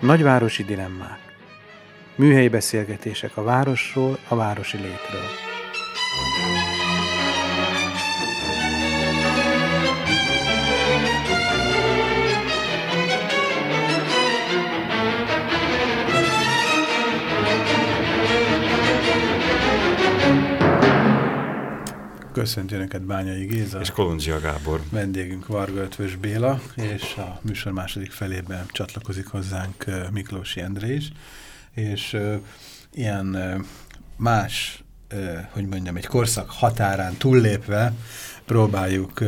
Nagyvárosi dilemmák. Műhelyi beszélgetések a városról, a városi létről. Köszönti Önöket Bányai Géza. És Kolundzsia Gábor. Vendégünk Varga Ötvös Béla, és a műsor második felében csatlakozik hozzánk Miklósi Endre is. És ilyen más, hogy mondjam, egy korszak határán túllépve próbáljuk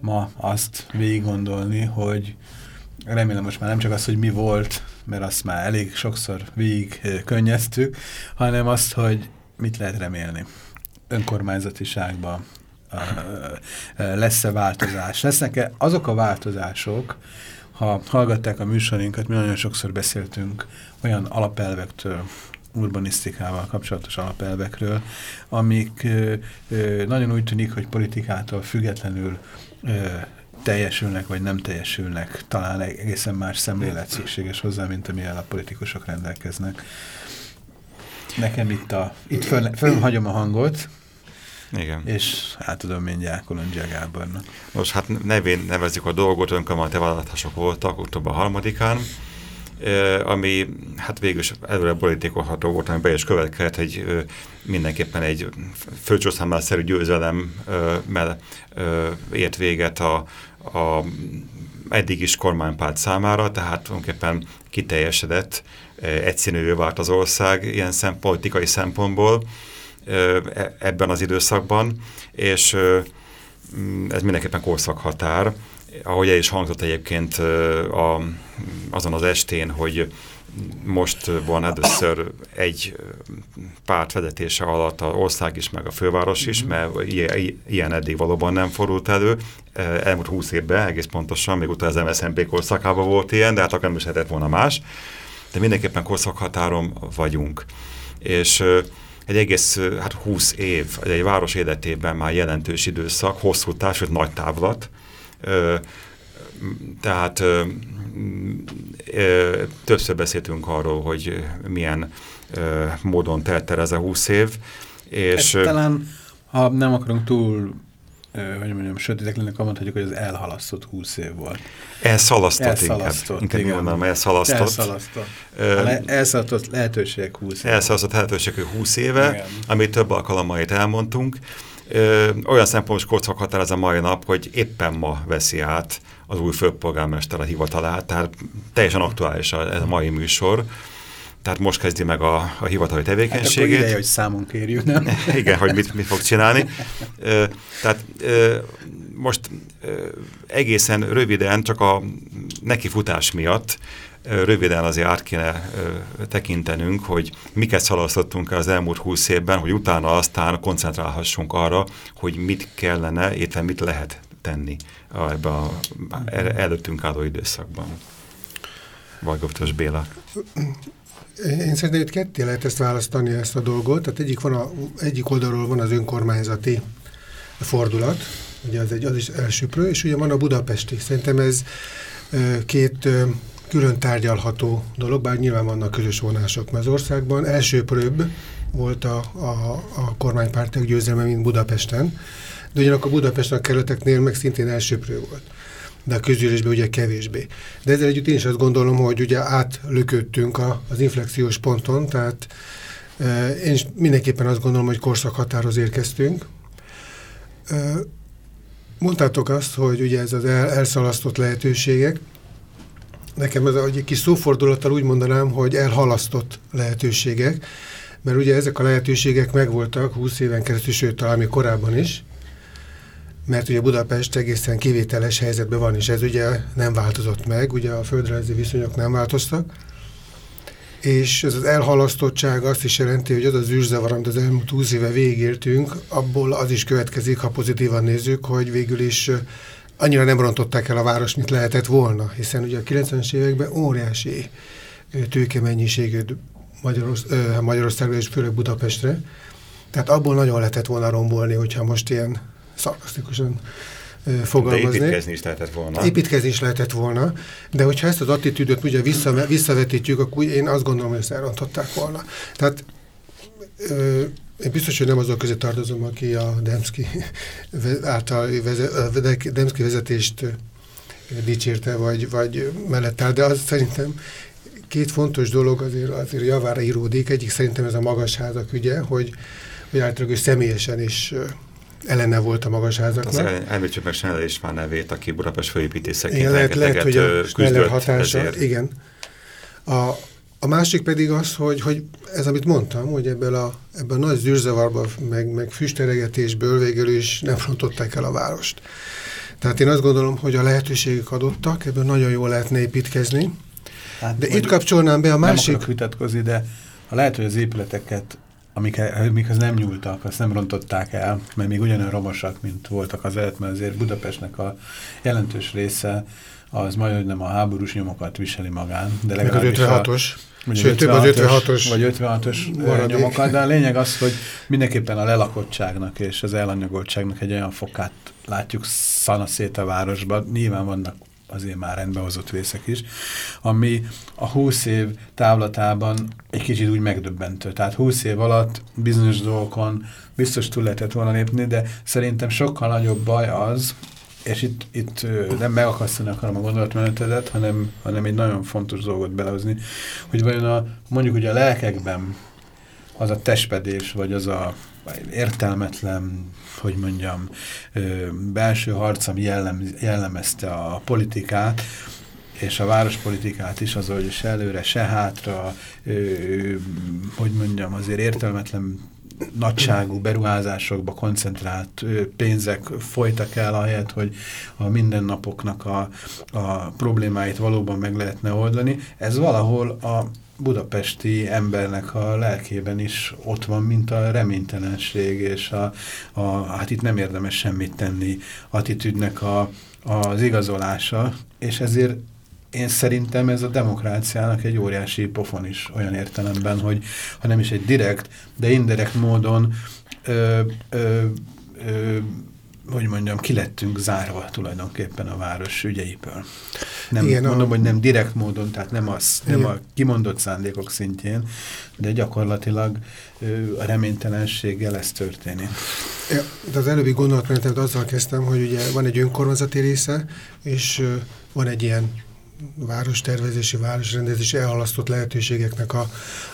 ma azt végig gondolni, hogy remélem most már nem csak az, hogy mi volt, mert azt már elég sokszor végig könnyeztük, hanem azt, hogy mit lehet remélni önkormányzatiságban lesz-e változás? Lesznek-e azok a változások, ha hallgatták a műsorinkat, mi nagyon sokszor beszéltünk olyan alapelvektől, urbanisztikával kapcsolatos alapelvekről, amik nagyon úgy tűnik, hogy politikától függetlenül teljesülnek, vagy nem teljesülnek. Talán egészen más szemlélet szükséges hozzá, mint amilyen a politikusok rendelkeznek. Nekem itt a... Itt föl, fölhagyom a hangot, igen. És átadom mindjárt Kolondzsia Gábornak. Most hát nevén nevezzük a dolgot, önkormányzati választások voltak október harmadikán, ami hát végül is előre politikolható volt, ami be is következett, egy mindenképpen egy főcsorszámlásszerű győzelemmel ért véget a, a eddig is kormánypárt számára, tehát tulajdonképpen kiteljesedett, egyszínűvé vált az ország ilyen szem, politikai szempontból, E, ebben az időszakban, és ez mindenképpen korszakhatár. Ahogy el is hangzott egyébként a, azon az estén, hogy most van először egy párt vezetése alatt az ország is, meg a főváros is, mhm. mert ilyen eddig valóban nem fordult elő. Elmúlt húsz évben egész pontosan, még utána az MSZNP korszakában volt ilyen, de hát akkor nem is lehetett volna más. De mindenképpen korszakhatáron vagyunk. És egy egész hát 20 év, egy város életében már jelentős időszak, hosszú táv, nagy távlat. Tehát többször beszéltünk arról, hogy milyen módon telt el ez a 20 év. És, ez talán, ha nem akarunk túl hogy mondjam, sötétek lennek, mondhatjuk, hogy az elhalasztott húsz év volt. Elszalasztott, elszalasztott inkább. Inkább mondanám, elszalasztott. Elszalasztott. Uh, elszalasztott lehetőségek húsz éve. Elszalasztott lehetőségek húsz éve, igen. amit több alkalommal itt elmondtunk. Ö, olyan szempontos korszak határoz a mai nap, hogy éppen ma veszi át az új főpolgármester a hivatalát, tehát teljesen aktuális ez a mai műsor tehát most kezdi meg a, a hivatali tevékenységét. Hát ideje, hogy számon kérjük, nem? Igen, hogy mit, mit fog csinálni. Tehát most egészen röviden, csak a nekifutás miatt röviden azért át kéne tekintenünk, hogy miket szalasztottunk el az elmúlt húsz évben, hogy utána aztán koncentrálhassunk arra, hogy mit kellene, illetve mit lehet tenni ebben a előttünk álló időszakban. Vajgoftos Béla. Én szerintem itt ketté lehet ezt választani, ezt a dolgot. Tehát egyik, van a, egyik oldalról van az önkormányzati fordulat, ugye az, egy, az is elsőprő, és ugye van a budapesti. Szerintem ez két külön tárgyalható dolog, bár nyilván vannak közös vonások, mert az országban elsőprőbb volt a, a, a kormánypártiak győzelme, mint Budapesten, de ugyanakkor Budapesten a kerületeknél meg szintén elsőprő volt de a közgyűlésben ugye kevésbé. De ezzel együtt én is azt gondolom, hogy ugye átlököttünk a, az inflexiós ponton, tehát e, én is mindenképpen azt gondolom, hogy korszakhatároz érkeztünk. E, mondtátok azt, hogy ugye ez az el, elszalasztott lehetőségek, nekem ez egy kis szófordulattal úgy mondanám, hogy elhalasztott lehetőségek, mert ugye ezek a lehetőségek megvoltak 20 éven keresztül, sőt talán még korábban is, mert ugye Budapest egészen kivételes helyzetben van, és ez ugye nem változott meg, ugye a földrajzi viszonyok nem változtak, és ez az elhalasztottság azt is jelenti, hogy az az űrzavar, amit az elmúlt 20 éve végigéltünk, abból az is következik, ha pozitívan nézzük, hogy végül is annyira nem rontották el a város, mint lehetett volna, hiszen ugye a 90-es években óriási tőkemennyiségű Magyarország, Magyarországra és főleg Budapestre, tehát abból nagyon lehetett volna rombolni, hogyha most ilyen szarkasztikusan fogalmazni. De építkezni is lehetett volna. Építkezni is lehetett volna, de hogyha ezt az attitűdöt ugye vissza, visszavetítjük, akkor én azt gondolom, hogy ezt elrontották volna. Tehát ö, én biztos, hogy nem azok közé tartozom, aki a Demszki által vezet, Demszki vezetést dicsérte, vagy, vagy mellett áll, de az szerintem két fontos dolog azért, azért javára íródik. Egyik szerintem ez a magasházak ügye, hogy, hogy általában ő személyesen is ellene volt a magasházaknak. Azért említsük meg Snelle István nevét, aki Budapest főépítészeként igen, lehet, lehet, hogy a Schneller hatása, ezért. igen. A, a másik pedig az, hogy, hogy ez, amit mondtam, hogy ebből a, ebből a nagy zűrzavarban, meg, meg füsteregetésből végül is nem rontották el a várost. Tehát én azt gondolom, hogy a lehetőségek adottak, ebből nagyon jól lehetne építkezni. Hát, de itt kapcsolnám be a másik... Nem akarok vitatkozni, de ha lehet, hogy az épületeket amik, amikhez nem nyúltak, azt nem rontották el, mert még ugyanolyan romosak, mint voltak az előtt, mert azért Budapestnek a jelentős része az majd nem a háborús nyomokat viseli magán. De legalábbis az 56-os. Sőt, több az 56-os. Vagy 56-os nyomokat, de a lényeg az, hogy mindenképpen a lelakottságnak és az elanyagoltságnak egy olyan fokát látjuk szanaszét a városban. Nyilván vannak azért már rendbe hozott vészek is, ami a 20 év távlatában egy kicsit úgy megdöbbentő. Tehát 20 év alatt bizonyos dolgokon biztos túl lehetett volna lépni, de szerintem sokkal nagyobb baj az, és itt, itt nem megakasztani akarom a gondolatmenetedet, hanem, hanem egy nagyon fontos dolgot belehozni, hogy vajon a, mondjuk ugye a lelkekben az a testpedés, vagy az a értelmetlen, hogy mondjam, belső harc, ami jellem, jellemezte a politikát, és a várospolitikát is, az, hogy se előre, se hátra, hogy mondjam, azért értelmetlen nagyságú beruházásokba koncentrált pénzek folytak el, ahelyett, hogy a mindennapoknak a, a problémáit valóban meg lehetne oldani. Ez valahol a budapesti embernek a lelkében is ott van, mint a reménytelenség, és a, a, hát itt nem érdemes semmit tenni attitűdnek a, az igazolása, és ezért én szerintem ez a demokráciának egy óriási pofon is olyan értelemben, hogy ha nem is egy direkt, de indirekt módon ö, ö, ö, hogy mondjam, kilettünk zárva tulajdonképpen a város ügyeiből. Nem, Igen, mondom, a... hogy nem direkt módon, tehát nem, az, nem a kimondott szándékok szintjén, de gyakorlatilag a reménytelenséggel ez történik. Ja, de az előbbi gondolatmenetet azzal kezdtem, hogy ugye van egy önkormányzati része, és van egy ilyen várostervezési, városrendezési elhalasztott lehetőségeknek a,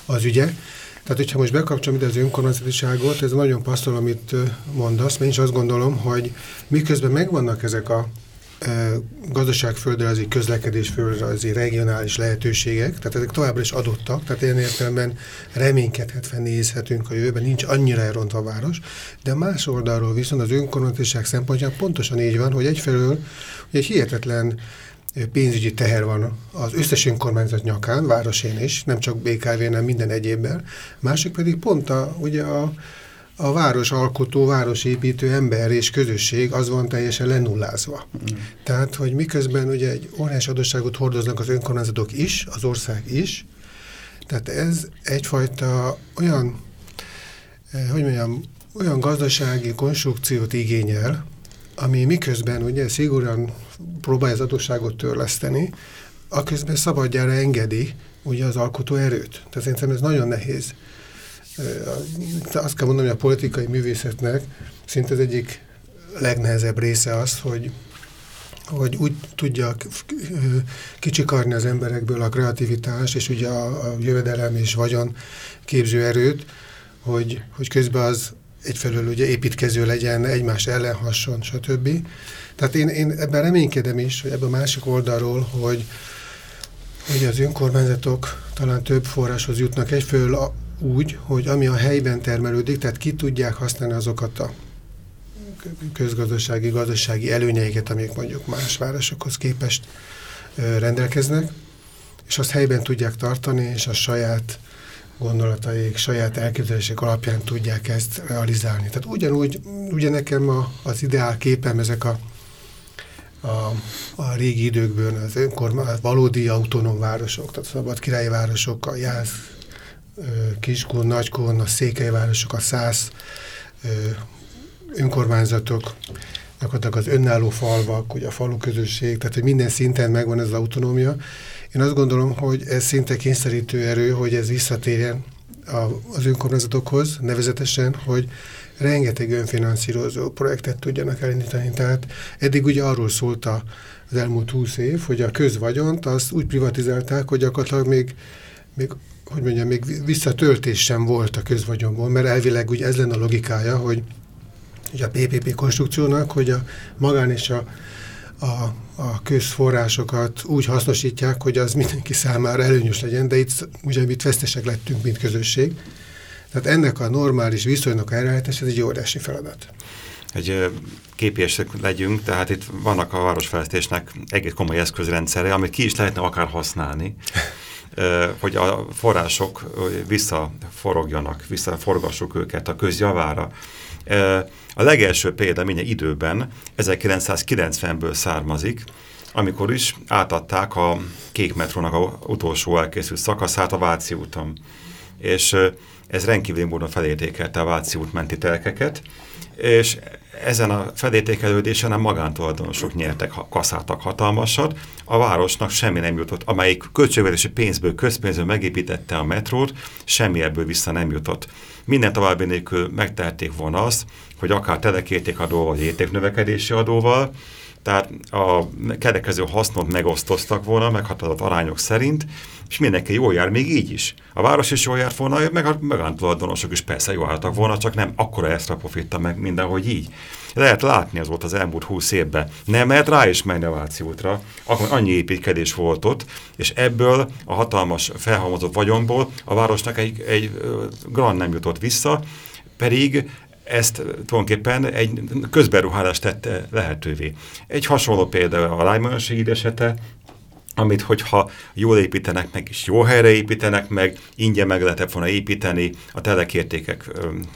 az ügye. Tehát, hogyha most bekapcsolom ide az önkormányzatiságot, ez nagyon passzol, amit mondasz, mert én is azt gondolom, hogy miközben megvannak ezek a e, gazdaságföldrajzi, közlekedésföldrajzi, regionális lehetőségek, tehát ezek továbbra is adottak, tehát ilyen értelemben reménykedhetve nézhetünk a jövőben, nincs annyira elrontva a város, de más oldalról viszont az önkormányzatiság szempontjából pontosan így van, hogy egyfelől hogy egy hihetetlen pénzügyi teher van az összes önkormányzat nyakán, városén is, nem csak BKV, nem minden egyébben. Másik pedig pont a, ugye a, a város alkotó, városépítő ember és közösség az van teljesen lenullázva. Mm. Tehát, hogy miközben ugye egy óriás adósságot hordoznak az önkormányzatok is, az ország is, tehát ez egyfajta olyan, eh, hogy mondjam, olyan gazdasági konstrukciót igényel, ami miközben ugye szigorúan próbálja az adósságot törleszteni, aközben szabadjára engedi ugye az alkotó erőt. Tehát szerintem ez nagyon nehéz. Azt kell mondani, hogy a politikai művészetnek szinte az egyik legnehezebb része az, hogy, hogy úgy tudja kicsikarni az emberekből a kreativitás és ugye a, a jövedelem és vagyon képző erőt, hogy, hogy közben az egyfelől ugye építkező legyen, egymás ellen hasson, stb. Tehát én, én ebben reménykedem is, hogy ebben a másik oldalról, hogy, hogy az önkormányzatok talán több forráshoz jutnak egyfelől a, úgy, hogy ami a helyben termelődik, tehát ki tudják használni azokat a közgazdasági, gazdasági előnyeiket, amik mondjuk más városokhoz képest ö, rendelkeznek, és azt helyben tudják tartani, és a saját gondolataik, saját elképzelések alapján tudják ezt realizálni. Tehát ugyanúgy, ugye nekem a, az ideál képem ezek a, a, a régi időkből az önkormány, valódi autonóm városok, tehát szabad királyi városok, a Jász, Kiskun, Nagykun, a székelyvárosok, a Szász önkormányzatok, gyakorlatilag az önálló falvak, ugye a falu közösség, tehát hogy minden szinten megvan ez az autonómia. Én azt gondolom, hogy ez szinte kényszerítő erő, hogy ez visszatérjen a, az önkormányzatokhoz, nevezetesen, hogy rengeteg önfinanszírozó projektet tudjanak elindítani. Tehát eddig ugye arról szólt az elmúlt húsz év, hogy a közvagyont azt úgy privatizálták, hogy gyakorlatilag még, még hogy mondjam, még visszatöltés sem volt a közvagyonból, mert elvileg ugye ez lenne a logikája, hogy ugye a PPP konstrukciónak, hogy a magán és a, a, a közforrásokat úgy hasznosítják, hogy az mindenki számára előnyös legyen, de itt ugye itt vesztesek lettünk, mint közösség. Tehát ennek a normális viszonynak elrejtés, ez egy óriási feladat. Egy képiesek legyünk, tehát itt vannak a városfejlesztésnek egész komoly eszközrendszere, amit ki is lehetne akár használni, hogy a források visszaforogjanak, visszaforgassuk őket a közjavára. A legelső példa minden időben 1990-ből származik, amikor is átadták a kék metrónak a utolsó elkészült szakaszát a Váci úton. És ez rendkívül módon felértékelte a Váci út menti telkeket, és ezen a felértékelődésen a magántulajdonosok nyertek, kaszáltak hatalmasat, a városnak semmi nem jutott, amelyik költségvetési pénzből, közpénzből megépítette a metrót, semmi ebből vissza nem jutott. Minden további nélkül megtehették volna azt, hogy akár telekértékadóval, vagy értéknövekedési adóval, tehát a kerekező hasznot megosztoztak volna, meghatározott arányok szerint, és mindenki jól jár, még így is. A város is jól járt volna, meg a magántulajdonosok is persze jól álltak volna, csak nem akkora extra profitta meg mindenhogy így. Lehet látni az volt az elmúlt húsz évben. Nem mert rá is menni a Váci útra, akkor annyi építkedés volt ott, és ebből a hatalmas felhalmozott vagyonból a városnak egy, egy grand nem jutott vissza, pedig ezt tulajdonképpen egy közberuhálást tette lehetővé. Egy hasonló példa a lájmányosság esete, amit hogyha jól építenek meg, és jó helyre építenek meg, ingyen meg lehetett volna építeni a telekértékek,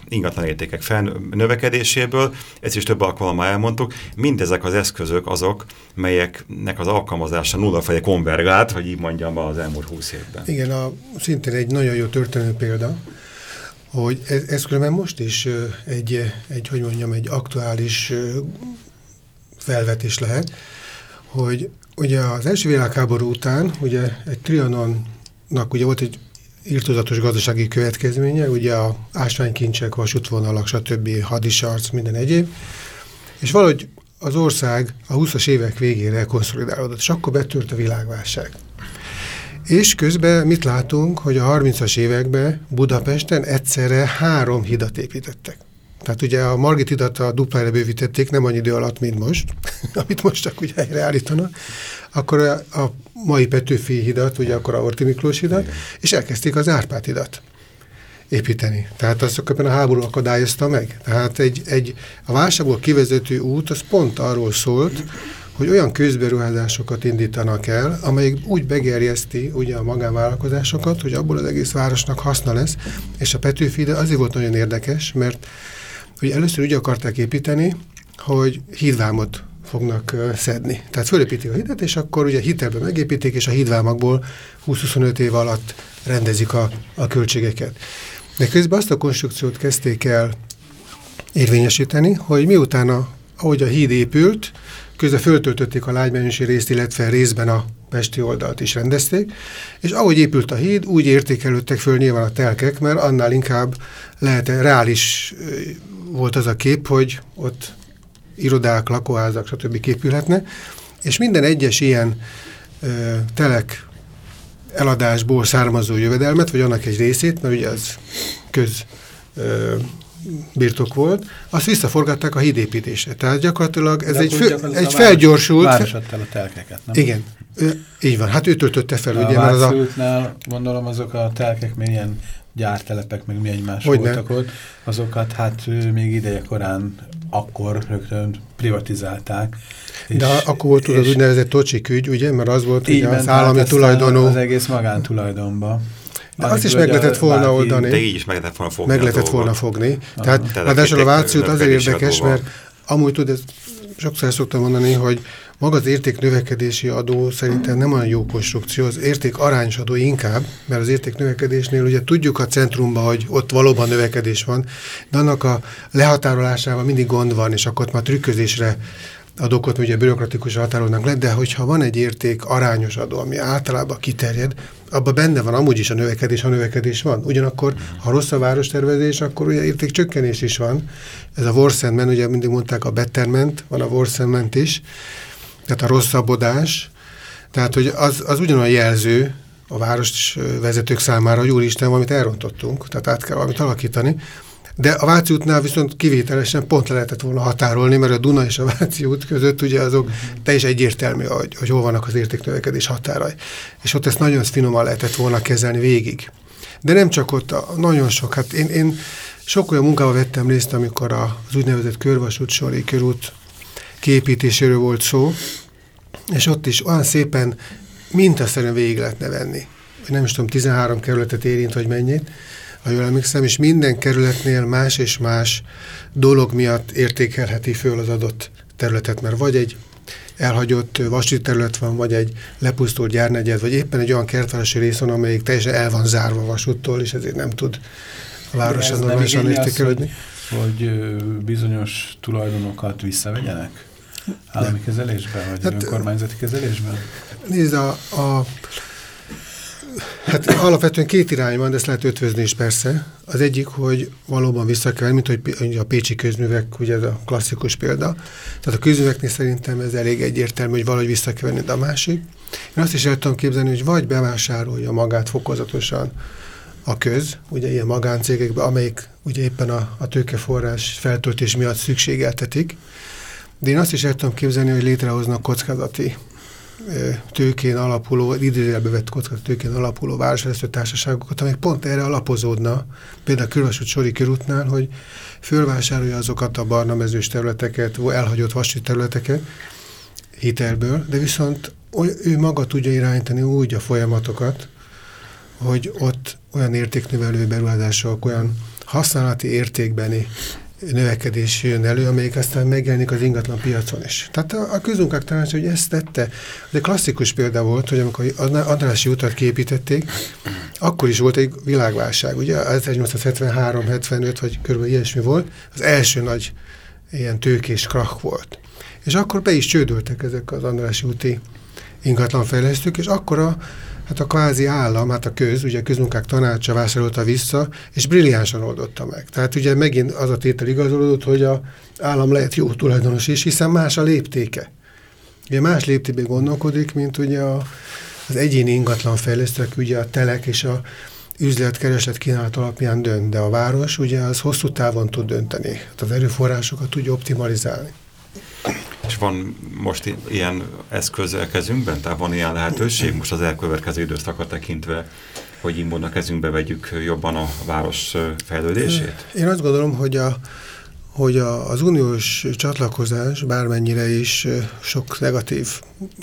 ingatlan értékek növekedéséből, ezt is több alkalommal elmondtuk, mindezek az eszközök azok, melyeknek az alkalmazása nulla feje konvergált, hogy így mondjam, az elmúlt húsz évben. Igen, a, szintén egy nagyon jó történő példa, hogy ez, ez különben most is egy, egy, hogy mondjam, egy aktuális felvetés lehet, hogy ugye az első világháború után ugye egy Trianonnak ugye volt egy írtozatos gazdasági következménye, ugye a ásványkincsek, vasútvonalak, stb. hadisarc, minden egyéb, és valahogy az ország a 20-as évek végére konszolidálódott, és akkor betört a világválság. És közben mit látunk, hogy a 30-as években Budapesten egyszerre három hidat építettek. Tehát ugye a Margit hidat a duplára bővítették, nem annyi idő alatt, mint most, amit most csak ugye helyreállítanak. Akkor a, a mai Petőfi hidat, ugye akkor a Orti Miklós hidat, Igen. és elkezdték az Árpád hidat építeni. Tehát azt a háború akadályozta meg. Tehát egy, egy, a válságból kivezető út az pont arról szólt, hogy olyan közberuházásokat indítanak el, amelyik úgy begerjeszti ugye a magánvállalkozásokat, hogy abból az egész városnak haszna lesz, és a Petőfi de azért volt nagyon érdekes, mert ugye először úgy akarták építeni, hogy hídvámot fognak szedni. Tehát fölépítik a hidet, és akkor ugye hitelben megépítik, és a hídvámakból 20-25 év alatt rendezik a, a költségeket. De közben azt a konstrukciót kezdték el érvényesíteni, hogy miután, a, ahogy a híd épült, közben föltöltötték a lágymenősi részt, illetve részben a pesti oldalt is rendezték, és ahogy épült a híd, úgy értékelődtek föl nyilván a telkek, mert annál inkább lehet reális volt az a kép, hogy ott irodák, lakóházak, stb. képülhetne, és minden egyes ilyen ö, telek eladásból származó jövedelmet, vagy annak egy részét, mert ugye az köz birtok volt, azt visszaforgatták a hídépítésre. Tehát gyakorlatilag ez egy, fő, egy felgyorsult... Város a telkeket, nem? Igen, ő, így van. Hát ő töltötte fel, a ugye, mert az a... gondolom azok a telkek milyen gyártelepek, meg mi egymás hogy voltak ott, azokat hát még ideje korán akkor rögtön privatizálták. De és, akkor volt az úgynevezett tocsik ügy, ugye? Mert az volt, hogy az állami tulajdonú... Az egész magántulajdonba. De azt is meg lehetett volna oldani. De így is meg lehetett volna fogni. Meg lehetett volna fogni. Tehát ráadásul a Váciút azért érdekes, mert amúgy tudod, sokszor szoktam mondani, hogy maga az érték növekedési adó szerintem nem olyan jó konstrukció, az érték arányos adó inkább, mert az érték növekedésnél ugye tudjuk a centrumban, hogy ott valóban növekedés van, de annak a lehatárolásával mindig gond van, és akkor ott már trükközésre a dolgokat ugye bürokratikus határolnak le, de hogyha van egy érték arányos adó, ami általában kiterjed, abban benne van amúgy is a növekedés, ha növekedés van. Ugyanakkor, ha rossz a várostervezés, akkor ugye értékcsökkenés is van. Ez a Worsenment, ugye mindig mondták a betterment, van a Worsenment is, tehát a rosszabbodás. Tehát, hogy az, az ugyanolyan jelző a város vezetők számára, hogy úristen, valamit elrontottunk, tehát át kell valamit alakítani. De a Váci útnál viszont kivételesen pont le lehetett volna határolni, mert a Duna és a Váci út között ugye azok teljesen egyértelmű, hogy, hogy hol vannak az értéknövekedés határai. És ott ezt nagyon finoman lehetett volna kezelni végig. De nem csak ott, a, nagyon sok. Hát én, én sok olyan munkával vettem részt, amikor az úgynevezett körvasút, sori körút képítéséről volt szó, és ott is olyan szépen mintaszerűen végig lehetne venni. Nem is tudom, 13 kerületet érint, hogy mennyit, ha jól emlékszem, és minden kerületnél más és más dolog miatt értékelheti föl az adott területet, mert vagy egy elhagyott vasúti terület van, vagy egy lepusztult gyárnegyed, vagy éppen egy olyan kertvárosi részon, amelyik teljesen el van zárva vasúttól, és ezért nem tud a városan normálisan értékelődni. Hogy, hogy bizonyos tulajdonokat visszavegyenek? Állami kezelésben, vagy hát, önkormányzati kezelésben? Nézd, a, a Hát alapvetően két irány van, de ezt lehet ötvözni is persze. Az egyik, hogy valóban vissza kell, mint hogy a pécsi közművek, ugye ez a klasszikus példa. Tehát a közműveknél szerintem ez elég egyértelmű, hogy valahogy vissza kell venni, de a másik. Én azt is el tudom képzelni, hogy vagy bevásárolja magát fokozatosan a köz, ugye ilyen magáncégekbe, amelyik ugye éppen a, a tőkeforrás feltöltés miatt szükségeltetik, de én azt is el tudom képzelni, hogy létrehoznak kockázati tőkén alapuló, idézőjelbe vett kockázat tőkén alapuló városfejlesztő társaságokat, amelyek pont erre alapozódna, például a Körvasút Sori körútnál, hogy fölvásárolja azokat a barna mezős területeket, elhagyott vasúti területeket hitelből, de viszont ő maga tudja irányítani úgy a folyamatokat, hogy ott olyan értéknövelő beruházások, olyan használati értékbeni növekedés jön elő, amelyik aztán megjelenik az ingatlan piacon is. Tehát a, a közmunkák tanács, hogy ezt tette. De klasszikus példa volt, hogy amikor Andrási utat képítették, akkor is volt egy világválság, ugye 1873-75, vagy körülbelül ilyesmi volt, az első nagy ilyen tőkés krach volt. És akkor be is csődöltek ezek az Andrási úti ingatlanfejlesztők, és akkor a Hát a kvázi állam, hát a köz, ugye a közmunkák tanácsa vásárolta vissza, és brilliánsan oldotta meg. Tehát ugye megint az a tétel igazolódott, hogy a állam lehet jó tulajdonos is, hiszen más a léptéke. Ugye más léptében gondolkodik, mint ugye a, az egyéni ingatlan fejlesztők, ugye a telek és a üzletkereslet kínálat alapján dönt, de a város ugye az hosszú távon tud dönteni, hát az erőforrásokat tudja optimalizálni. És van most ilyen eszköz a kezünkben? Tehát van ilyen lehetőség most az elkövetkező időszakot tekintve, hogy imbon a kezünkbe vegyük jobban a város fejlődését? Én azt gondolom, hogy a hogy a, az uniós csatlakozás bármennyire is sok negatív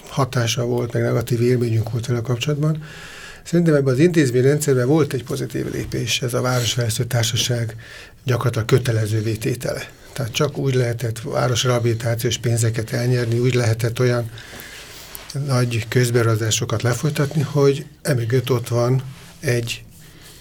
hatása volt, meg negatív élményünk volt vele kapcsolatban, Szerintem ebben az intézményrendszerben volt egy pozitív lépés, ez a Városfejlesztő Társaság gyakorlatilag kötelező vététele. Tehát csak úgy lehetett városrehabilitációs pénzeket elnyerni, úgy lehetett olyan nagy közberuházásokat lefolytatni, hogy emögött ott van egy,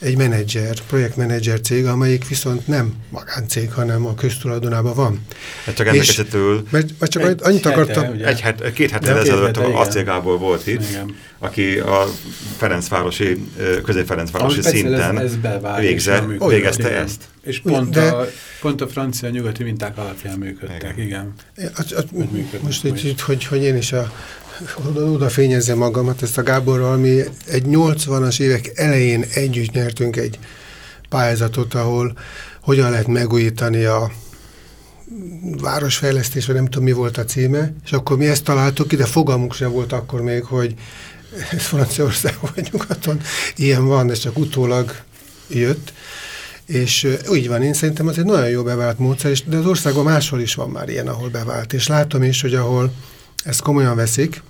egy menedzser, projektmenedzser cég, amelyik viszont nem magáncég, hanem a köztulajdonában van. Hát csak ennek esetől... Mert, mert csak egy, annyit akartam... Hete, egy het, két héttel ezelőtt a Acégából volt itt, igen. aki a Ferencvárosi, közép-Ferencvárosi szinten ez, ez végze, végezte igen. ezt. És pont, De, a, pont a francia nyugati minták alapján működtek, igen. igen. A, a, most így, hogy, hogy én is a, oda, oda fényezzem magamat, ezt a Gáborral, mi egy 80-as évek elején együtt nyertünk egy pályázatot, ahol hogyan lehet megújítani a városfejlesztés, vagy nem tudom mi volt a címe, és akkor mi ezt találtuk ide, fogalmunk sem volt akkor még, hogy ez Franciaország vagy nyugaton ilyen van, ez csak utólag jött, És úgy van, én szerintem az egy nagyon jó bevált módszer, de az országban máshol is van már ilyen, ahol bevált. És látom is, hogy ahol ezt komolyan veszik,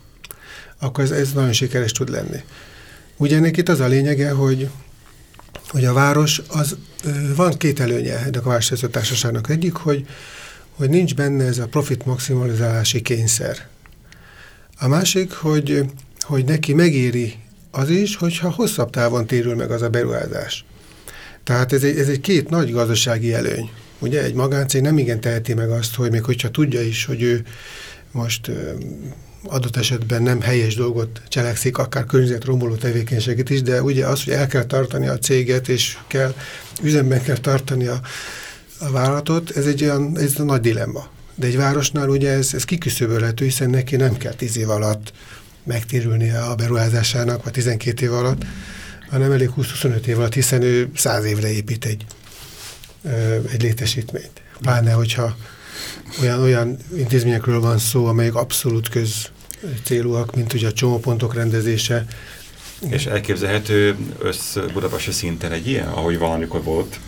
akkor ez, ez nagyon sikeres tud lenni. Ugye ennek itt az a lényege, hogy, hogy a város, az van két előnye ennek a városvezetőtársaságnak. Egyik, hogy, hogy nincs benne ez a profit maximalizálási kényszer. A másik, hogy, hogy neki megéri az is, hogyha hosszabb távon térül meg az a beruházás. Tehát ez egy, ez egy két nagy gazdasági előny. Ugye egy magáncég nem igen teheti meg azt, hogy még hogyha tudja is, hogy ő most adott esetben nem helyes dolgot cselekszik, akár környezetromboló tevékenységet is, de ugye az, hogy el kell tartani a céget, és kell, üzemben kell tartani a, a vállalatot, ez egy olyan, ez egy nagy dilemma. De egy városnál ugye ez, ez kiküszöbölhető, hiszen neki nem kell tíz év alatt megtérülnie a beruházásának, vagy 12 év alatt, hanem elég 20-25 év alatt, hiszen ő 100 évre épít egy, egy létesítményt. Pláne, hogyha olyan, olyan intézményekről van szó, amelyek abszolút köz célúak, mint ugye a csomópontok rendezése. És elképzelhető össz Budapesti szinten egy ilyen, ahogy valamikor volt?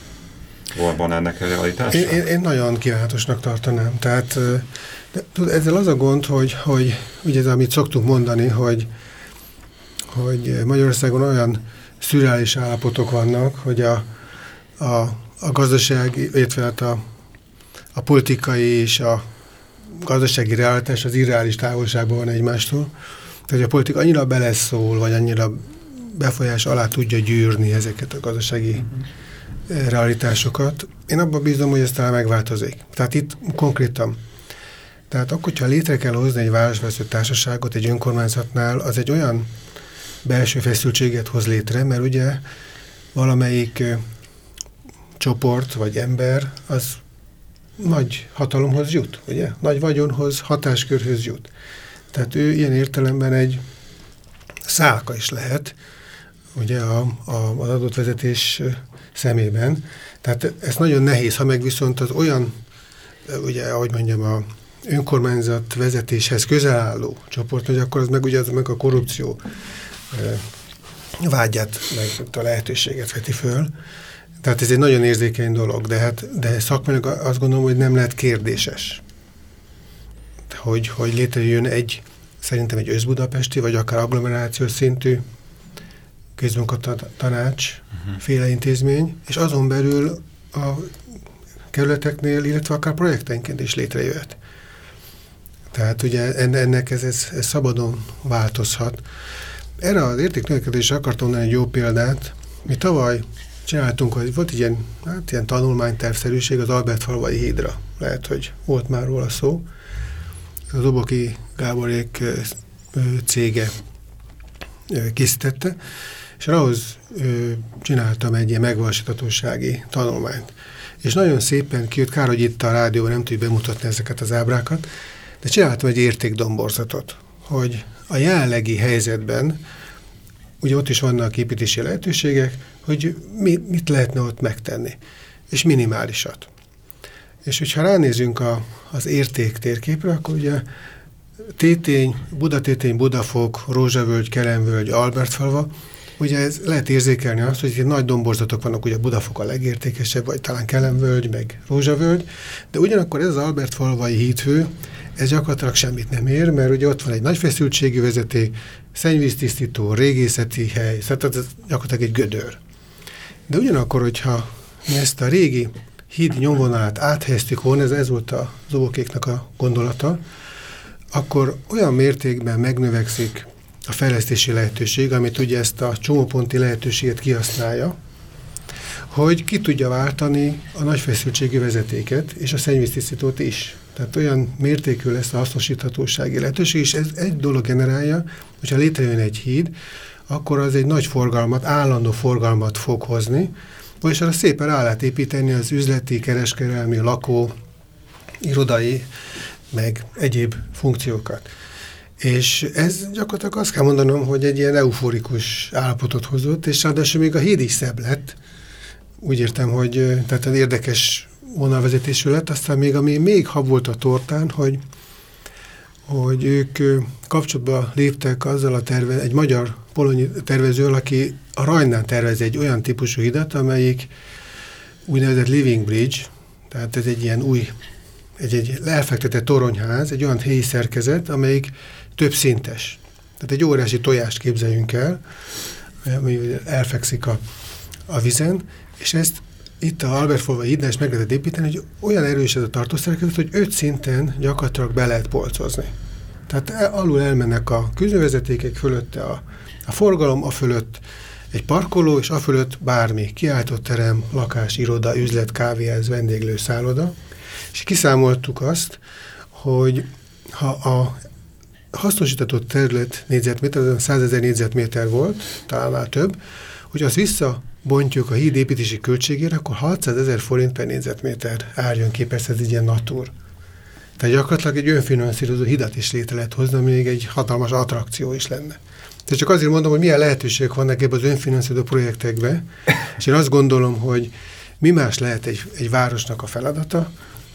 Van ennek a realitása? Én, én, én nagyon kívánatosnak tartanám. Tehát de, tud, ezzel az a gond, hogy, hogy ugye ez, amit szoktunk mondani, hogy, hogy Magyarországon olyan szürreális állapotok vannak, hogy a, a, a gazdaság, illetve hát a, a politikai és a gazdasági realitás az irreális távolságban van egymástól. Tehát a politika annyira beleszól, vagy annyira befolyás alá tudja gyűrni ezeket a gazdasági eh, realitásokat. Én abban bízom, hogy ez talán megváltozik. Tehát itt konkrétan. Tehát akkor, hogyha létre kell hozni egy városvezető társaságot egy önkormányzatnál, az egy olyan belső feszültséget hoz létre, mert ugye valamelyik ö, csoport vagy ember az nagy hatalomhoz jut, ugye? Nagy vagyonhoz, hatáskörhöz jut. Tehát ő ilyen értelemben egy szálka is lehet, ugye a, a, az adott vezetés szemében. Tehát ez nagyon nehéz, ha meg viszont az olyan, ugye, ahogy mondjam, a önkormányzat vezetéshez közel álló csoport, hogy akkor az meg ugye az meg a korrupció vágyát, meg a lehetőséget veti föl. Tehát ez egy nagyon érzékeny dolog, de, hát, de szakmányok azt gondolom, hogy nem lehet kérdéses. Hogy, hogy létrejön egy, szerintem egy összbudapesti, vagy akár agglomerációs szintű közmunkatanács uh -huh. féle intézmény, és azon belül a kerületeknél, illetve akár projektenként is létrejöhet. Tehát ugye ennek ez, ez, ez szabadon változhat. Erre az értéknövekedésre akartam mondani egy jó példát. Mi tavaly csináltunk, hogy volt ilyen, hát ilyen tanulmánytervszerűség az Albert falvai hídra. Lehet, hogy volt már róla szó. Az Oboki Gáborék cége készítette, és ahhoz csináltam egy ilyen megvalósíthatósági tanulmányt. És nagyon szépen kijött, kár, hogy itt a rádióban nem tudjuk bemutatni ezeket az ábrákat, de csináltam egy értékdomborzatot, hogy a jelenlegi helyzetben, ugye ott is vannak építési lehetőségek, hogy mi, mit lehetne ott megtenni, és minimálisat. És hogyha ránézünk a, az érték térképre, akkor ugye Tétény, Budatétény, Budafok, Rózsavölgy, Kelemvölgy, Albertfalva, ugye ez lehet érzékelni azt, hogy itt nagy domborzatok vannak, ugye Budafok a legértékesebb, vagy talán Kelemvölgy, meg Rózsavölgy, de ugyanakkor ez az Albertfalvai hídfő, ez gyakorlatilag semmit nem ér, mert ugye ott van egy nagy feszültségű vezeték, szennyvíztisztító, régészeti hely, szóval ez gyakorlatilag egy gödör. De ugyanakkor, hogyha mi ezt a régi híd nyomvonalát áthelyeztük volna, ez, ez volt a zobokéknak a gondolata, akkor olyan mértékben megnövekszik a fejlesztési lehetőség, amit ugye ezt a csomóponti lehetőséget kihasználja, hogy ki tudja váltani a nagy feszültségű vezetéket és a szennyvíztisztítót is. Tehát olyan mértékű lesz a hasznosíthatósági lehetőség, és ez egy dolog generálja, hogyha létrejön egy híd, akkor az egy nagy forgalmat, állandó forgalmat fog hozni, vagyis arra szépen rá lehet építeni az üzleti, kereskedelmi, lakó, irodai, meg egyéb funkciókat. És ez gyakorlatilag azt kell mondanom, hogy egy ilyen euforikus állapotot hozott, és ráadásul még a híd is szebb lett. Úgy értem, hogy tehát az érdekes vonalvezetésű lett, aztán még ami még hab volt a tortán, hogy, hogy ők kapcsolatba léptek azzal a terve, egy magyar polonyi tervezővel, aki a Rajnán tervez egy olyan típusú hidat, amelyik úgynevezett Living Bridge, tehát ez egy ilyen új, egy, egy elfektetett toronyház, egy olyan helyi szerkezet, amelyik több szintes. Tehát egy óriási tojást képzeljünk el, ami elfekszik a, a vizen, és ezt itt a Albert Folva hídnál is meg lehet építeni, hogy olyan erős ez a tartószerkezet, hogy öt szinten gyakorlatilag be lehet polcozni. Tehát el, alul elmennek a küzdővezetékek fölötte a, a forgalom, a fölött egy parkoló, és a fölött bármi, terem, lakás, iroda, üzlet, kávéház, vendéglő, szálloda, és kiszámoltuk azt, hogy ha a hasznosítatott terület négyzetméter, 100 ezer négyzetméter volt, talán már több, hogy az visszabontjuk a híd építési költségére, akkor 600 ezer forint per négyzetméter árjon képes ez egy ilyen natúr. Tehát gyakorlatilag egy önfinanszírozó hidat is létre lehet hozni, ami még egy hatalmas attrakció is lenne. Tehát csak azért mondom, hogy milyen lehetőségek vannak ebben az önfinanszírozó projektekben, és én azt gondolom, hogy mi más lehet egy, egy városnak a feladata,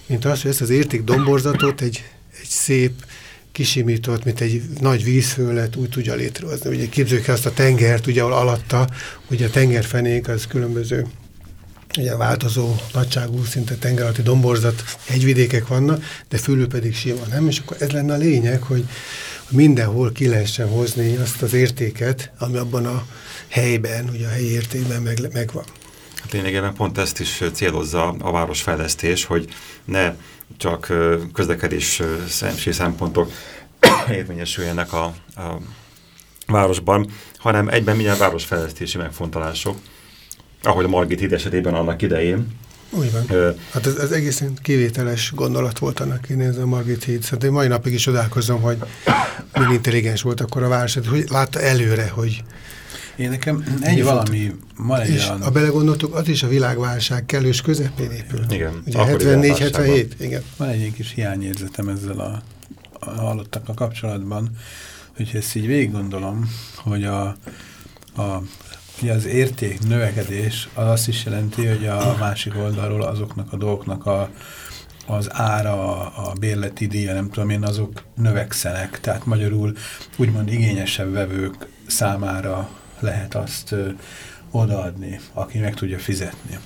mint az, hogy ezt az érték domborzatot egy, egy szép, kisimított, mint egy nagy vízfőlet úgy tudja létrehozni. Ugye képzeljük azt a tengert, ugye ahol alatta, ugye a tengerfenék az különböző ugye változó nagyságú, szinte tengeralatti domborzat, hegyvidékek vannak, de fölül pedig sima, nem? És akkor ez lenne a lényeg, hogy mindenhol ki lehessen hozni azt az értéket, ami abban a helyben, ugye a helyi értékben meg, megvan. Hát lényegében pont ezt is célozza a városfejlesztés, hogy ne csak közlekedés szempontok érvényesüljenek a, a városban, hanem egyben milyen városfejlesztési megfontolások, ahogy a Margit híd esetében annak idején. Úgy van. Ö, hát ez, ez egészen kivételes gondolat volt annak én ez a Margit híd. Szerintem mai napig is csodálkozom, hogy milyen intelligens volt akkor a város, hogy látta előre, hogy én nekem egy valami, van egy És olyan... a belegondoltuk, az is a világválság kellős közepén épül. Igen. Ugye 74-77, igen. Van egy kis hiányérzetem ezzel a, a hallottak a kapcsolatban, hogy ezt így végig gondolom, hogy a, a Ugye az érték növekedés az azt is jelenti, hogy a másik oldalról azoknak a dolgoknak a, az ára, a bérleti díja, nem tudom én, azok növekszenek. Tehát magyarul úgymond igényesebb vevők számára lehet azt odaadni, aki meg tudja fizetni.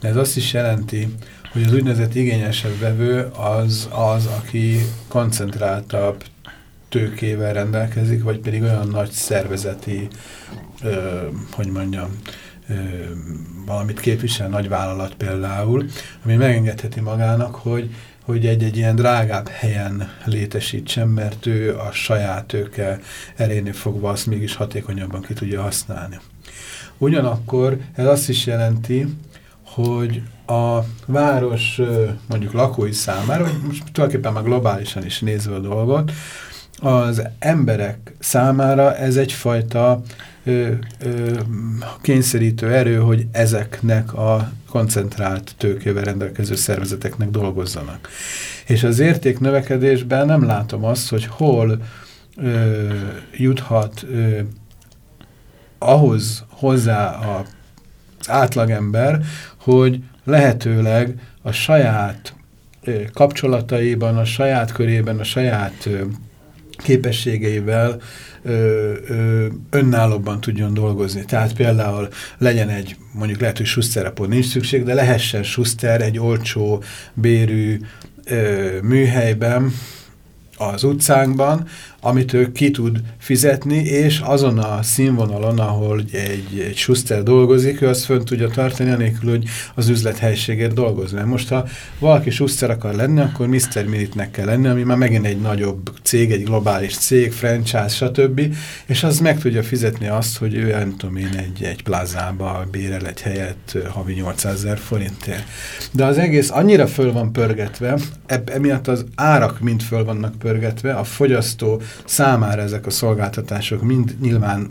De ez azt is jelenti, hogy az úgynevezett igényesebb vevő az az, aki koncentráltabb tőkével rendelkezik, vagy pedig olyan nagy szervezeti, hogy mondjam, valamit képvisel, nagy vállalat például, ami megengedheti magának, hogy hogy egy-egy ilyen drágább helyen létesítsen, mert ő a saját tőke elénél fogva azt mégis hatékonyabban ki tudja használni. Ugyanakkor ez azt is jelenti, hogy a város mondjuk lakói számára, most tulajdonképpen már globálisan is nézve a dolgot, az emberek számára ez egyfajta ö, ö, kényszerítő erő, hogy ezeknek a koncentrált tőkével rendelkező szervezeteknek dolgozzanak. És az értéknövekedésben nem látom azt, hogy hol ö, juthat ö, ahhoz hozzá a, az átlagember, hogy lehetőleg a saját ö, kapcsolataiban, a saját körében, a saját ö, képességeivel ö, önállóban tudjon dolgozni. Tehát például legyen egy, mondjuk lehet, hogy Schusterrepon nincs szükség, de lehessen Schuster egy olcsó bérű ö, műhelyben, az utcánkban, amit ő ki tud fizetni, és azon a színvonalon, ahol egy, egy Schuster dolgozik, ő azt fönn tudja tartani, anélkül, hogy az üzlethelységért dolgozni. Most, ha valaki Schuster akar lenni, akkor Mr. Minitnek kell lenni, ami már megint egy nagyobb cég, egy globális cég, franchise, stb. És az meg tudja fizetni azt, hogy ő, nem tudom én, egy, egy plázába bérel egy helyet havi 800 ezer forintért. De az egész annyira föl van pörgetve, emiatt az árak mind föl vannak pörgetve, a fogyasztó számára ezek a szolgáltatások mind nyilván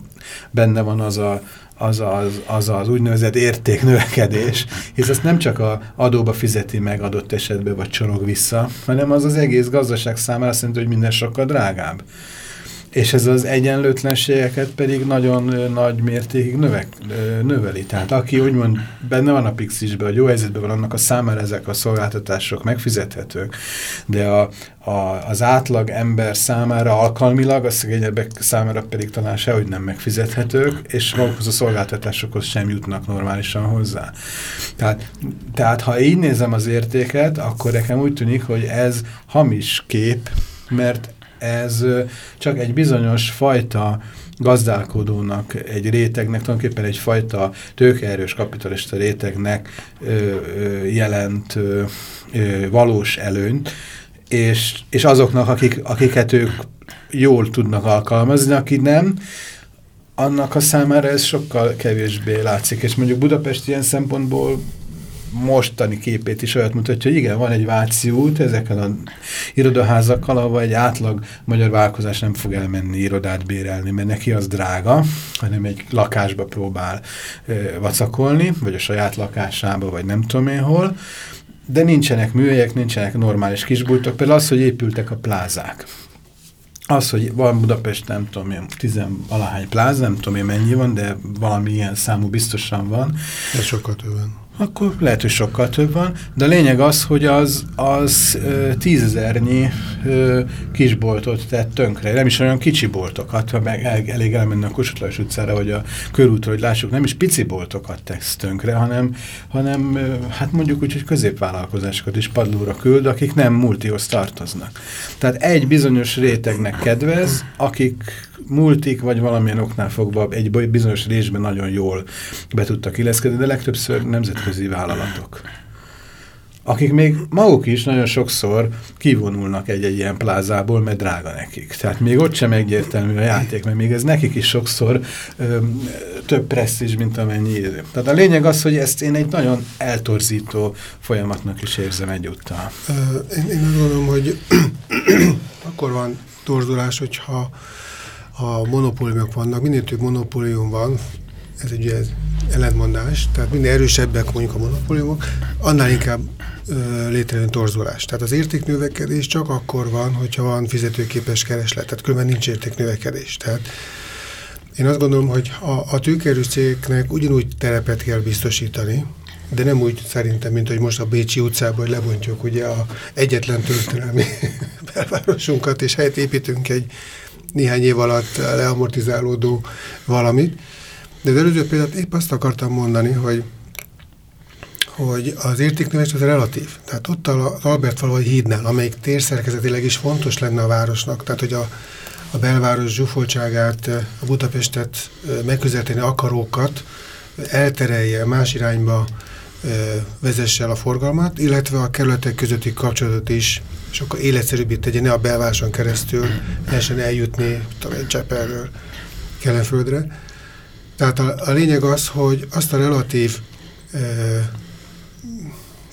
benne van az a, az az, az, az úgynevezett értéknövekedés, és ezt nem csak a adóba fizeti meg adott esetben, vagy csorog vissza, hanem az az egész gazdaság számára azt jelenti, hogy minden sokkal drágább. És ez az egyenlőtlenségeket pedig nagyon nagy mértékig növek, növeli. Tehát aki úgymond benne van a Pixisben, hogy jó helyzetben van, annak a számára ezek a szolgáltatások megfizethetők, de a, a, az átlag ember számára alkalmilag, a szegényebbek számára pedig talán sehogy nem megfizethetők, és magukhoz a szolgáltatásokhoz sem jutnak normálisan hozzá. Tehát, tehát ha így nézem az értéket, akkor nekem úgy tűnik, hogy ez hamis kép, mert ez csak egy bizonyos fajta gazdálkodónak, egy rétegnek, tulajdonképpen egyfajta tőkeerős kapitalista rétegnek ö, jelent ö, valós előnyt, és, és azoknak, akik, akiket ők jól tudnak alkalmazni, aki nem, annak a számára ez sokkal kevésbé látszik, és mondjuk Budapest ilyen szempontból mostani képét is olyat mutatja, hogy igen, van egy Váci út ezeken a irodaházakkal, ahol egy átlag magyar vállalkozás nem fog elmenni irodát bérelni, mert neki az drága, hanem egy lakásba próbál ö, vacakolni, vagy a saját lakásába, vagy nem tudom én hol, de nincsenek műhelyek, nincsenek normális kisbultok, például az, hogy épültek a plázák. Az, hogy van Budapest, nem tudom én, tizenvalahány pláz, nem tudom én mennyi van, de valami ilyen számú biztosan van. Ez sokkal több van akkor lehet, hogy sokkal több van, de a lényeg az, hogy az, az tízezernyi kisboltot tett tönkre. Nem is olyan kicsi boltokat, ha meg el, elég elmenni a Kossuth utcára, vagy a körútra, hogy lássuk, nem is pici boltokat tesz tönkre, hanem, hanem hát mondjuk úgy, hogy középvállalkozásokat is padlóra küld, akik nem multihoz tartoznak. Tehát egy bizonyos rétegnek kedvez, akik multik, vagy valamilyen oknál fogva egy bizonyos részben nagyon jól be tudtak illeszkedni, de legtöbbször nemzetközi vállalatok akik még maguk is nagyon sokszor kivonulnak egy-egy ilyen plázából, mert drága nekik. Tehát még ott sem egyértelmű a játék, mert még ez nekik is sokszor ö, több presztízs, mint amennyi idő. Tehát a lényeg az, hogy ezt én egy nagyon eltorzító folyamatnak is érzem egyúttal. Én, én azt gondolom, hogy akkor van torzulás, hogyha a monopóliumok vannak, minél több monopólium van, ez egy ugye ellentmondás, tehát minél erősebbek mondjuk a monopóliumok, annál inkább ö, létrejön torzulás. Tehát az értéknövekedés csak akkor van, hogyha van fizetőképes kereslet, tehát különben nincs értéknövekedés. Tehát én azt gondolom, hogy a, a tőkerős cégeknek ugyanúgy terepet kell biztosítani, de nem úgy szerintem, mint hogy most a Bécsi utcában, hogy lebontjuk ugye a egyetlen történelmi belvárosunkat, és helyet építünk egy néhány év alatt leamortizálódó valamit. De az előző példát épp azt akartam mondani, hogy hogy az értéknövés az relatív. Tehát ott az Albert falvai hídnál, amelyik térszerkezetileg is fontos lenne a városnak, tehát hogy a, a belváros zsúfoltságát, a Budapestet megközelíteni akarókat elterelje más irányba, vezesse el a forgalmat, illetve a kerületek közötti kapcsolatot is sokkal életszerűbbé tegye, ne a belvároson keresztül lehessen eljutni talán Csepelről Kelenföldre. Tehát a, a lényeg az, hogy azt a relatív e,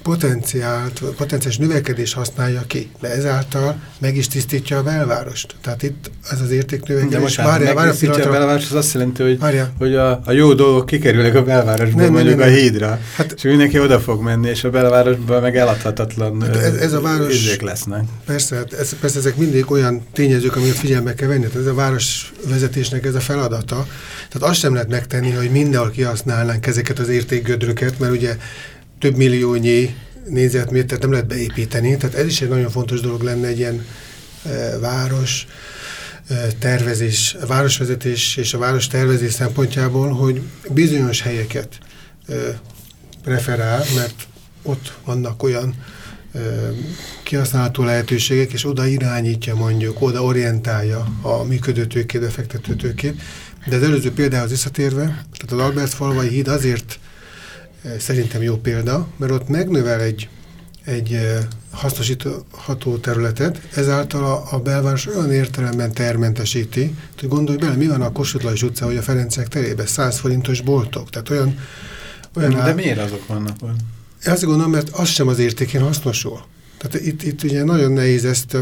potenciált, potenciális növekedés használja ki, de ezáltal meg is tisztítja a belvárost. Tehát itt ez az értéknövekedés. De most várja, várja a, a belváros, az azt jelenti, hogy, hogy a, a jó dolgok kikerülnek a belvárosból, nem, mondjuk nem, nem, a hídra, hát, és mindenki oda fog menni, és a belvárosban meg eladhatatlan hát ez, ez a város, lesznek. Persze, hát ez, persze ezek mindig olyan tényezők, amiket figyelme kell venni. Tehát ez a városvezetésnek ez a feladata. Tehát azt sem lehet megtenni, hogy mindenhol kihasználnánk ezeket az értékgödröket, mert ugye több milliónyi négyzetmétert nem lehet beépíteni, tehát ez is egy nagyon fontos dolog lenne egy ilyen e, város e, tervezés, a városvezetés és a város tervezés szempontjából, hogy bizonyos helyeket e, preferál, mert ott vannak olyan e, kihasználható lehetőségek, és oda irányítja mondjuk, oda orientálja a működő tőkét, befektető tőkét. De az előző példához visszatérve, tehát az Albert falvai híd azért szerintem jó példa, mert ott megnövel egy, egy hasznosítható területet, ezáltal a, a belváros olyan értelemben termentesíti, hogy gondolj bele, mi van a Kossuth Lajos utca, hogy a Ferencek terében 100 forintos boltok, tehát olyan... olyan de, de miért azok vannak? Én azt gondolom, mert az sem az értékén hasznosul. Tehát itt, itt ugye nagyon nehéz ezt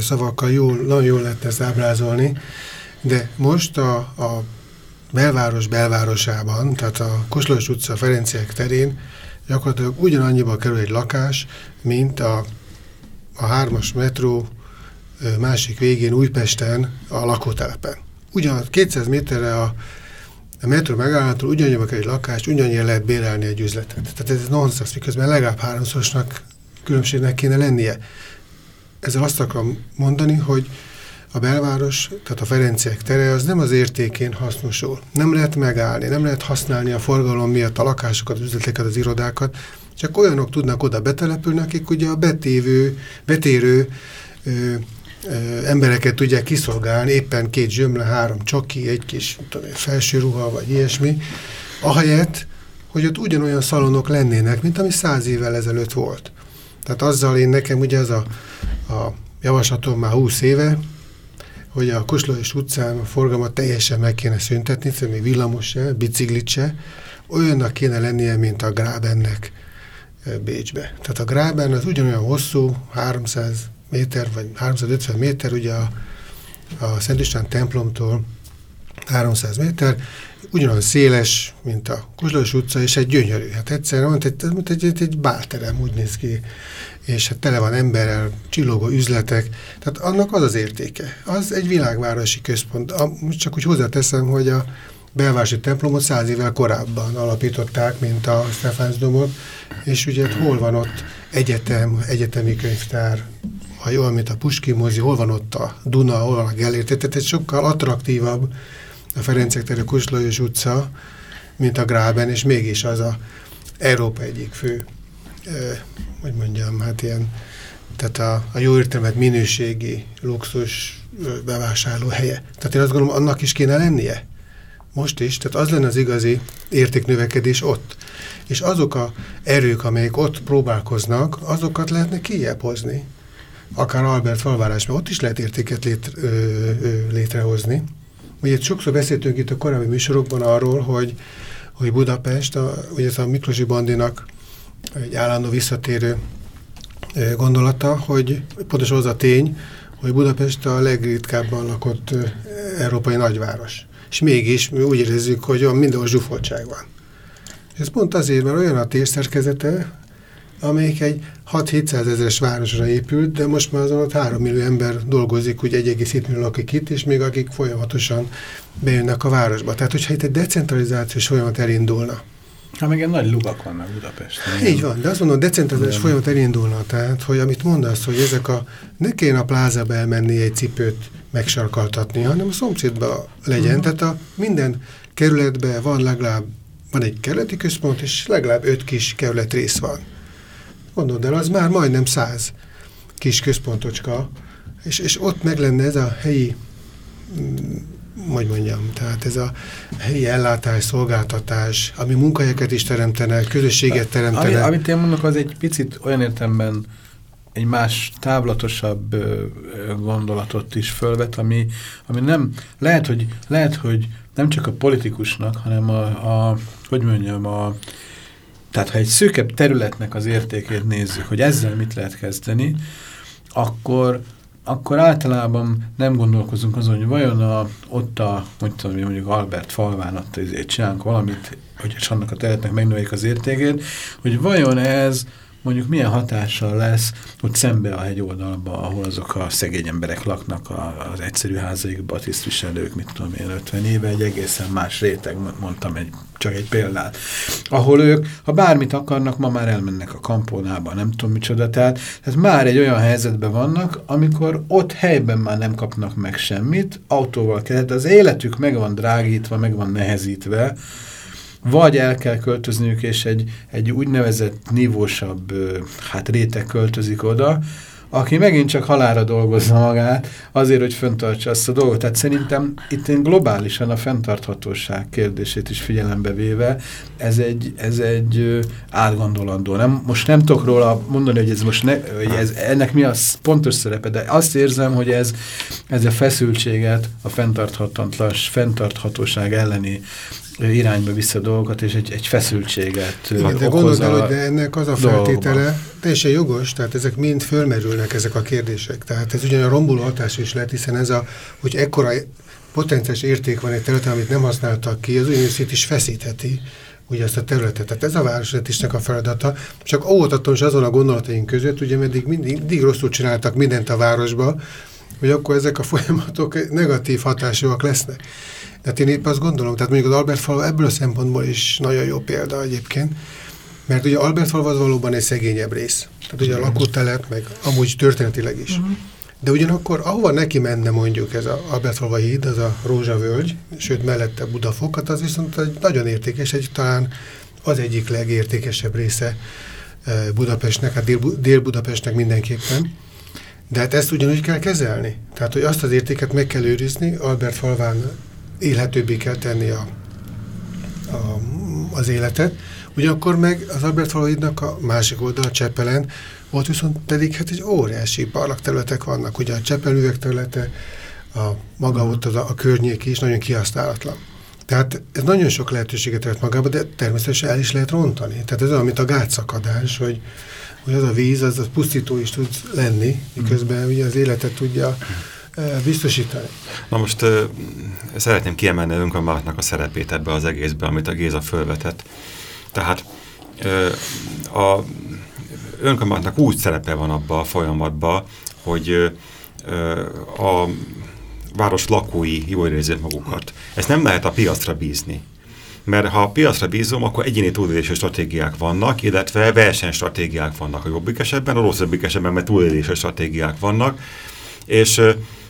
szavakkal jól, nagyon jól lehet ezt ábrázolni, de most a, a belváros belvárosában, tehát a Koslos utca Ferenciek terén gyakorlatilag ugyanannyiba kerül egy lakás, mint a, a hármas metró másik végén Újpesten a lakótelepen. Ugyan 200 méterre a, a metró megállától ugyanannyiba kell egy lakást, ugyanannyira lehet bérelni egy üzletet. Tehát ez nonsens, miközben legalább háromszorosnak különbségnek kéne lennie. Ezzel azt akarom mondani, hogy a belváros, tehát a Ferenciek tere, az nem az értékén hasznosul. Nem lehet megállni, nem lehet használni a forgalom miatt a lakásokat, üzleteket, az irodákat, csak olyanok tudnak oda betelepülni, akik ugye a betévő, betérő ö, ö, embereket tudják kiszolgálni, éppen két zsömle, három csoki, egy kis tudom, felső ruha, vagy ilyesmi, ahelyett, hogy ott ugyanolyan szalonok lennének, mint ami száz évvel ezelőtt volt. Tehát azzal én nekem ugye az a, a javaslatom már húsz éve, hogy a Koslós utcán a forgalmat teljesen meg kéne szüntetni, szóval még villamos se, biciklit se, olyannak kéne lennie, mint a Grábennek Bécsbe. Tehát a Gráben az ugyanolyan hosszú, 300 méter, vagy 350 méter, ugye a, a Szent István templomtól 300 méter, ugyanolyan széles, mint a Kozlós utca, és egy gyönyörű. Hát egyszerűen, egy, mint egy, egy, egy bálterem úgy néz ki, és hát tele van emberrel, csillogó üzletek, tehát annak az az értéke. Az egy világvárosi központ. A, csak úgy hozzáteszem, hogy a belvárosi templomot száz évvel korábban alapították, mint a Stefánsdomot, és ugye hát hol van ott egyetem, egyetemi könyvtár, ha jól, mint a Puski mozi, hol van ott a Duna, hol van a Gellért, tehát egy sokkal attraktívabb a Ferencek tere Kuslajos utca, mint a Gráben, és mégis az a Európa egyik fő, hogy mondjam, hát ilyen, tehát a, a jó értelmet minőségi, luxus bevásárló helye. Tehát én azt gondolom, annak is kéne lennie. Most is, tehát az lenne az igazi értéknövekedés ott. És azok a erők, amelyek ott próbálkoznak, azokat lehetne kijebb hozni. Akár Albert falvárásban, ott is lehet értéket lét, ö, ö, létrehozni. Ugye sokszor beszéltünk itt a korábbi műsorokban arról, hogy, hogy Budapest, a, ugye a Miklósi Bandinak egy állandó visszatérő gondolata, hogy pontosan az a tény, hogy Budapest a legritkábban lakott európai nagyváros. És mégis mi úgy érezzük, hogy olyan mindenhol zsúfoltság van. Ez pont azért, mert olyan a térszerkezete, amelyik egy 6-700 ezeres városra épült, de most már azon ott 3 millió ember dolgozik, úgy 1,7 millió lakik itt, és még akik folyamatosan bejönnek a városba. Tehát, hogyha itt egy decentralizációs folyamat elindulna, Hát meg nagy lugak vannak Budapesten. Így van, de azt mondom, decentralizációs folyamat elindulna, tehát, hogy amit mondasz, hogy ezek a, ne kéne a plázába elmenni egy cipőt megsarkaltatni, hanem a szomszédba legyen. -huh. tehát a minden kerületben van legalább, van egy kerületi központ, és legalább öt kis kerület rész van. Gondold el, az már majdnem száz kis központocska, és, és ott meg lenne ez a helyi, mm, hogy mondjam, tehát ez a helyi ellátás, szolgáltatás, ami munkahelyeket is teremtene, közösséget teremtene. Ami, amit én mondok, az egy picit olyan értemben egy más távlatosabb gondolatot is fölvet, ami, ami nem, lehet hogy, lehet, hogy nem csak a politikusnak, hanem a, a hogy mondjam, a, tehát ha egy szűkebb területnek az értékét nézzük, hogy ezzel mit lehet kezdeni, akkor, akkor általában nem gondolkozunk azon, hogy vajon a, ott a, tudom, mondjuk Albert falván ott ezért csinálunk valamit, hogy annak a területnek megnöveljük az értékét, hogy vajon ez mondjuk milyen hatással lesz ott szembe a hegyoldalba, ahol azok a szegény emberek laknak az egyszerű házaikba, tisztviselők, mit tudom én, 50 éve, egy egészen más réteg, mondtam egy, csak egy példát, ahol ők, ha bármit akarnak, ma már elmennek a kampónába, nem tudom micsoda, tehát, tehát már egy olyan helyzetben vannak, amikor ott helyben már nem kapnak meg semmit, autóval kellett, az életük meg van drágítva, meg van nehezítve, vagy el kell költözniük, és egy, egy úgynevezett nívósabb hát réteg költözik oda, aki megint csak halára dolgozza magát, azért, hogy fenntartsa azt a dolgot. Tehát szerintem itt én globálisan a fenntarthatóság kérdését is figyelembe véve, ez egy, ez egy átgondolandó. Nem, most nem tudok róla mondani, hogy ez most ne, hogy ez, ennek mi a pontos szerepe, de azt érzem, hogy ez, ez a feszültséget, a fenntarthatóság elleni irányba vissza dolgokat, és egy, egy feszültséget Igen, de gondold el, hogy de ennek az a feltétele, dolgokban. teljesen jogos, tehát ezek mind fölmerülnek ezek a kérdések. Tehát ez ugyan a romboló hatás is lehet, hiszen ez a, hogy ekkora potenciális érték van egy területen, amit nem használtak ki, az ugyanis is feszítheti ugye ezt a területet. Tehát ez a városvezetésnek a feladata. Csak óvatatom is azon a gondolataink között, ugye meddig mindig, mindig rosszul csináltak mindent a városba, hogy akkor ezek a folyamatok negatív hatásúak lesznek. Tehát én épp azt gondolom, tehát mondjuk az Albert falva ebből a szempontból is nagyon jó példa egyébként, mert ugye Albert falva az valóban egy szegényebb rész. Tehát ugye a lakótelep, meg amúgy történetileg is. Uh -huh. De ugyanakkor, ahova neki menne mondjuk ez a Albertfalva híd, az a Rózsavölgy, sőt mellette Budafokat, az viszont egy nagyon értékes, egy talán az egyik legértékesebb része eh, Budapestnek, hát Dél-Budapestnek mindenképpen. De hát ezt ugyanúgy kell kezelni. Tehát, hogy azt az értéket meg kell őrizni, Albert falván élhetőbbé kell tenni a, a, az életet, ugyanakkor meg az Albert falvaidnak a másik oldal, Csepelen, ott viszont pedig hát egy óriási parlagterületek vannak, ugye a Csepelművek területe, a maga ott az a, a környék is nagyon kihasználatlan. Tehát ez nagyon sok lehetőséget tett magába, de természetesen el is lehet rontani. Tehát ez olyan, mint a gátszakadás, hogy, hogy az a víz, az, az pusztító is tud lenni, miközben ugye az életet tudja biztosítani. Na most szeretném kiemelni önkormányzatnak a szerepét ebbe az egészbe, amit a Géza fölvetett. Tehát a önkormányzatnak úgy szerepe van abba a folyamatban, hogy a város lakói jól érzik magukat. Ezt nem lehet a piacra bízni. Mert ha a piacra bízom, akkor egyéni túlélési stratégiák vannak, illetve versenystratégiák vannak a jobbik esetben, a rosszabbik esetben, mert túlélési stratégiák vannak, és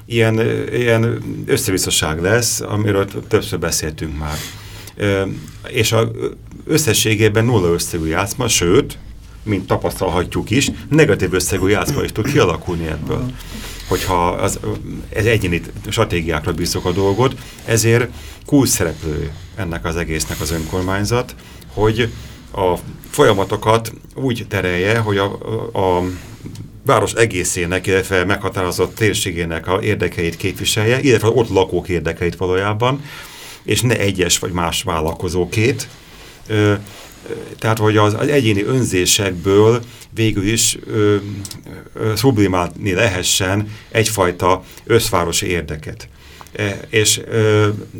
ilyen, ilyen összevisszaság lesz, amiről többször beszéltünk már. És a összességében nulla összegű játszma, sőt, mint tapasztalhatjuk is, negatív összegű játszma is tud kialakulni ebből. Hogyha az, ez egyéni stratégiákra bízok a dolgot, ezért kulcs szereplő ennek az egésznek az önkormányzat, hogy a folyamatokat úgy terelje, hogy a, a város egészének, illetve meghatározott térségének a érdekeit képviselje, illetve ott lakók érdekeit valójában, és ne egyes vagy más vállalkozókét, tehát hogy az, az egyéni önzésekből végül is ö, ö, sublimálni lehessen egyfajta összvárosi érdeket. E, és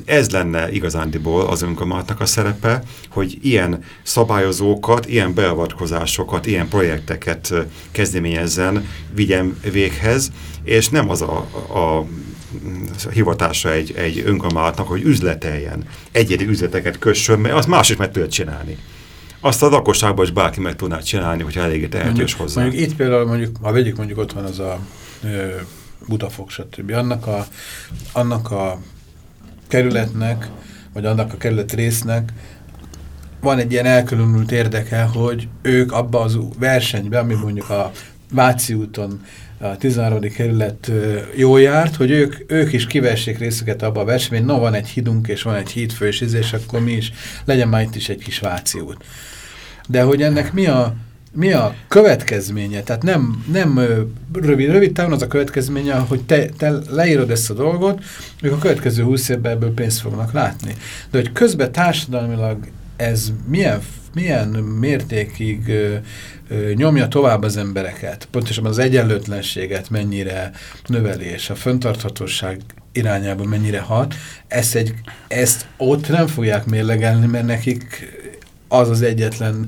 ez lenne igazándiból az önkormányzatnak a szerepe, hogy ilyen szabályozókat, ilyen beavatkozásokat, ilyen projekteket kezdeményezzen, vigyen véghez, és nem az a, a hivatása egy, egy önkormányzatnak, hogy üzleteljen, egyedi üzleteket kössön, mert az másik meg tud csinálni azt a lakosságban is bárki meg tudná csinálni, hogyha eléggé tehetős hozzá. Mondjuk itt például, mondjuk, ha vegyük mondjuk ott van az a Budafok, stb. Annak a, annak a kerületnek, vagy annak a kerület résznek van egy ilyen elkülönült érdeke, hogy ők abba az versenybe, ami mondjuk a Váci úton a 13. kerület jó járt, hogy ők, ők is kivessék részüket abba a versenyben, na van egy hídunk, és van egy hídfő, és, és akkor mi is, legyen már itt is egy kis Váci út. De hogy ennek mi a, mi a következménye? Tehát nem, nem rövid, rövid távon az a következménye, hogy te, te leírod ezt a dolgot, ők a következő húsz évben ebből pénzt fognak látni. De hogy közben társadalmilag ez milyen, milyen mértékig ö, ö, nyomja tovább az embereket, pontosabban az egyenlőtlenséget mennyire növeli, és a föntarthatóság irányába mennyire hat, ezt, egy, ezt ott nem fogják mérlegelni, mert nekik az az egyetlen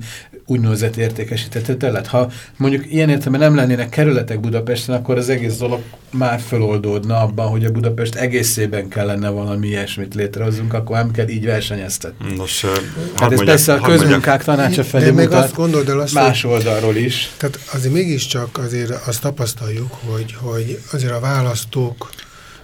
úgynevezett értékesített terület. Ha mondjuk ilyen értelemben nem lennének kerületek Budapesten, akkor az egész dolog már föloldódna abban, hogy a Budapest egészében kellene valami ilyesmit létrehozzunk, akkor nem kell így versenyeztetni. Nos, hát ez mondjak, persze a közmunkák tanácsa felé mutat, azt gondolod el azt, más oldalról is. Tehát azért mégiscsak azért azt tapasztaljuk, hogy, hogy azért a választók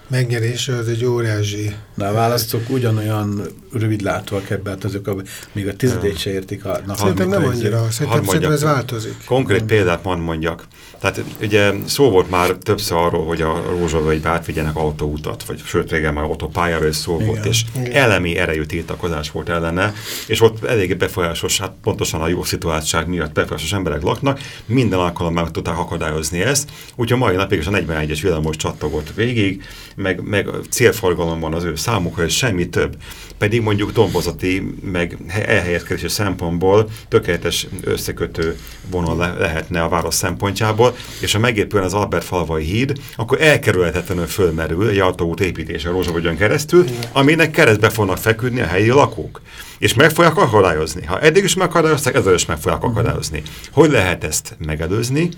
megnyerése az egy óriási... De a választók ugyanolyan rövidlátóak ebben, hát azok a, még a tizedét se értik a napot. Szerintem nem annyira, szerintem, szerintem ez változik. Konkrét nem. példát mond mondjak. Tehát ugye szó volt már többször arról, hogy a Rózsavölgybe átvigyenek autóutat, vagy sőt régen már autópályára is szó Igen. volt, és Igen. elemi erejű tiltakozás volt ellene, és ott eléggé befolyásos, hát pontosan a jó szituátság miatt befolyásos emberek laknak, minden alkalommal meg tudták akadályozni ezt, úgyhogy mai napig is a 41-es villamos csattogott végig, meg, meg célforgalom van az ő számukra, és semmi több. Pedig mondjuk tombozati, meg elhelyezkedési szempontból tökéletes összekötő vonal le lehetne a város szempontjából, és ha megépül az Albert falvai híd, akkor elkerülhetetlenül fölmerül egy autóút építése Rózsavogyon keresztül, aminek keresztbe fognak feküdni a helyi lakók. És meg fogják akadályozni. Ha eddig is megakadályozták, ezzel is meg fogják akadályozni. Hogy lehet ezt megelőzni?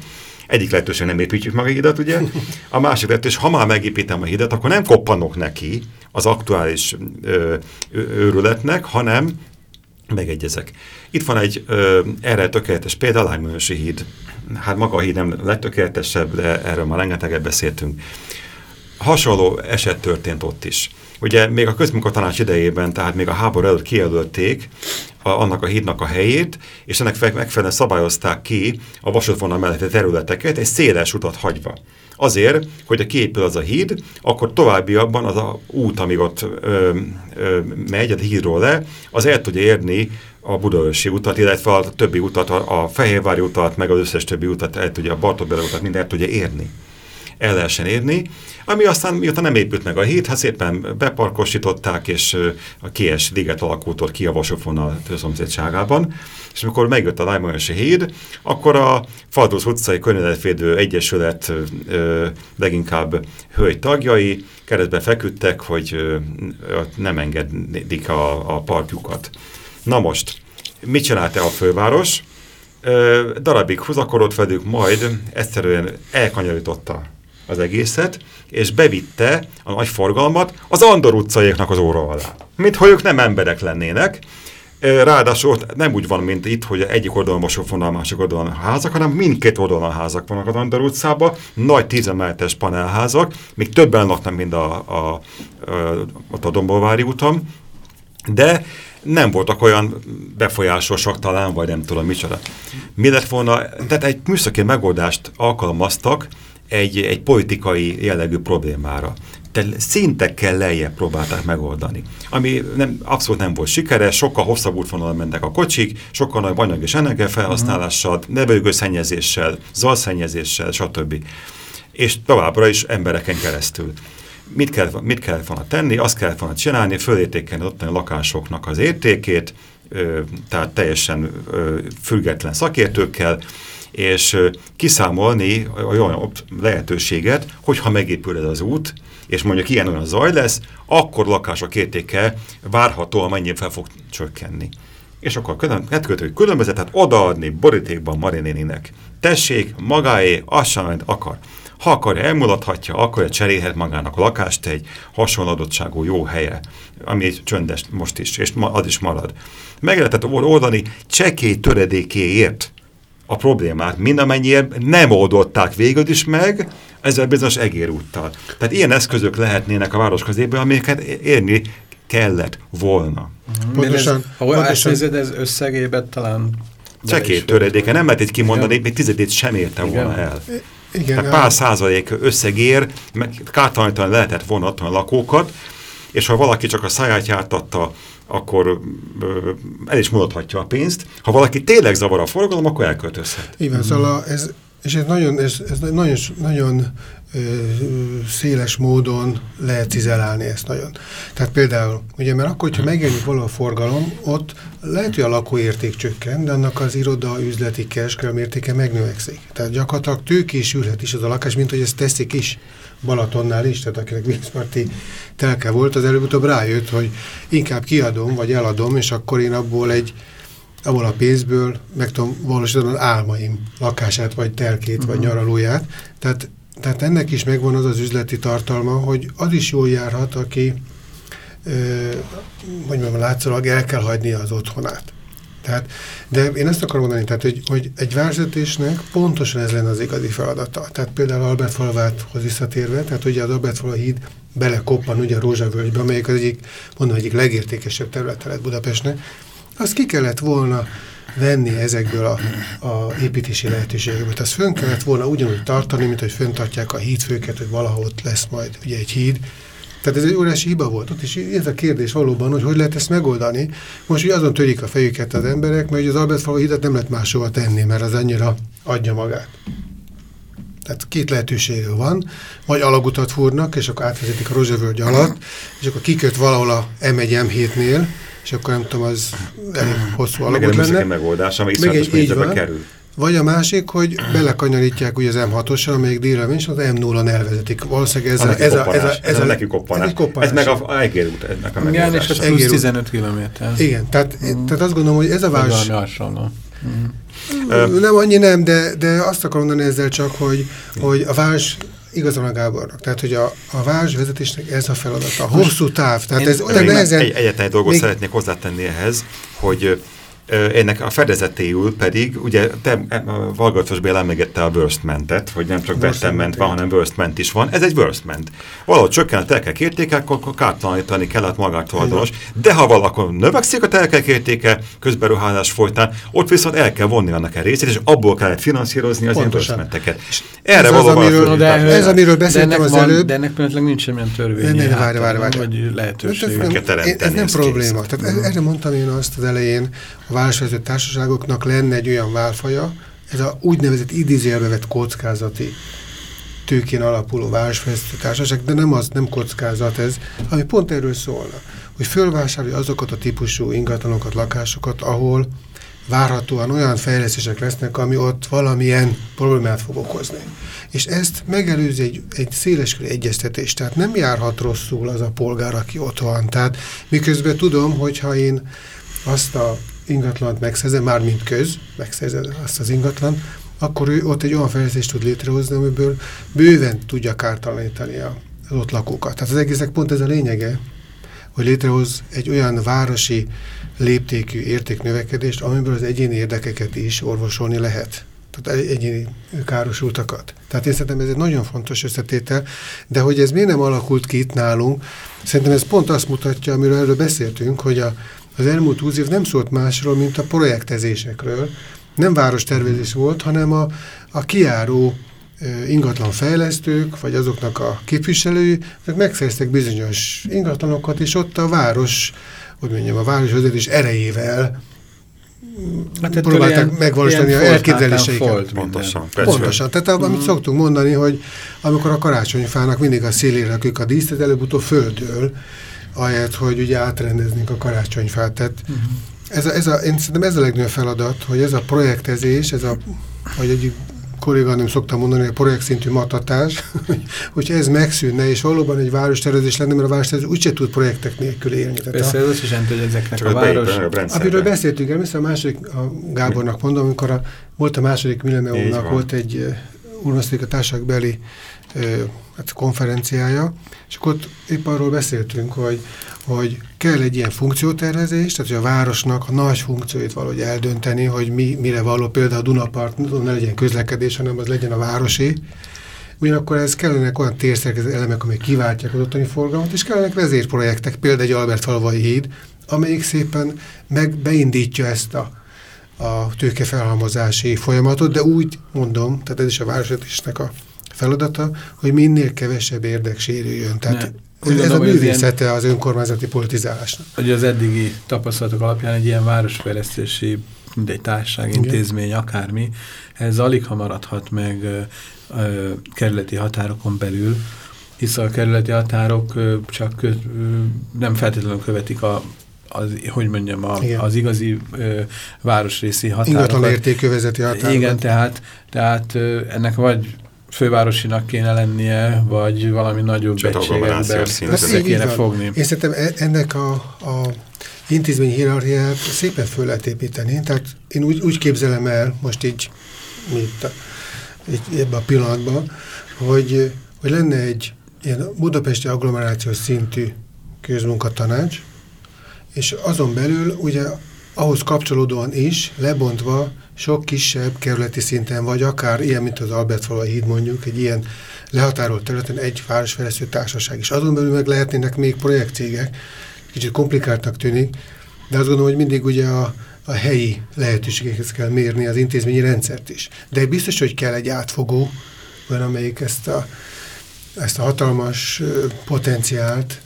Egyik lehetőség nem építjük meg a hidat, ugye? A másik lehetőség, ha már megépítem a hidat, akkor nem koppanok neki az aktuális ö, őrületnek, hanem megegyezek. Itt van egy ö, erre tökéletes példa, a híd. Hát maga a híd nem legtökéletesebb, de erről már rengeteget beszéltünk. Hasonló eset történt ott is. Ugye még a közmunkatanács idejében, tehát még a háború előtt kijelölték a, annak a hídnak a helyét, és ennek megfelelően szabályozták ki a vasútvonal melletti területeket egy széles utat hagyva. Azért, hogy a kiépül az a híd, akkor továbbiakban az a út, amíg ott ö, ö, megy a hídról le, az el tudja érni a Budaörsi utat, illetve a többi utat, a, a Fehérvári utat, meg az összes többi utat el tudja, a Bartók utat mind el tudja érni el lehessen érni, ami aztán miután nem épült meg a híd, hát szépen beparkosították, és a kies liget alakult ki a vasútvonal szomszédságában, és amikor megjött a Lájmonyosi híd, akkor a Faldusz utcai környezetvédő egyesület ö, leginkább hölgy tagjai keresztbe feküdtek, hogy ö, nem engedik a, a parkjukat. Na most, mit csinálta a főváros? Ö, darabig húzakorott velük, majd egyszerűen elkanyarította az egészet, és bevitte a nagy forgalmat az Andor utcaiaknak az óra alá. Mint hogy ők nem emberek lennének, Ráadásul nem úgy van, mint itt, hogy egyik oldalon a másik oldalon a házak, hanem mindkét oldalon a házak vannak az Andor utcában, nagy tízemeletes panelházak, még többen laknak, mint a, a, a, a Dombovári úton, de nem voltak olyan befolyásosak talán, vagy nem tudom micsoda. Mi lett volna, tehát egy műszaki megoldást alkalmaztak, egy, egy politikai jellegű problémára. Tehát szintekkel lejjebb próbálták megoldani. Ami nem, abszolút nem volt sikeres, sokkal hosszabb útvonalon mentek a kocsik, sokkal nagyobb anyag és energiafelhasználással, uh-huh. szennyezéssel, zalszennyezéssel, stb. És továbbra is embereken keresztül. Mit kell, mit kell volna tenni? Azt kell volna csinálni, fölértékelni ott a lakásoknak az értékét, ö, tehát teljesen ö, független szakértőkkel, és kiszámolni olyan lehetőséget, hogyha megépül ez az út, és mondjuk ilyen olyan zaj lesz, akkor lakások értéke várhatóan mennyivel fog csökkenni. És akkor hogy különbözet, tehát odaadni borítékban Marinéninek. Tessék, magáé, azt sem akar. Ha akarja, elmulathatja, akkor cserélhet magának a lakást egy hasonló adottságú jó helye, ami csöndes most is, és az is marad. Meg lehetett oldani csekély töredékéért a problémát, mind amennyiért nem oldották végül is meg, ezzel bizonyos egérúttal. Tehát ilyen eszközök lehetnének a város közében, amiket érni kellett volna. Mm, pontosan. Ez, ha pontosan. nézed, ez összegében talán... Csekély töredéke, nem lehet itt kimondani, még tizedét sem érte Igen. volna el. Igen, Tehát pár százalék összegér, kártalanítan lehetett volna a lakókat, és ha valaki csak a száját jártatta akkor el is mutathatja a pénzt. Ha valaki tényleg zavar a forgalom, akkor elköltözhet. Igen, szóval ez, és ez nagyon, ez, ez nagyon, nagyon ö, széles módon lehet cizelálni ezt nagyon. Tehát például, ugye, mert akkor, hogyha megjelenik való a forgalom, ott lehet, hogy a lakóérték csökken, de annak az iroda, üzleti, kereskedelmi értéke megnövekszik. Tehát gyakorlatilag tőkésülhet is az a lakás, mint hogy ezt teszik is. Balatonnál is, tehát akinek vízparti telke volt, az előbb-utóbb rájött, hogy inkább kiadom, vagy eladom, és akkor én abból egy abból a pénzből meg tudom valósítani az álmaim lakását, vagy telkét, uh -huh. vagy mhm. nyaralóját. Tehát, tehát ennek is megvan az az üzleti tartalma, hogy az is jól járhat, aki ö, hogy mondjam, látszólag el kell hagyni az otthonát. Tehát, de én ezt akarom mondani, tehát, hogy, hogy egy vezetésnek pontosan ez lenne az igazi feladata. Tehát például Albert Falváthoz visszatérve, tehát ugye az Albert Falva híd belekoppan ugye a Rózsavölgybe, amelyik az egyik, mondom, egyik legértékesebb területe lett Budapestnek, azt ki kellett volna venni ezekből a, a építési lehetőségekből. Azt fönn kellett volna ugyanúgy tartani, mint hogy föntartják a hídfőket, hogy valahol lesz majd ugye egy híd, tehát ez egy óriási hiba volt ott, és ez a kérdés valóban, hogy hogy lehet ezt megoldani. Most ugye azon törik a fejüket az emberek, mert az Albert Falva hidat nem lehet máshova tenni, mert az annyira adja magát. Tehát két lehetősége van, vagy alagutat fúrnak, és akkor átvezetik a Rozsavölgy alatt, és akkor kiköt valahol a M1-M7-nél, és akkor nem tudom, az elég hosszú alagut lenne. Meg egy megoldás, ami iszonyatos kerül. Vagy a másik, hogy belekanyarítják ugye az M6-osra, amelyik délre és az M0-on elvezetik. Valószínűleg ez a... Ez, a, ez, a, ez, a, neki koppanás. Ez, ez meg a egérút, ez meg a. Igen, és ez plusz 15 km. Igen, tehát, mm. tehát azt gondolom, hogy ez a város... Mm. Nem annyi nem, de, de azt akarom mondani ezzel csak, hogy, hogy a város igazán a Gábornak. Tehát, hogy a, a városvezetésnek ez a feladata. A hosszú táv. Tehát ez olyan nehezen... Egy, egyetlen egy dolgot még... szeretnék hozzátenni ehhez, hogy ennek a fedezetéül pedig, ugye te Valgatos Béla emlegette a Wurstmentet, hogy nem csak Bettement van, hanem Wurstment is van. Ez egy Wurstment. Valahogy csökken a telkek értéke, akkor kártalanítani kellett magát tulajdonos. De ha valakor növekszik a telkek értéke közberuházás folytán, ott viszont el kell vonni annak a részét, és abból kellett finanszírozni az ilyen Wurstmenteket. Erre ez valóban az, amiről, de, ez, amiről beszéltem az előbb. De ennek például nincs semmilyen törvény. Ne, ne, várj, várj, várj. Vagy lehetőség. Ez nem probléma. Tehát erre mondtam én azt az elején, a városvezető társaságoknak lenne egy olyan válfaja, ez a úgynevezett idézélbe vett kockázati tőkén alapuló városvezető társaság, de nem az, nem kockázat ez, ami pont erről szólna, hogy fölvásárolja azokat a típusú ingatlanokat, lakásokat, ahol várhatóan olyan fejlesztések lesznek, ami ott valamilyen problémát fog okozni. És ezt megelőzi egy, egy széleskörű egyeztetés, tehát nem járhat rosszul az a polgár, aki ott van. Tehát miközben tudom, hogyha én azt a ingatlant megszerzem, már mint köz, megszerzed azt az ingatlan, akkor ő ott egy olyan fejlesztést tud létrehozni, amiből bőven tudja kártalanítani az ott lakókat. Tehát az egészek pont ez a lényege, hogy létrehoz egy olyan városi léptékű értéknövekedést, amiből az egyéni érdekeket is orvosolni lehet. Tehát egyéni károsultakat. Tehát én szerintem ez egy nagyon fontos összetétel, de hogy ez miért nem alakult ki itt nálunk, szerintem ez pont azt mutatja, amiről erről beszéltünk, hogy a, az elmúlt húsz év nem szólt másról, mint a projektezésekről. Nem várostervezés volt, hanem a, a kiáró ingatlan fejlesztők, vagy azoknak a képviselői, akik megszereztek bizonyos ingatlanokat, és ott a város, hogy mondjam, a városvezetés erejével hát próbálták ilyen, megvalósítani a elképzeléseiket. Pontosan. Pontosan. Tehát amit mm. szoktunk mondani, hogy amikor a karácsonyfának mindig a szélére rakjuk a díszet, előbb-utóbb földől, ahelyett, hogy ugye átrendeznénk a karácsonyfát. Tehát uh mhm. -huh. ez a, ez a, én szerintem ez a legnagyobb feladat, hogy ez a projektezés, ez a, hogy egy kolléganőm szoktam mondani, hogy a projekt szintű matatás, hogy ez megszűnne, és valóban egy várostervezés lenne, mert a várostervezés úgyse tud projektek nélkül élni. Persze, ez azt is jelenti, hogy ezeknek a város... Amiről beszéltünk, el, a második, a Gábornak mondom, amikor a, volt a második millenniumnak, volt egy uh, a társaságbeli hát konferenciája, és akkor ott épp arról beszéltünk, hogy, hogy kell egy ilyen funkciótervezés, tehát hogy a városnak a nagy funkcióit valahogy eldönteni, hogy mi, mire való, például a Dunapart ne legyen közlekedés, hanem az legyen a városi. Ugyanakkor ez kellenek olyan térszerkező elemek, amelyek kiváltják az ottani forgalmat, és kellenek vezérprojektek, például egy Albert Falvai híd, amelyik szépen meg beindítja ezt a, a tőkefelhalmozási folyamatot, de úgy mondom, tehát ez is a városvetésnek a feladata, hogy minél kevesebb érdek sérüljön. Tehát ne, ez, a művészete ilyen, az önkormányzati politizálásnak. Hogy az eddigi tapasztalatok alapján egy ilyen városfejlesztési mindegy társaság, intézmény, akármi, ez alig ha maradhat meg ö, ö, kerületi határokon belül, hisz a kerületi határok ö, csak ö, nem feltétlenül követik a az, hogy mondjam, a, az igazi ö, városrészi határokat. Ingatlan értékövezeti határokat. Igen, tehát, tehát ö, ennek vagy fővárosinak kéne lennie, vagy valami nagyobb egységekben össze kéne fogni. Én szerintem e- ennek a, a intézmény hierarchiát szépen föl lehet építeni. Tehát én úgy, úgy képzelem el, most így, itt a, így ebben a pillanatban, hogy, hogy lenne egy ilyen budapesti agglomerációs szintű közmunkatanács, és azon belül ugye ahhoz kapcsolódóan is lebontva sok kisebb kerületi szinten, vagy akár ilyen, mint az Albert híd mondjuk, egy ilyen lehatárolt területen egy városfejlesztő társaság is. Azon belül meg lehetnének még projektcégek, kicsit komplikáltnak tűnik, de azt gondolom, hogy mindig ugye a, a helyi lehetőségekhez kell mérni az intézményi rendszert is. De biztos, hogy kell egy átfogó, olyan, amelyik ezt a, ezt a hatalmas potenciált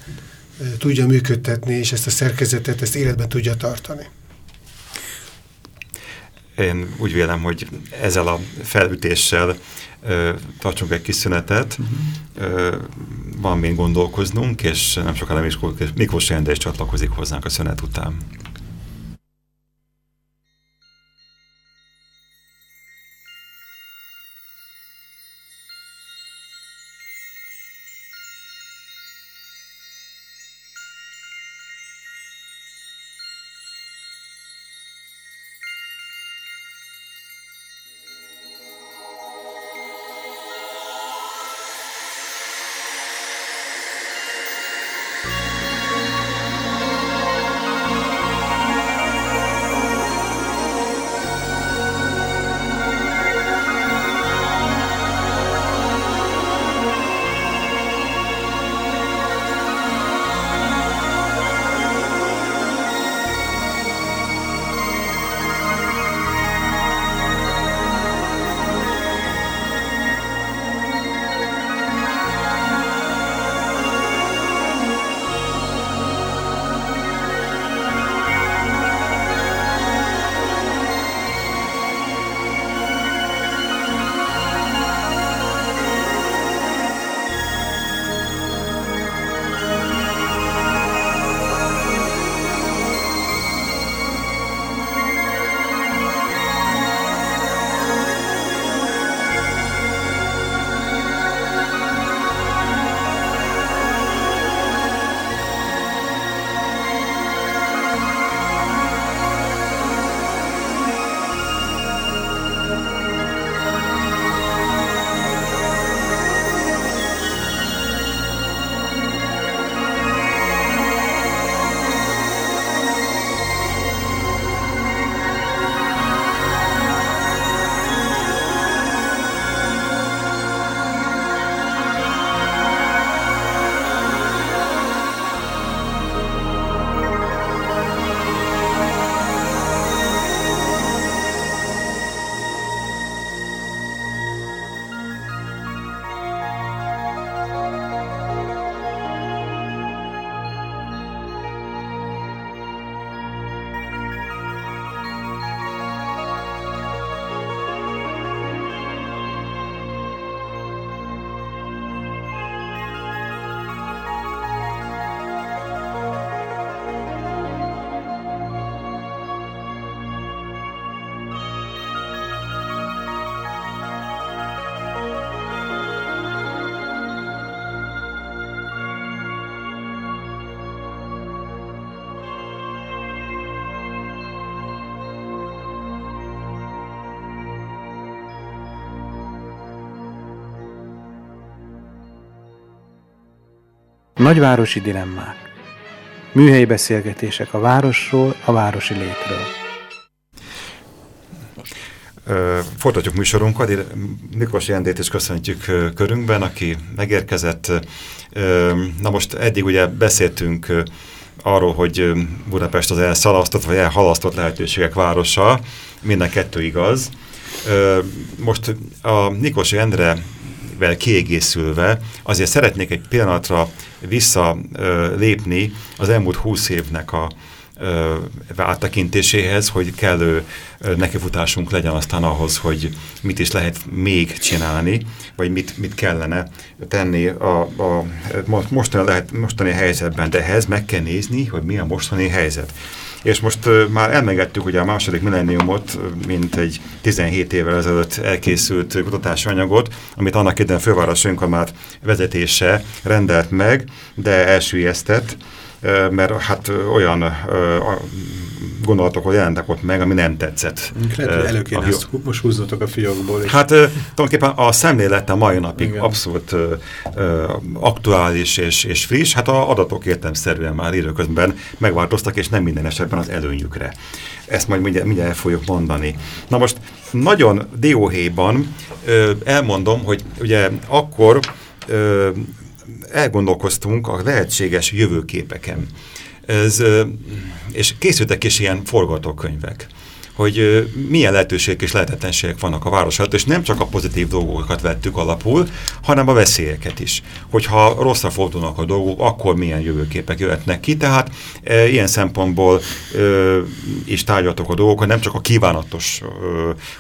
tudja működtetni, és ezt a szerkezetet, ezt életben tudja tartani. Én úgy vélem, hogy ezzel a felütéssel ö, tartsunk egy kis szünetet. Uh -huh. ö, van még gondolkoznunk, és nem sokára Miklós Jende is csatlakozik hozzánk a szünet után. Nagyvárosi dilemmák. Műhelyi beszélgetések a városról, a városi létről. Folytatjuk műsorunkat. Miklós Jendét is köszöntjük körünkben, aki megérkezett. Na most eddig ugye beszéltünk arról, hogy Budapest az elszalasztott vagy elhalasztott lehetőségek városa. Minden kettő igaz. Most a Miklós Endre kiegészülve azért szeretnék egy pillanatra visszalépni az elmúlt húsz évnek a áttekintéséhez, hogy kellő nekifutásunk legyen aztán ahhoz, hogy mit is lehet még csinálni, vagy mit, mit kellene tenni a, a mostani, lehet, mostani helyzetben, de ehhez meg kell nézni, hogy mi a mostani helyzet. És most már elmegedtük ugye a második millenniumot, mint egy 17 évvel ezelőtt elkészült kutatási anyagot, amit annak idején főváros önkormányzat vezetése rendelt meg, de elsüllyesztett, mert hát olyan gondolatokat jelentek ott meg, ami nem tetszett. Lehet, elő kéne ezt most húzzatok a fiókból. És... Hát tulajdonképpen a szemlélet a mai napig Igen. abszolút aktuális és, és friss, hát a adatok értelmszerűen már időközben megváltoztak, és nem minden esetben az előnyükre. Ezt majd mindjárt, mindjárt el fogjuk mondani. Na most nagyon dióhéjban elmondom, hogy ugye akkor elgondolkoztunk a lehetséges jövőképeken. Ez, és készültek is ilyen forgatókönyvek hogy milyen lehetőségek és lehetetlenségek vannak a város előtt, és nem csak a pozitív dolgokat vettük alapul, hanem a veszélyeket is. Hogyha rosszra fordulnak a dolgok, akkor milyen jövőképek jöhetnek ki, tehát e, ilyen szempontból e, is tárgyaltok a dolgokat, nem csak a kívánatos e,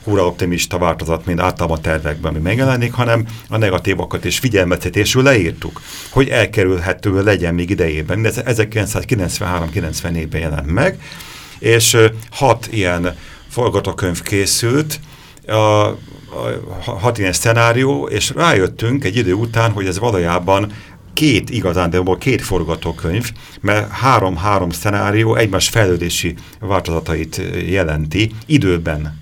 húra optimista változat, mint általában a tervekben, ami megjelenik, hanem a negatívokat is figyelmeztetésül leírtuk, hogy elkerülhető legyen még idejében. Ez 1993-94-ben jelent meg, és hat ilyen forgatókönyv készült, a, a, hat ilyen szenárió, és rájöttünk egy idő után, hogy ez valójában két igazán, de két forgatókönyv, mert három-három szenárió egymás fejlődési változatait jelenti időben.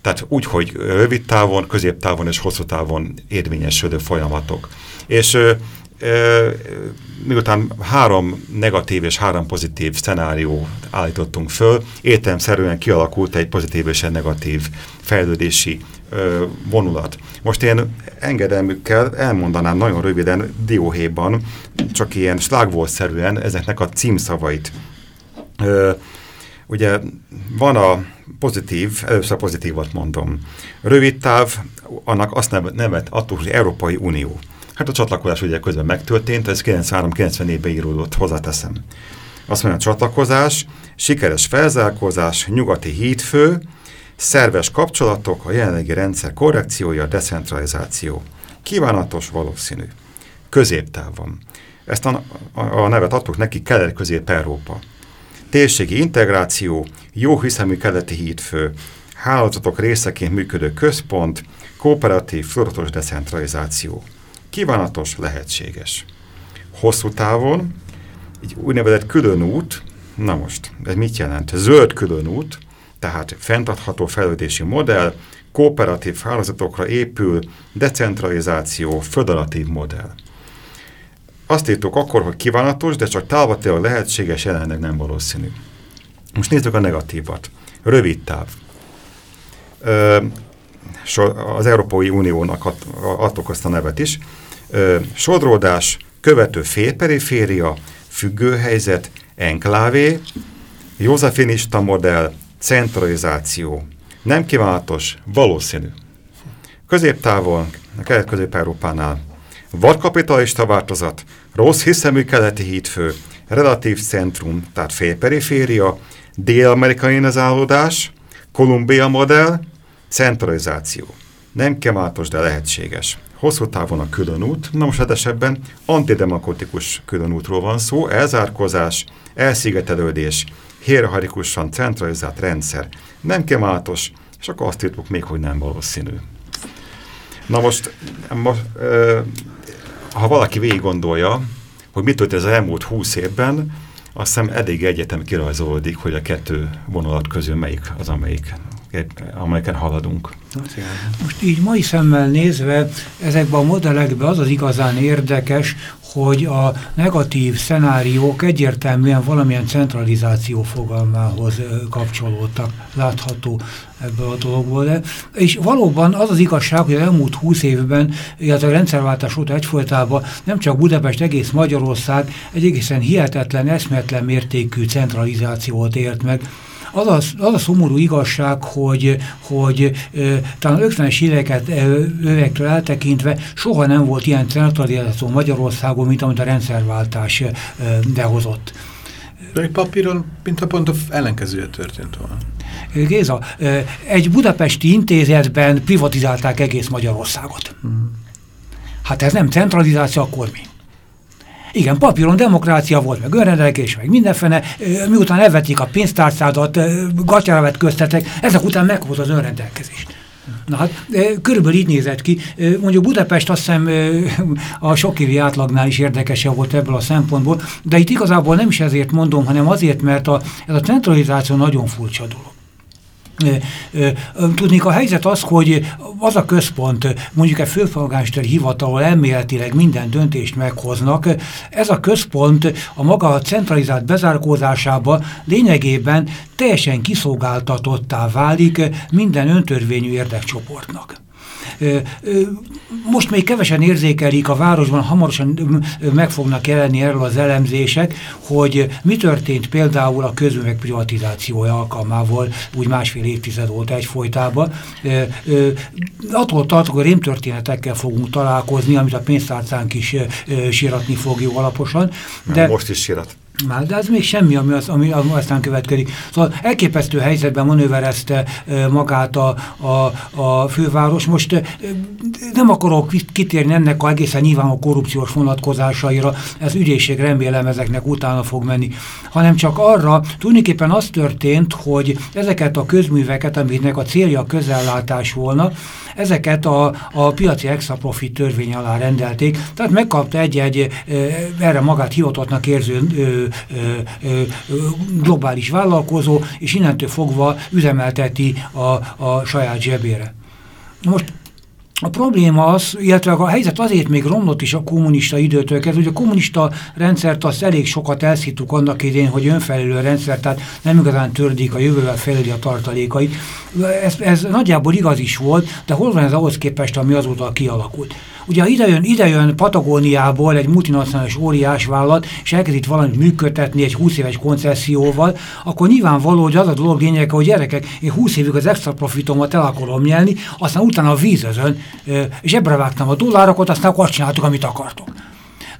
Tehát úgy, hogy rövid távon, középtávon és hosszú távon érvényesülő folyamatok. És miután három negatív és három pozitív szenárió állítottunk föl, értelemszerűen kialakult egy pozitív és egy negatív fejlődési vonulat. Most én engedelmükkel elmondanám nagyon röviden dióhéjban, csak ilyen slágvólszerűen ezeknek a címszavait. Ugye van a pozitív, először pozitívat mondom. Rövid táv, annak azt nevet attól, hogy Európai Unió. Hát a csatlakozás ugye közben megtörtént, ez 93-94-ben íródott, hozzáteszem. Azt mondja, a csatlakozás, sikeres felzárkózás, nyugati hídfő, szerves kapcsolatok, a jelenlegi rendszer korrekciója, decentralizáció. Kívánatos, valószínű. Középtávon. Ezt a, a, a nevet adtuk neki Kelet-Közép-Európa. Térségi integráció, jó hiszemű keleti hídfő, hálózatok részeként működő központ, kooperatív, tudatos decentralizáció kívánatos, lehetséges. Hosszú távon egy úgynevezett külön út, na most, ez mit jelent? Zöld külön út, tehát fenntartható fejlődési modell, kooperatív hálózatokra épül, decentralizáció, föderatív modell. Azt írtuk akkor, hogy kívánatos, de csak távlatilag lehetséges, jelenleg nem valószínű. Most nézzük a negatívat. Rövid táv. Az Európai Uniónak adtok azt a nevet is sodródás, követő félperiféria, függőhelyzet, enklávé, józafinista modell, centralizáció. Nem kívánatos, valószínű. Középtávon, a kelet-közép-európánál vadkapitalista változat, rossz hiszemű keleti hídfő, relatív centrum, tehát félperiféria, dél-amerikainizálódás, Kolumbia modell, centralizáció. Nem kívánatos, de lehetséges hosszú távon a különút, na most esetben antidemokratikus különútról van szó, elzárkozás, elszigetelődés, hierarchikusan centralizált rendszer, nem kívánatos, és akkor azt írtuk még, hogy nem valószínű. Na most, most ha valaki végig gondolja, hogy mit történt az elmúlt húsz évben, azt hiszem eddig egyetem kirajzolódik, hogy a kettő vonalat közül melyik az, amelyik amelyeken haladunk. Most így mai szemmel nézve, ezekben a modellekben az az igazán érdekes, hogy a negatív szenáriók egyértelműen valamilyen centralizáció fogalmához kapcsolódtak, látható ebből a dologból. De, és valóban az az igazság, hogy az elmúlt húsz évben, illetve a rendszerváltás óta egyfolytában nem csak Budapest, egész Magyarország egy egészen hihetetlen, eszmetlen mértékű centralizációt ért meg, az a, az a szomorú igazság, hogy, hogy e, talán 50-es éveket övektől eltekintve soha nem volt ilyen centralizáció Magyarországon, mint amit a rendszerváltás e, behozott. De egy papíron, mint a pont ellenkezője történt volna. Géza, egy budapesti intézetben privatizálták egész Magyarországot. Hmm. Hát ez nem centralizáció, akkor mi? Igen, papíron demokrácia volt, meg önrendelkezés, meg mindenfene, miután elvették a pénztárcádat, gatyára vett köztetek, ezek után meghoz az önrendelkezés. Na hát körülbelül így nézett ki. Mondjuk Budapest azt hiszem a sok évi átlagnál is érdekesebb volt ebből a szempontból, de itt igazából nem is ezért mondom, hanem azért, mert a, ez a centralizáció nagyon furcsa dolog. Tudnék, a helyzet az, hogy az a központ, mondjuk egy főpolgármesteri hivatalol elméletileg minden döntést meghoznak, ez a központ a maga centralizált bezárkózásába lényegében teljesen kiszolgáltatottá válik minden öntörvényű érdekcsoportnak. Most még kevesen érzékelik a városban, hamarosan meg fognak jelenni erről az elemzések, hogy mi történt például a közművek privatizációja alkalmával, úgy másfél évtized volt egyfolytában. Attól tartok, hogy rémtörténetekkel fogunk találkozni, amit a pénztárcánk is síratni fog jó alaposan. De, most is sírat. Már, de ez még semmi, ami, az, ami, aztán következik. Szóval elképesztő helyzetben manőverezte magát a, a, a főváros. Most nem akarok kitérni ennek a egészen nyilván a korrupciós vonatkozásaira, ez ügyészség remélem ezeknek utána fog menni, hanem csak arra, tulajdonképpen az történt, hogy ezeket a közműveket, amiknek a célja a közellátás volna, ezeket a, a piaci extra profit törvény alá rendelték, tehát megkapta egy-egy erre magát hivatottnak érző globális vállalkozó, és innentől fogva üzemelteti a, a saját zsebére. Most a probléma az, illetve a helyzet azért még romlott is a kommunista időtől kezdve, hogy a kommunista rendszert azt elég sokat elszítuk annak idén, hogy önfelelő rendszer, tehát nem igazán tördik a jövővel feleli a tartalékait. Ez, ez nagyjából igaz is volt, de hol van ez ahhoz képest, ami azóta kialakult? Ugye idejön, idejön Patagóniából egy multinacionális óriás vállalat, és elkezd itt valamit működtetni egy 20 éves koncesszióval, akkor nyilvánvaló, hogy az a dolog lényeg, hogy gyerekek, én 20 évig az extra profitomat el akarom nyelni, aztán utána a vízözön, és ebbre vágtam a dollárokat, aztán akkor azt csináltuk, amit akartok.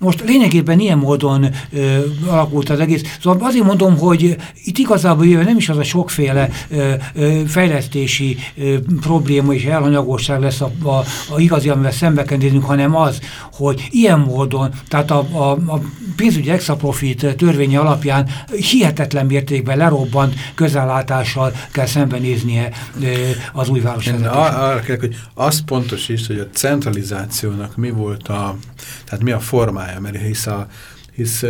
Most lényegében ilyen módon ö, alakult az egész. Szóval azért mondom, hogy itt igazából jövő nem is az a sokféle ö, ö, fejlesztési ö, probléma és elhanyagosság lesz a, a, a igazi, amivel szembe kell néznünk, hanem az, hogy ilyen módon, tehát a, a, a pénzügyi extra profit törvénye alapján hihetetlen mértékben lerobbant közellátással kell szembenéznie az új városvezetésnek. Arra kell, hogy az pontos is, hogy a centralizációnak mi volt a, tehát mi a formája, mert hisz a hisz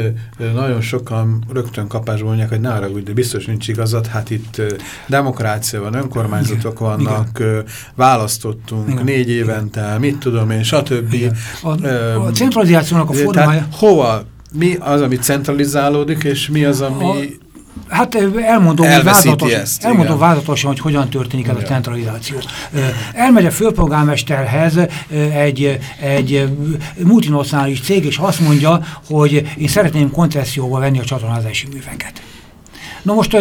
nagyon sokan rögtön kapásból mondják, hogy ne úgy, de biztos nincs igazad, hát itt demokrácia van, önkormányzatok Igen. vannak, Igen. választottunk Igen. négy évente, mit tudom én, stb. Igen. A, a centralizációnak a formája... Tehát hova mi az, ami centralizálódik, és mi az, ami... Hát elmondom, hogy vázatos, ezt, elmondom vázatosan, hogy hogyan történik ez a centralizáció. Elmegy a főpolgármesterhez egy, egy multinacionális cég, és azt mondja, hogy én szeretném koncesszióba venni a csatornázási műveket. Na most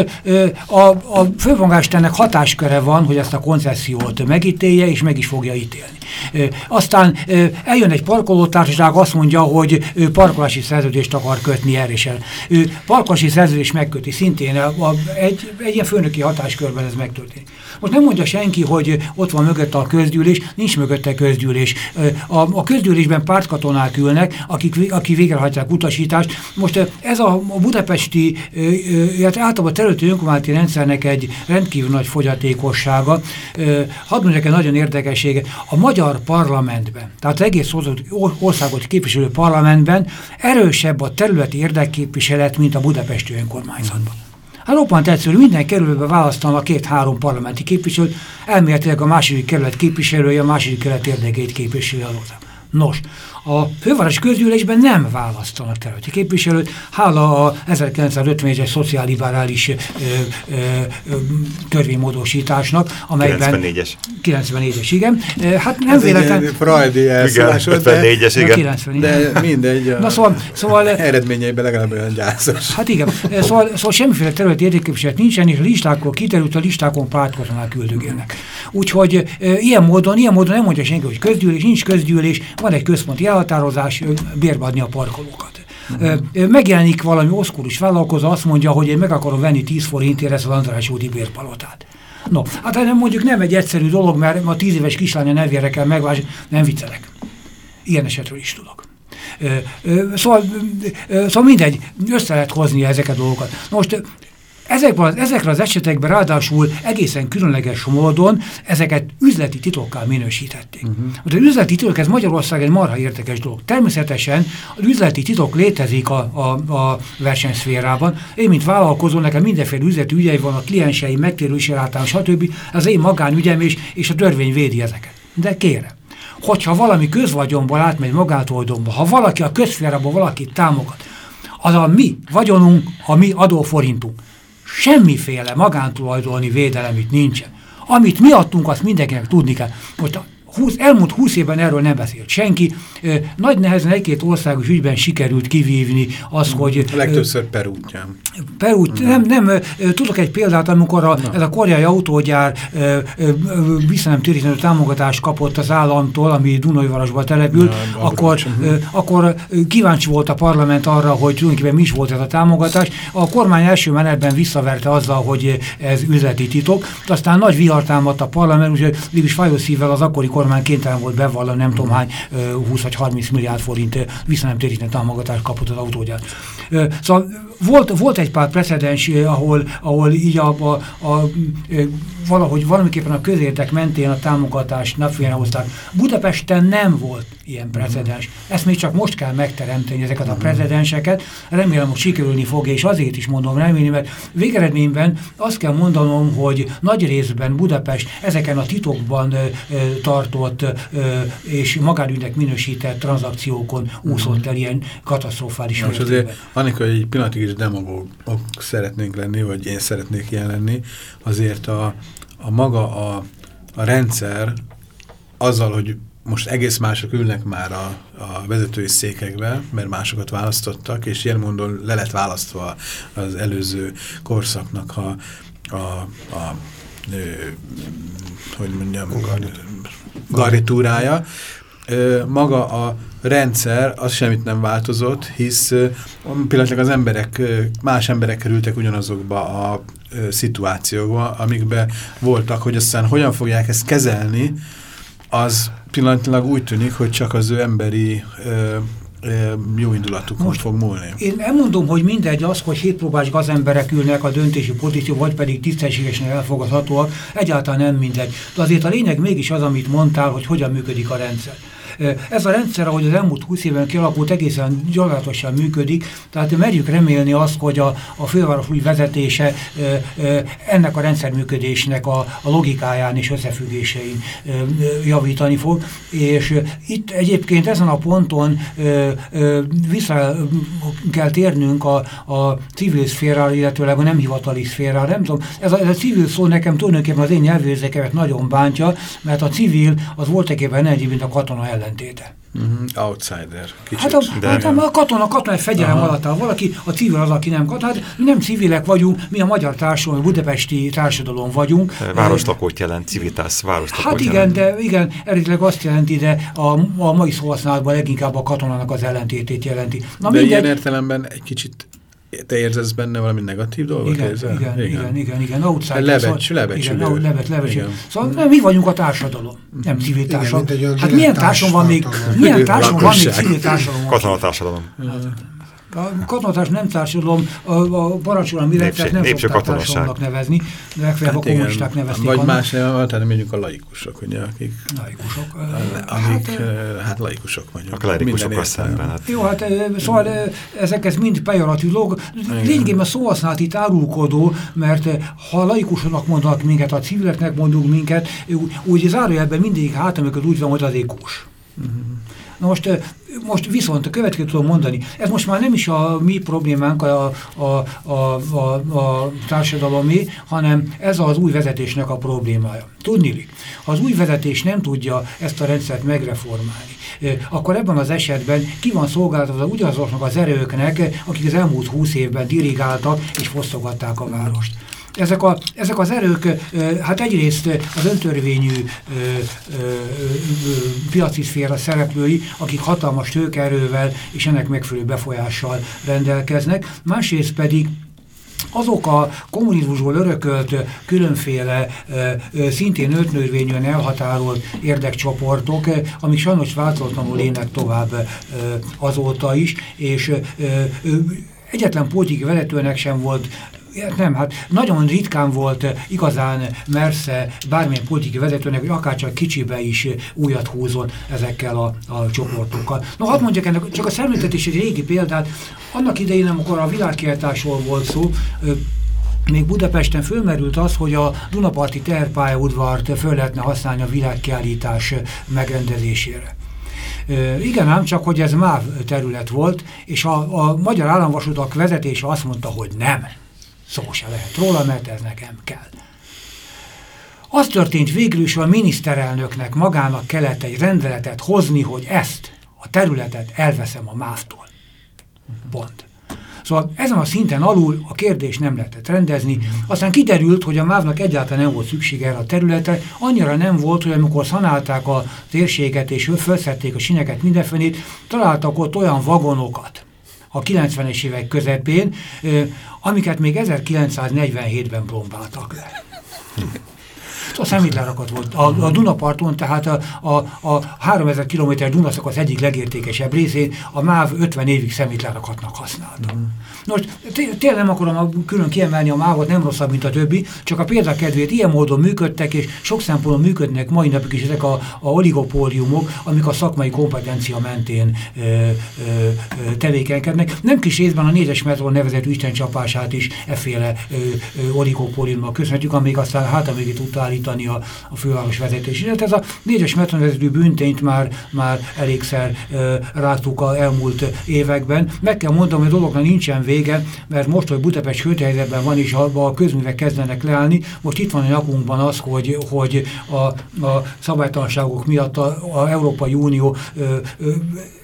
a, a főpolgármesternek hatásköre van, hogy ezt a koncesziót megítélje, és meg is fogja ítélni. Aztán eljön egy parkolótársaság, azt mondja, hogy ő parkolási szerződést akar kötni erre és el. Ő parkolási szerződést megköti, szintén a, egy, egy ilyen főnöki hatáskörben ez megtörténik. Most nem mondja senki, hogy ott van mögötte a közgyűlés, nincs mögötte közgyűlés. A, a közgyűlésben pártkatonák ülnek, akik, akik végrehajtják utasítást. Most ez a, a budapesti, illetve általában a területi önkormányzati rendszernek egy rendkívül nagy fogyatékossága. Hadd mondjak egy nagyon érdekességet. A magyar parlamentben, tehát az egész országot képviselő parlamentben erősebb a területi érdekképviselet, mint a budapesti önkormányzatban. Hát roppant egyszerű, minden kerületben választanak két-három parlamenti képviselőt, elméletileg a második kerület képviselője, a második kerület érdekeit képviselője alatt. Nos, a fővárosi közgyűlésben nem választanak területi képviselőt, hála a 1951-es szociálliberális ö, ö, ö, törvénymódosításnak, amelyben... 94-es. 94-es, igen. Hát nem Ez véletlen... Freudi elszólás volt, de, 54-es, igen. 94 de mindegy, a Na szóval, szóval eredményeiben legalább olyan gyászos. Hát igen, szóval, szóval semmiféle területi érdekképviselet nincsen, és a listákról kiderült, a listákon pártkatonák küldögélnek. Úgyhogy e, ilyen módon, ilyen módon nem mondja senki, hogy közgyűlés, nincs közgyűlés, van egy központi elhatározás, bérbe adni a parkolókat. Uh-huh. Megjelenik valami oszkulus vállalkozó, azt mondja, hogy én meg akarom venni 10 forintért ezt az András úti bérpalotát. No, hát nem mondjuk nem egy egyszerű dolog, mert a 10 éves kislánya nevére kell megvásni, nem viccelek. Ilyen esetről is tudok. Szóval, szóval mindegy, össze lehet hozni ezeket a dolgokat. Most Ezekben az, ezekre az esetekben ráadásul egészen különleges módon ezeket üzleti titokká minősítették. Uh-huh. Az üzleti titok, ez Magyarország egy marha érdekes dolog. Természetesen az üzleti titok létezik a, a, a versenyszférában. Én, mint vállalkozó, nekem mindenféle üzleti ügyei van, a kliensei, megtérülési rátán, stb. Az én magánügyem is, és a törvény védi ezeket. De kérem, hogyha valami közvagyonból átmegy magátoldomba, ha valaki a közférából valakit támogat, az a mi vagyonunk, a mi adóforintunk semmiféle magántulajdoni védelem itt nincsen. Amit mi adtunk, azt mindenkinek tudni kell. Most 20, elmúlt 20 évben erről nem beszélt senki. Nagy nehezen egy-két országos ügyben sikerült kivívni az, hogy... A legtöbbször Peru útján. Peru, nem, nem, tudok egy példát, amikor a, ez a koreai autógyár visszanemtérítő támogatást kapott az államtól, ami Dunajvarosba települt, Na, akkor, akkor kíváncsi volt a parlament arra, hogy tulajdonképpen mi is volt ez a támogatás. A kormány első menetben visszaverte azzal, hogy ez üzleti titok, aztán nagy vihar támadt a parlament, úgyhogy mégis fajos szívvel az akkori kormány kénytelen volt bevallani nem tudom hány 20 vagy 30 milliárd forint visszanemtérítő támogatást kapott az autógyár. Szóval volt, volt egy pár precedens, ahol, ahol így a, a, a, valahogy valamiképpen a közértek mentén a támogatást napfélre hozták. Budapesten nem volt ilyen precedens. Ezt még csak most kell megteremteni, ezeket a precedenseket. Remélem, hogy sikerülni fog, és azért is mondom remélni, mert végeredményben azt kell mondanom, hogy nagy részben Budapest ezeken a titokban ö, ö, tartott ö, és magánügynek minősített tranzakciókon úszott el ilyen katasztrofális Most azért, Annika, egy pillanatig is demagógok szeretnénk lenni, vagy én szeretnék ilyen lenni, azért a, a maga a, a rendszer azzal, hogy most egész mások ülnek már a, a vezetői székekbe, mert másokat választottak, és ilyen mondom le lett választva az előző korszaknak a, a, a ö, hogy mondjam, garnitúrája. Maga a rendszer az semmit nem változott, hisz pillanatilag az emberek, más emberek kerültek ugyanazokba a szituációkba, amikbe voltak, hogy aztán hogyan fogják ezt kezelni, az pillanatilag úgy tűnik, hogy csak az ő emberi ö, jó indulatukon Most fog múlni. Én nem mondom, hogy mindegy az, hogy hétpróbás gazemberek ülnek a döntési pozíció, vagy pedig tisztességesen elfogadhatóak, egyáltalán nem mindegy. De azért a lényeg mégis az, amit mondtál, hogy hogyan működik a rendszer. Ez a rendszer, ahogy az elmúlt 20 évben kialakult, egészen gyakorlatosan működik, tehát merjük remélni azt, hogy a, a főváros új vezetése ennek a rendszerműködésnek a, a logikáján és összefüggésein javítani fog, és itt egyébként ezen a ponton vissza kell térnünk a, a civil szférára, illetőleg a nem hivatali szférára. Nem tudom, ez a, ez a civil szó nekem tulajdonképpen az én nyelvérzékemet nagyon bántja, mert a civil az voltaképpen egy, mint a katona ellen ellentéte. Mhm. -huh. Outsider. Kicsit. Hát, a, de hát a katona, katona egy fegyelem Aha. alatt valaki, a civil az, aki nem katona. Hát mi nem civilek vagyunk, mi a magyar társadalom, a budapesti társadalom vagyunk. Városlakót jelent, civitas, városlakót Hát igen, jelent. de igen, eredetileg azt jelenti, de a, a mai szóhasználatban leginkább a katonának az ellentétét jelenti. Na, de mindegy, ilyen értelemben egy kicsit te érzesz benne valami negatív dolgot? Igen, igen, igen, igen, igen, igen, outsider. Lebecs, szóval, lebecsülő. Igen, levet, lebecsülő. Szóval mi vagyunk a társadalom, nem civil társadalom. Igen, hát milyen társadalom van még, milyen társadalom van még civil társadalom? Katona társadalom. A katonatárs nem társadalom, a, a parancsolom rendszert nem szokták társadalomnak nevezni, de legfeljebb hát a kommunisták nevezték Vagy annak. más, tehát mondjuk a laikusok, ugye, akik... Laikusok. Amik, hát, hát laikusok vagyunk. A laikusok szemben. Hát. Jó, hát szóval ezek ez mind pejoratív dolgok. Lényegében a szó használat itt árulkodó, mert ha laikusoknak mondanak minket, a civileknek mondunk minket, úgy zárójelben mindig hát, amikor úgy van, hogy az ékus. Uh mhm. -huh. Na most, most viszont a következőt tudom mondani, ez most már nem is a mi problémánk a, a, a, a, a társadalomé, hanem ez az új vezetésnek a problémája. Tudni, ha az új vezetés nem tudja ezt a rendszert megreformálni, akkor ebben az esetben ki van szolgáltatva ugyanazoknak az erőknek, akik az elmúlt húsz évben dirigáltak és fosztogatták a várost. Ezek, a, ezek az erők, hát egyrészt az öntörvényű piaci szféra szereplői, akik hatalmas tőkerővel és ennek megfelelő befolyással rendelkeznek, másrészt pedig azok a kommunizmusból örökölt különféle szintén ötnörvényűen elhatárolt érdekcsoportok, amik sajnos változatlanul lének tovább azóta is, és egyetlen politikai vezetőnek sem volt nem, hát nagyon ritkán volt igazán mersze bármilyen politikai vezetőnek, hogy akárcsak kicsibe is újat húzon ezekkel a, a csoportokkal. Na, hadd mondjak ennek csak a szemléltetés egy régi példát. Annak idején, amikor a világkiáltásról volt szó, még Budapesten fölmerült az, hogy a Dunaparti terpályaudvart föl lehetne használni a világkiállítás megrendezésére. Igen ám, csak hogy ez MÁV terület volt, és a, a Magyar Államvasutak vezetése azt mondta, hogy nem szó se lehet róla, mert ez nekem kell. Az történt végül is, a miniszterelnöknek magának kellett egy rendeletet hozni, hogy ezt a területet elveszem a máftól. Pont. Szóval ezen a szinten alul a kérdés nem lehetett rendezni. Aztán kiderült, hogy a mávnak egyáltalán nem volt szüksége erre a területre. Annyira nem volt, hogy amikor szanálták a térséget és felszették a sineket mindenfélét, találtak ott olyan vagonokat, a 90-es évek közepén, amiket még 1947-ben plombáltak le. A szemétlerakat volt. A, a Dunaparton, tehát a, a, a 3000 km Dunaszakasz egyik legértékesebb részén a MÁV 50 évig szemétlerakatnak használta. Mm. Most tényleg nem akarom külön kiemelni a mávot, nem rosszabb, mint a többi, csak a példakedvét ilyen módon működtek, és sok szempontból működnek mai napig is ezek a, a oligopóliumok, amik a szakmai kompetencia mentén ö, ö, ö, tevékenykednek. Nem kis részben a négyes metro nevezetű Isten csapását is efféle oligopóliummal köszönhetjük, amíg aztán hát amíg tudta állítani a, a főváros vezetésére. Tehát ez a négyes metro nevezetű bűntényt már, már elégszer ö, ráttuk a elmúlt években. Meg kell mondanom, hogy a dolognak nincsen vége, mert most, hogy Budapest hőthelyzetben van, és a, a közművek kezdenek leállni, most itt van a nyakunkban az, hogy, hogy a, a szabálytalanságok miatt a, a Európai Unió ö, ö,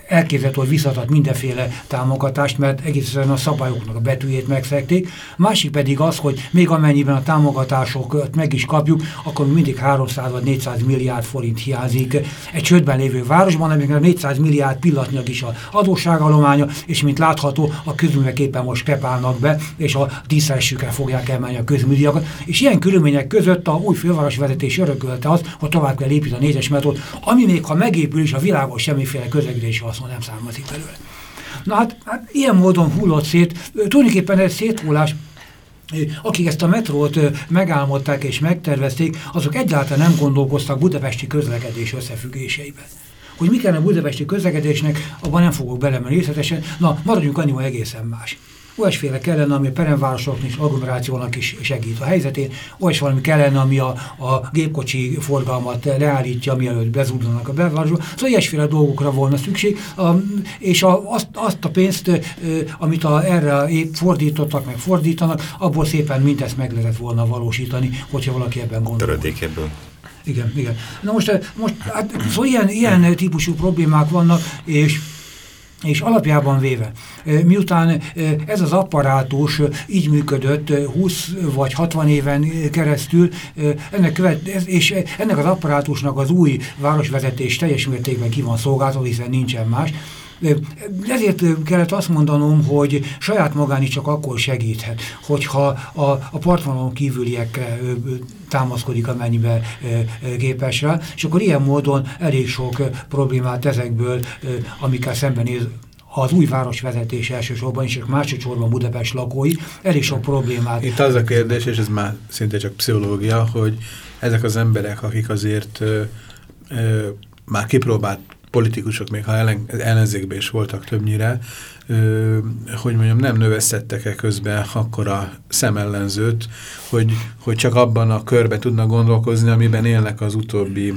elképzelt, hogy visszatat mindenféle támogatást, mert egészen a szabályoknak a betűjét megszekték. Másik pedig az, hogy még amennyiben a támogatásokat meg is kapjuk, akkor mindig 300 vagy 400 milliárd forint hiányzik egy csődben lévő városban, amikor 400 milliárd pillanatnyilag is a adósságalománya, és mint látható, a közművek éppen most krepálnak be, és a tízszeresükkel fogják emelni a közműdiakat. És ilyen körülmények között a új fővárosvezetés örökölte az, hogy tovább kell építeni a négyes metrót, ami még ha megépül is a világos semmiféle közlekedési haszon nem származik belőle. Na hát, hát ilyen módon hullott szét, tulajdonképpen ez széthullás, akik ezt a metrót megálmodták és megtervezték, azok egyáltalán nem gondolkoztak budapesti közlekedés összefüggéseiben. Hogy mi kellene a budapesti közlekedésnek, abban nem fogok belemenni részletesen. Na, maradjunk annyival egészen más olyasféle kellene, ami a peremvárosoknak és agglomerációnak is segít a helyzetén, olyas valami kellene, ami a, a gépkocsi forgalmat leállítja, mielőtt bezúdulnak a belvárosba. Szóval ilyesféle dolgokra volna szükség, a, és a, azt, azt a pénzt, amit a, erre fordítottak, meg fordítanak, abból szépen mindezt meg lehetett volna valósítani, hogyha valaki ebben gondol. Törödékéből. Igen, igen. Na most, most hát, szóval ilyen, ilyen típusú problémák vannak, és és alapjában véve, miután ez az apparátus így működött 20 vagy 60 éven keresztül, ennek követ, és ennek az apparátusnak az új városvezetés teljes mértékben ki van szolgáltatva, hiszen nincsen más, ezért kellett azt mondanom, hogy saját magán is csak akkor segíthet, hogyha a, a partvonalon kívüliekre támaszkodik, amennyibe képes rá, és akkor ilyen módon elég sok problémát ezekből, amikkel szembenéz az új városvezetés elsősorban, és másodszorban Budapest lakói elég sok problémát. Itt az a kérdés, és ez már szinte csak pszichológia, hogy ezek az emberek, akik azért ö, ö, már kipróbált politikusok, még ha ellen, ellenzékben is voltak többnyire, ö, hogy mondjam, nem növesztettek-e közben akkora szemellenzőt, hogy, hogy csak abban a körbe tudnak gondolkozni, amiben élnek az utóbbi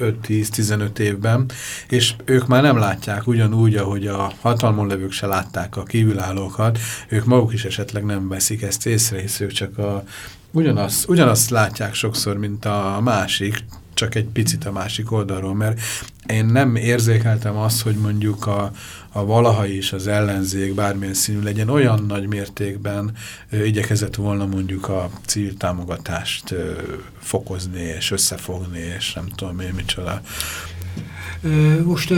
5-10-15 évben, és ők már nem látják ugyanúgy, ahogy a hatalmon levők se látták a kívülállókat, ők maguk is esetleg nem veszik ezt észre, hisz ők csak a, ugyanaz, ugyanazt látják sokszor, mint a másik, csak egy picit a másik oldalról, mert én nem érzékeltem azt, hogy mondjuk a, a valaha is az ellenzék bármilyen színű legyen, olyan nagy mértékben ö, igyekezett volna mondjuk a civil támogatást ö, fokozni és összefogni, és nem tudom én micsoda. Most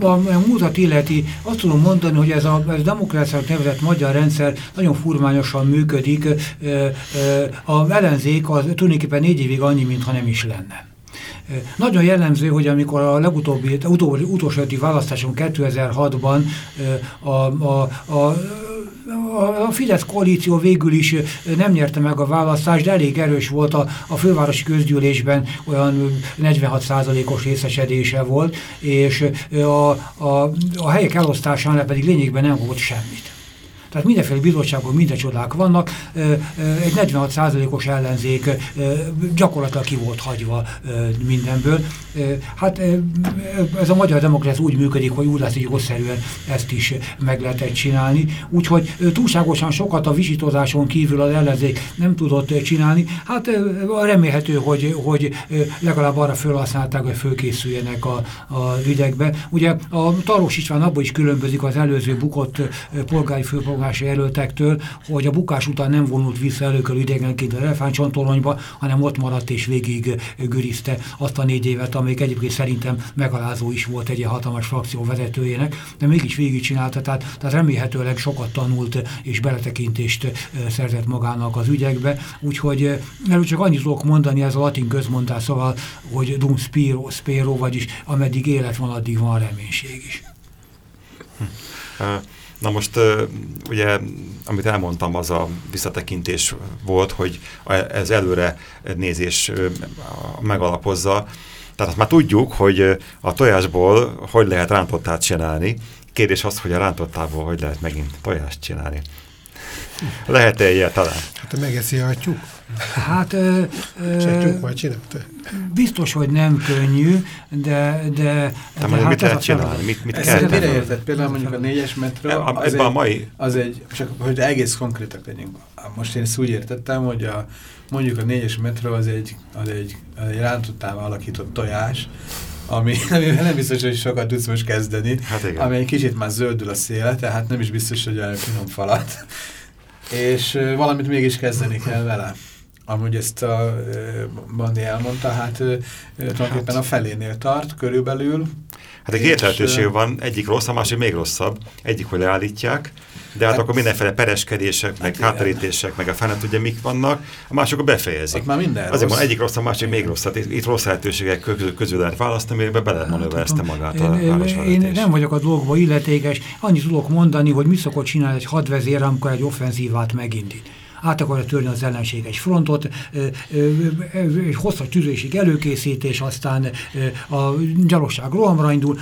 a, múltat illeti, azt tudom mondani, hogy ez a, ez a demokráciának nevezett magyar rendszer nagyon furmányosan működik. A ellenzék az tulajdonképpen négy évig annyi, mintha nem is lenne. Nagyon jellemző, hogy amikor a legutóbbi, utóbbi, utolsó választáson 2006-ban a, a, a a Fidesz koalíció végül is nem nyerte meg a választást, de elég erős volt a, a fővárosi közgyűlésben, olyan 46%-os részesedése volt, és a, a, a helyek elosztásán pedig lényegben nem volt semmit. Tehát mindenféle bizottságban minden csodák vannak, egy 46%-os ellenzék gyakorlatilag ki volt hagyva mindenből. Hát ez a magyar demokrácia úgy működik, hogy úgy látszik, hogy ezt is meg lehetett csinálni. Úgyhogy túlságosan sokat a visítozáson kívül az ellenzék nem tudott csinálni. Hát remélhető, hogy, hogy legalább arra felhasználták, hogy fölkészüljenek a, a ügyekbe. Ugye a Taros István abban is különbözik az előző bukott polgári főpolgári elfogása jelöltektől, hogy a bukás után nem vonult vissza előkör idegenként az elefántcsontoronyba, hanem ott maradt és végig gürizte azt a négy évet, amelyik egyébként szerintem megalázó is volt egy ilyen hatalmas frakció vezetőjének, de mégis végig csinálta, tehát, tehát remélhetőleg sokat tanult és beletekintést szerzett magának az ügyekbe, úgyhogy erről csak annyit tudok mondani, ez a latin közmondás, szóval, hogy dum spiro, spero, vagyis ameddig élet van, addig van reménység is. Hm. Na most ugye, amit elmondtam, az a visszatekintés volt, hogy ez előre nézés megalapozza. Tehát már tudjuk, hogy a tojásból hogy lehet rántottát csinálni. Kérdés az, hogy a rántottából hogy lehet megint tojást csinálni. Lehet-e ilyet talán? Hát megeszi a tyúk. Hát... Ö, ö, majd csinálta. Biztos, hogy nem könnyű, de... de, de hát mit lehet csinálni? Mit, mit kell tenni? Mire érted? Például mondjuk a négyes metró, e, az, egy, a mai... az egy, csak hogy egész konkrétak legyünk. Most én ezt úgy értettem, hogy a, mondjuk a négyes metró az egy, az egy, az egy rántottával alakított tojás, ami, amivel nem biztos, hogy sokat tudsz most kezdeni, hát igen. ami egy kicsit már zöldül a széle, tehát nem is biztos, hogy olyan finom falat. És valamit mégis kezdeni kell vele. Amúgy ezt a Bandi elmondta, hát tulajdonképpen hát. a felénél tart körülbelül. Hát egy két lehetőség van, egyik rossz, a másik még rosszabb. Egyik, hogy leállítják, de hát, hát akkor mindenféle pereskedések, meg hát hátterítések, meg a fenet ugye mik vannak, a mások befejezik. már minden Azért van egyik rossz, a másik még rossz. Hát itt rossz lehetőségek közül, közül lehet választani, amiben bele lehet manőverezte magát én, a városvezetés. Én nem vagyok a dolgokban illetékes, annyit tudok mondani, hogy mi szokott csinálni egy hadvezér, amikor egy offenzívát megindít át akarja törni az ellenség egy frontot, egy hosszas tűzésig előkészítés, aztán a gyalogság rohamra indul,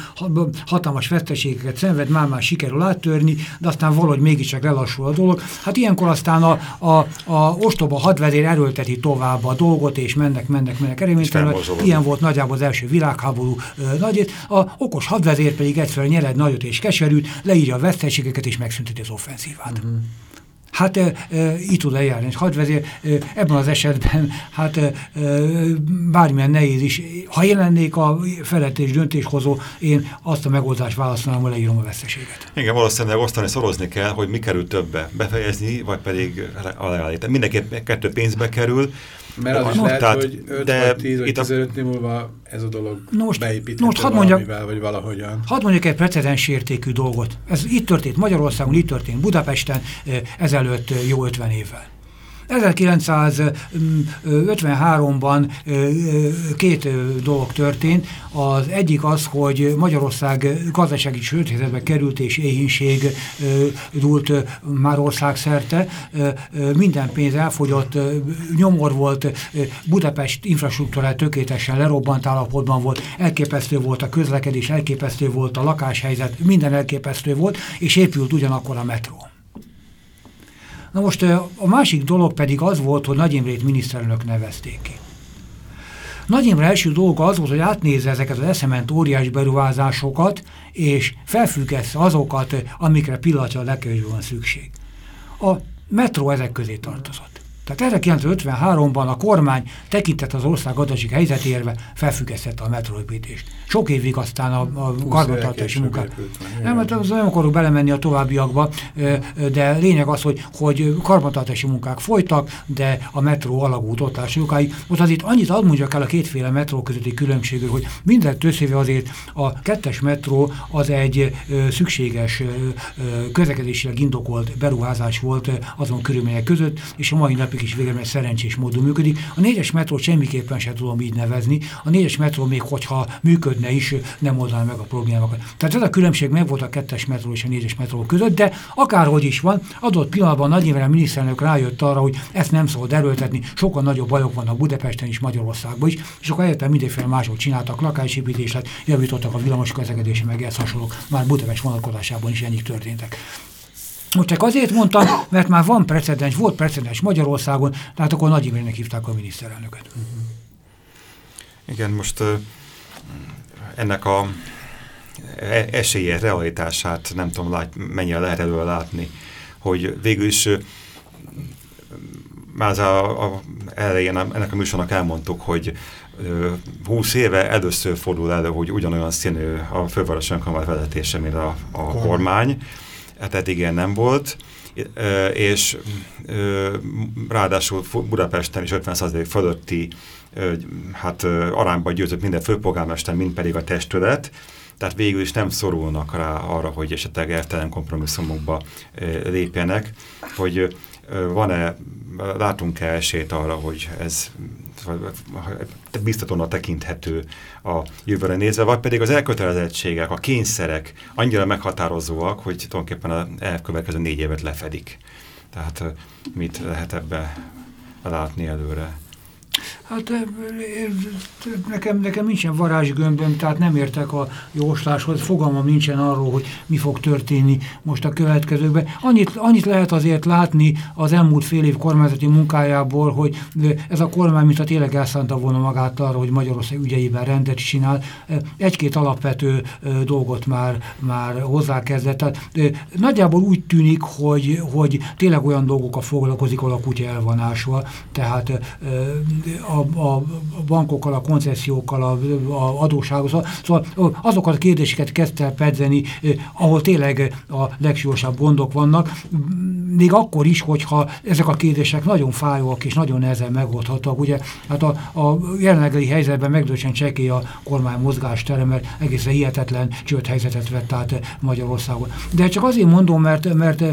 hatalmas veszteségeket szenved, már-már sikerül áttörni, de aztán valahogy mégiscsak lelassul a dolog. Hát ilyenkor aztán a, a, a ostoba hadvezér erőlteti tovább a dolgot, és mennek, mennek, mennek eredménytelenül. Ilyen volt nagyjából az első világháború nagyét. A okos hadvezér pedig egyszerűen nyered nagyot és keserűt, leírja a veszteségeket és megszünteti az offenzívát. Uh -huh. Hát e, e, így tud eljárni. Hadvezér e, ebben az esetben hát e, bármilyen nehéz is, ha én a felettes döntéshozó, én azt a megoldást választanám, hogy leírom a veszteséget. Igen, valószínűleg osztani, szorozni kell, hogy mi kerül többe, befejezni, vagy pedig leállítani. Mindenképp kettő pénzbe kerül, mert az is lehet, tehát, hogy 5 de vagy 10 vagy 15 múlva ez a dolog most, most hadd mondjak, vagy valahogyan. Hadd mondjak egy precedens értékű dolgot. Ez itt történt Magyarországon, itt történt Budapesten ezelőtt jó 50 évvel. 1953-ban két dolog történt. Az egyik az, hogy Magyarország gazdasági sőthézetbe került és éhínség dúlt már országszerte. Minden pénz elfogyott, nyomor volt, Budapest infrastruktúrája tökéletesen lerobbant állapotban volt, elképesztő volt a közlekedés, elképesztő volt a lakáshelyzet, minden elképesztő volt, és épült ugyanakkor a metró. Na most a másik dolog pedig az volt, hogy Nagy Imrét miniszterelnök nevezték ki. Nagy Imre első dolga az volt, hogy átnézze ezeket az eszement óriás beruházásokat, és felfüggesse azokat, amikre pillanatja a legkevésbé van szükség. A metró ezek közé tartozott. Tehát 1953-ban a kormány tekintett az ország gazdasági helyzetérve felfüggesztette a metróépítést. Sok évig aztán a, a karbantartási munkák. Nem, hát az nem akarok belemenni a továbbiakba, de lényeg az, hogy, hogy karbantartási munkák folytak, de a metró alagút ott áll sokáig. Most azért annyit ad mondjak el a kétféle metró közötti különbségről, hogy minden összéve azért a kettes metró az egy szükséges közlekedésileg indokolt beruházás volt azon körülmények között, és a mai napig napig is végre, mert szerencsés módon működik. A négyes metró semmiképpen sem tudom így nevezni. A négyes metró még hogyha működne is, nem oldaná meg a problémákat. Tehát ez a különbség meg volt a kettes metró és a négyes metró között, de akárhogy is van, adott pillanatban nagy a miniszterelnök rájött arra, hogy ezt nem szabad erőltetni, sokkal nagyobb bajok vannak Budapesten is, Magyarországban is, és akkor egyetem mindenféle mások csináltak lakásépítéslet, javítottak a villamos közlekedési meg ezt hasonlók, már Budapest vonatkozásában is ennyik történtek. Most csak azért mondtam, mert már van precedens, volt precedens Magyarországon, tehát akkor Nagy Imrének hívták a miniszterelnöket. Igen, most ennek a e, esélye, realitását nem tudom, lát, mennyire lehet előre látni, hogy végül is már a, a elején ennek a műsornak elmondtuk, hogy 20 éve először fordul elő, hogy ugyanolyan színű a főváros önkormányzat vezetése, mint a, a kormány hát eddig ilyen nem volt, és ráadásul Budapesten is 50% fölötti hát arányban győzött minden főpolgármester, mind pedig a testület, tehát végül is nem szorulnak rá arra, hogy esetleg eltelen kompromisszumokba lépjenek, hogy van-e, látunk-e esélyt arra, hogy ez biztatónak tekinthető a jövőre nézve, vagy pedig az elkötelezettségek, a kényszerek annyira meghatározóak, hogy tulajdonképpen a elkövetkező négy évet lefedik. Tehát mit lehet ebbe látni előre? Hát nekem, nekem nincsen varázsgömböm, tehát nem értek a jósláshoz, fogalmam nincsen arról, hogy mi fog történni most a következőkben. Annyit, annyit lehet azért látni az elmúlt fél év kormányzati munkájából, hogy ez a kormány, mint a tényleg elszánta volna magát arra, hogy Magyarország ügyeiben rendet csinál, egy-két alapvető dolgot már, már hozzákezdett. Tehát nagyjából úgy tűnik, hogy, hogy tényleg olyan dolgokkal foglalkozik, ahol a kutya el van ásva, tehát a, a bankokkal, a koncesziókkal, a, a adóságokkal. Szóval azokat a kérdéseket kezdte el pedzeni, ahol tényleg a legsúlyosabb gondok vannak, még akkor is, hogyha ezek a kérdések nagyon fájóak és nagyon nehezen megoldhatóak. Ugye hát a, a jelenlegi helyzetben megdősen csekély a kormány mozgástere, mert egészen hihetetlen helyzetet vett át Magyarországon. De csak azért mondom, mert, mert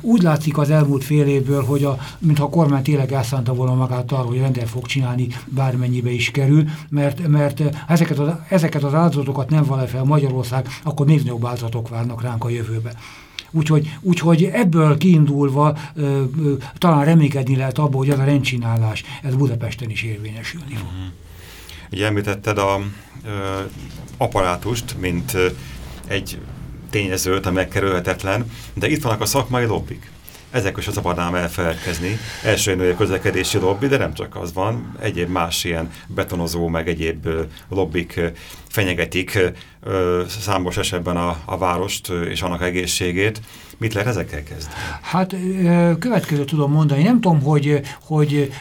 úgy látszik az elmúlt fél évből, hogy a, mintha a kormány tényleg elszánta volna magát arra, hogy rendel fog csinálni, bármennyibe is kerül, mert, mert ezeket, az, ezeket az áldozatokat nem vala fel Magyarország, akkor még nagyobb áldozatok várnak ránk a jövőbe. Úgyhogy, úgyhogy ebből kiindulva ö, ö, talán reménykedni lehet abból, hogy ez a rendcsinálás, ez Budapesten is érvényesülni fog. Mm Ugye említetted a ö, apparátust, mint ö, egy tényezőt, a megkerülhetetlen, de itt vannak a szakmai lobbik ezek is szabadnám elfelelkezni. Első a közlekedési lobby, de nem csak az van, egyéb más ilyen betonozó, meg egyéb lobbik fenyegetik számos esetben a, a várost és annak egészségét. Mit lehet ezekkel kezdeni? Hát következő tudom mondani. Nem tudom, hogy, hogy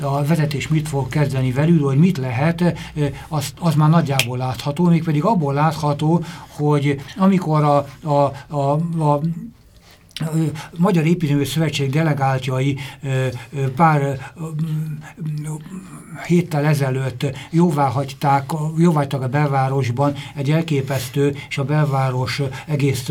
a vezetés mit fog kezdeni velük, hogy mit lehet, az, az már nagyjából látható, mégpedig abból látható, hogy amikor a, a, a, a Magyar Építőmű Szövetség delegáltjai pár héttel ezelőtt jóvá hagyták, jóváhagytak a belvárosban egy elképesztő és a belváros egész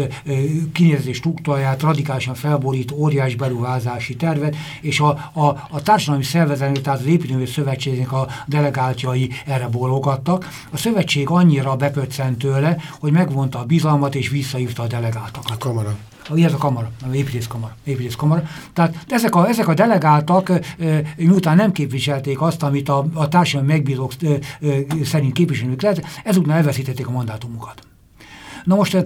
kinézés struktúráját radikálisan felborító óriás beruházási tervet, és a, a, a társadalmi szervezet, tehát az Építőmű Szövetségnek a delegáltjai erre bólogattak. A szövetség annyira bepöccent tőle, hogy megvonta a bizalmat és visszahívta a delegáltakat. A kamara ez a kamara, a építészkamara, építészkamara. Tehát ezek a, ezek a delegáltak, miután nem képviselték azt, amit a, a társadalmi megbízók szerint képviselők lehet, ezután elveszítették a mandátumukat. Na most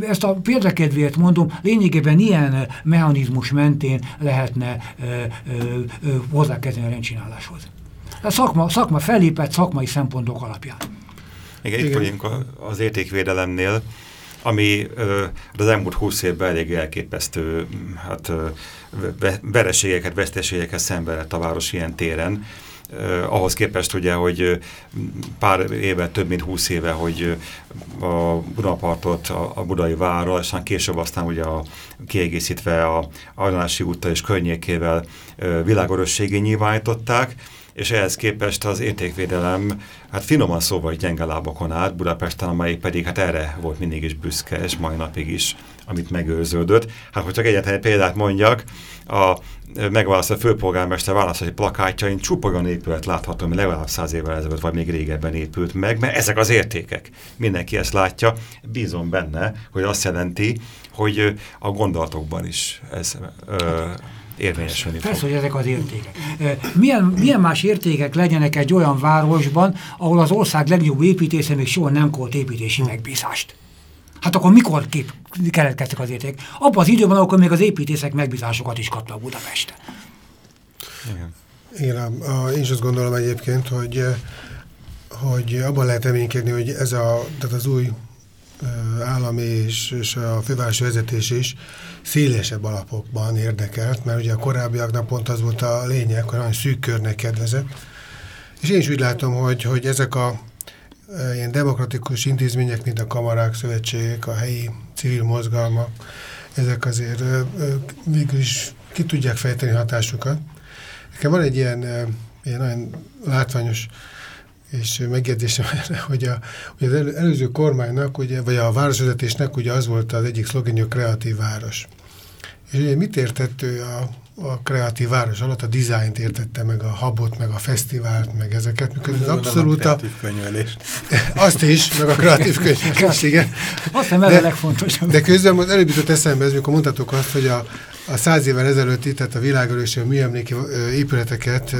ezt a példakedvéért mondom, lényegében ilyen mechanizmus mentén lehetne hozzákezdeni a rendcsináláshoz. A szakma, szakma fellépett szakmai szempontok alapján. Igen, itt vagyunk az értékvédelemnél ami az elmúlt húsz évben elég elképesztő hát, vereségeket, veszteségeket szenvedett a város ilyen téren. Ahhoz képest ugye, hogy pár éve, több mint húsz éve, hogy a Budapartot, a, Budai Várral, és később aztán ugye a, kiegészítve a Arnalási úttal és környékével uh, világörösségé nyilvánították, és ehhez képest az értékvédelem, hát finoman szóval gyenge lábakon állt Budapesten, amely pedig hát erre volt mindig is büszke, és mai napig is, amit megőrződött. Hát, hogy csak egyetlen egy példát mondjak, a megválasztott főpolgármester választási plakátjain csupa olyan épület látható, ami legalább száz évvel ezelőtt, vagy még régebben épült meg, mert ezek az értékek. Mindenki ezt látja, bízom benne, hogy azt jelenti, hogy a gondolatokban is ez ö, érvényesülni Persze, hogy ezek az értékek. Milyen, milyen más értékek legyenek egy olyan városban, ahol az ország legjobb építésze még soha nem kolt építési megbízást? Hát akkor mikor kép, keletkeztek az értékek? Abban az időben, akkor még az építészek megbízásokat is kaptak Budapesten. Igen. Igen, én is azt gondolom egyébként, hogy, hogy abban lehet reménykedni, hogy ez a, tehát az új állami és, és a fővárosi vezetés is szélesebb alapokban érdekelt, mert ugye a korábbiaknak pont az volt a lényeg, hogy nagyon szűk körnek kedvezett. És én is úgy látom, hogy, hogy ezek a ilyen demokratikus intézmények, mint a kamarák, szövetségek, a helyi civil mozgalmak, ezek azért végül is ki tudják fejteni hatásukat. Nekem van egy ilyen, ilyen nagyon látványos és megjegyzésem erre, hogy, a, hogy az elő, előző kormánynak, ugye, vagy a városvezetésnek ugye az volt az egyik szlogenja, kreatív város. És ugye mit értett ő a, a kreatív város alatt? A dizájnt értette meg, a habot, meg a fesztivált, meg ezeket. Miközben az abszolút a... Azt is, meg a kreatív könyvelés, igen. Azt nem ez a legfontosabb. De közben az előbb jutott eszembe, ez, mikor mondhatok azt, hogy a, a száz évvel ezelőtti, tehát a világörösi műemléki épületeket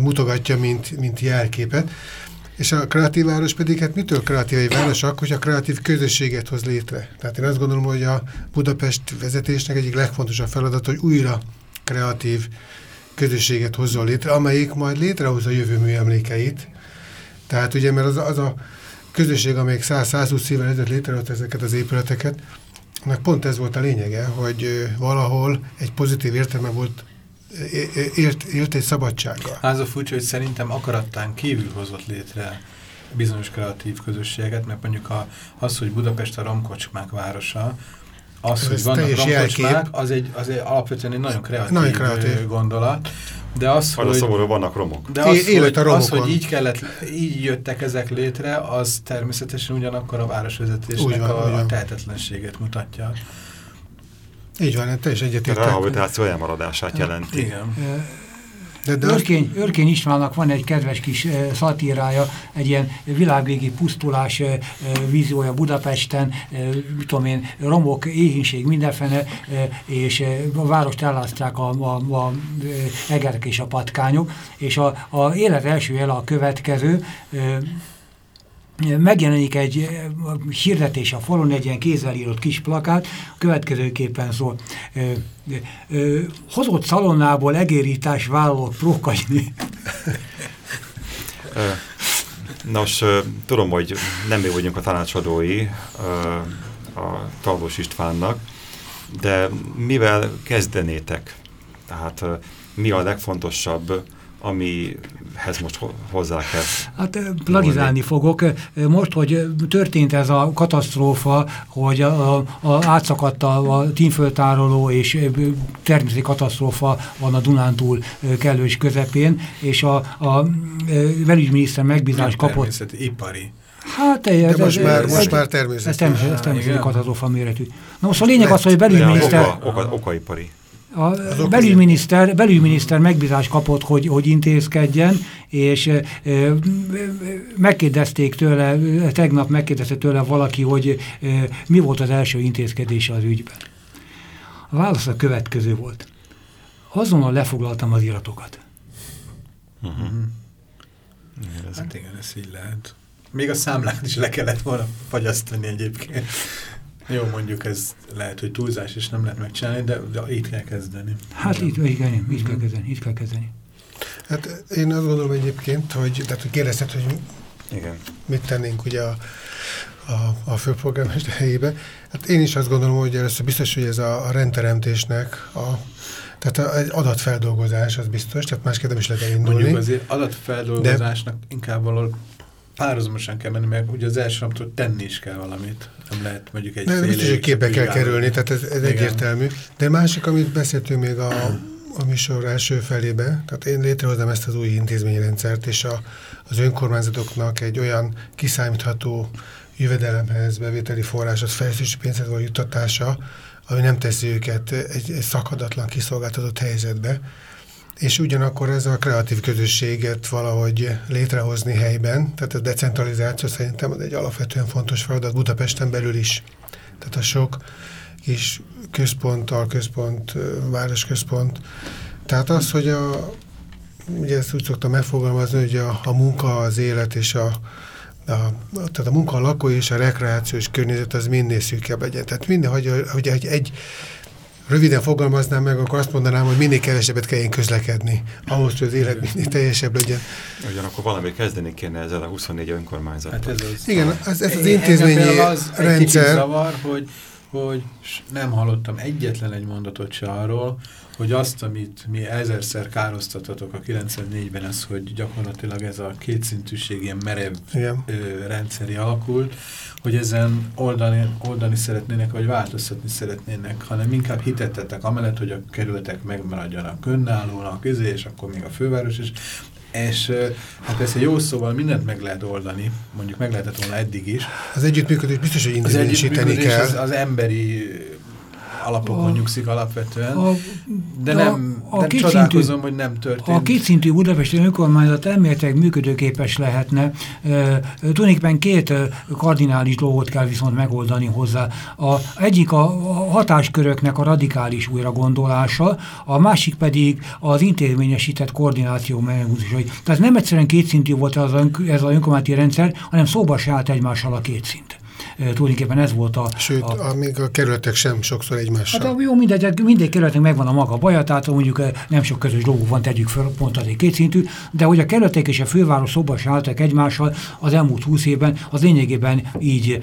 mutogatja, mint, mint jelképet. És a kreatív város pedig, hát mitől kreatív egy város? Akkor, hogy a kreatív közösséget hoz létre. Tehát én azt gondolom, hogy a Budapest vezetésnek egyik legfontosabb feladat, hogy újra kreatív közösséget hozzon létre, amelyik majd létrehozza a jövő műemlékeit. Tehát ugye, mert az, az a közösség, amelyik 100-120 évvel ezelőtt létrehozott ezeket az épületeket, meg pont ez volt a lényege, hogy valahol egy pozitív értelme volt élt, élt egy szabadsággal. Az a furcsa, hogy szerintem akarattán kívül hozott létre bizonyos kreatív közösséget, mert mondjuk a, az, hogy Budapest a romkocsmák városa, az, Ez hogy vannak romkocsmák, az egy, az egy alapvetően egy nagyon kreatív, nagyon kreatív. gondolat. De az, hogy, szomorú vannak romok. De az, hogy, az, hogy így, kellett, így jöttek ezek létre, az természetesen ugyanakkor a városvezetésnek van, a, a tehetetlenséget mutatja. Így van, teljesen egyetértek. A rehabilitáció elmaradását jelenti. Igen. De, de Örkény, Örkény Istvánnak van egy kedves kis uh, szatírája, egy ilyen világvégi pusztulás uh, víziója Budapesten, uh, tudom én, romok, éhínség, mindenfene, uh, és a várost ellászták a, a, a egerek és a patkányok, és a, a élet első jele a következő, uh, megjelenik egy eh, hirdetés a falon, egy ilyen kézzel írott kis plakát, következőképpen szól. Ö, ö, hozott szalonnából egérítás vállalok prókagyni. Nos, tudom, hogy nem mi vagyunk a tanácsadói a Talvos Istvánnak, de mivel kezdenétek? Tehát mi a legfontosabb amihez most hozzá kell. Hát plagizálni fogok. Most, hogy történt ez a katasztrófa, hogy a, a, a átszakadt a, a tínföltároló és természeti katasztrófa van a Dunántúl kellős közepén, és a, a belügyminiszter megbízást kapott. ipari. Hát ez, De most, ez, már, ez, most már természetesen. Ez természetesen, ez természetesen katasztrófa méretű. Na most a lényeg az, hogy a belügyminiszter... Oka, oka, okaipari. A belügyminiszter, belügyminiszter megbízást kapott, hogy, hogy intézkedjen, és e, e, megkérdezték tőle, tegnap megkérdezte tőle valaki, hogy e, mi volt az első intézkedése az ügyben. A válasz a következő volt. Azonnal lefoglaltam az iratokat. Uh -huh. Ez hát igen, ez így lehet. Még a számlát is le kellett volna fagyasztani egyébként. Jó, mondjuk ez lehet, hogy túlzás, és nem lehet megcsinálni, de, de itt kell kezdeni. Hát itt, igen, itt kell kezdeni, itt kell kezdeni. Hát én azt gondolom egyébként, hogy, tehát, hogy kérdezted, hogy igen. mit tennénk ugye a, a, a főpolgármester helyébe. Hát én is azt gondolom, hogy először biztos, hogy ez a, a rendteremtésnek a tehát egy adatfeldolgozás az biztos, tehát másképp nem is lehet elindulni. Mondjuk azért adatfeldolgozásnak de, inkább valahol párhuzamosan kell menni, mert ugye az első naptól tenni is kell valamit. Nem lehet mondjuk egy fél Biztos, hogy képbe kell kerülni, tehát ez, ez egyértelmű. De másik, amit beszéltünk még a, a műsor első felébe, tehát én létrehozom ezt az új intézményrendszert, és a, az önkormányzatoknak egy olyan kiszámítható jövedelemhez bevételi forráshoz, fejlesztési pénzhez való juttatása, ami nem teszi őket egy, egy szakadatlan kiszolgáltatott helyzetbe, és ugyanakkor ez a kreatív közösséget valahogy létrehozni helyben, tehát a decentralizáció szerintem egy alapvetően fontos feladat Budapesten belül is. Tehát a sok kis központ, alközpont, városközpont. Tehát az, hogy a, ugye ezt úgy szoktam megfogalmazni, hogy a, a munka, az élet és a, a, tehát a munka, a lakó és a rekreációs környezet az minél szűkebb legyen. Tehát minden, hogy, hogy egy, egy röviden fogalmaznám meg, akkor azt mondanám, hogy minél kevesebbet kelljen közlekedni, ahhoz, hogy az élet minél teljesebb legyen. Ugyanakkor valami kezdeni kéne ezzel a 24 önkormányzattal. Hát ez az, Igen, ez, ez az intézményi az rendszer. Egy zavar, hogy, hogy nem hallottam egyetlen egy mondatot se arról, hogy azt, amit mi ezerszer károsztatatok a 94-ben, ez, hogy gyakorlatilag ez a kétszintűség ilyen merev Igen. ö, rendszeri alakult, hogy ezen oldani, oldani szeretnének, vagy változtatni szeretnének, hanem inkább hitettetek amellett, hogy a kerületek megmaradjanak önállónak, és akkor még a főváros is, és hát persze jó szóval mindent meg lehet oldani, mondjuk meg lehetett volna eddig is. Az együttműködés biztos, hogy intézményesíteni kell. Az, az emberi alapokon a, nyugszik alapvetően, a, de nem, a, a nem csodálkozom, hogy nem történt. A kétszintű budapesti önkormányzat elméletileg működőképes lehetne. E, tulajdonképpen két kardinális dolgot kell viszont megoldani hozzá. A, egyik a, a hatásköröknek a radikális újragondolása, a másik pedig az intézményesített koordináció megúzítása. Tehát nem egyszerűen kétszintű volt ez, az, ez az önkormányzati rendszer, hanem szóba se állt egymással a két szint tulajdonképpen ez volt a... Sőt, a, a, még a kerületek sem sokszor egymással. Hát jó, mindegy, mindegy kerületnek megvan a maga baja, tehát mondjuk nem sok közös dolguk van, tegyük fel pont az egy kétszintű, de hogy a kerületek és a főváros szóba se álltak egymással az elmúlt húsz évben, az lényegében így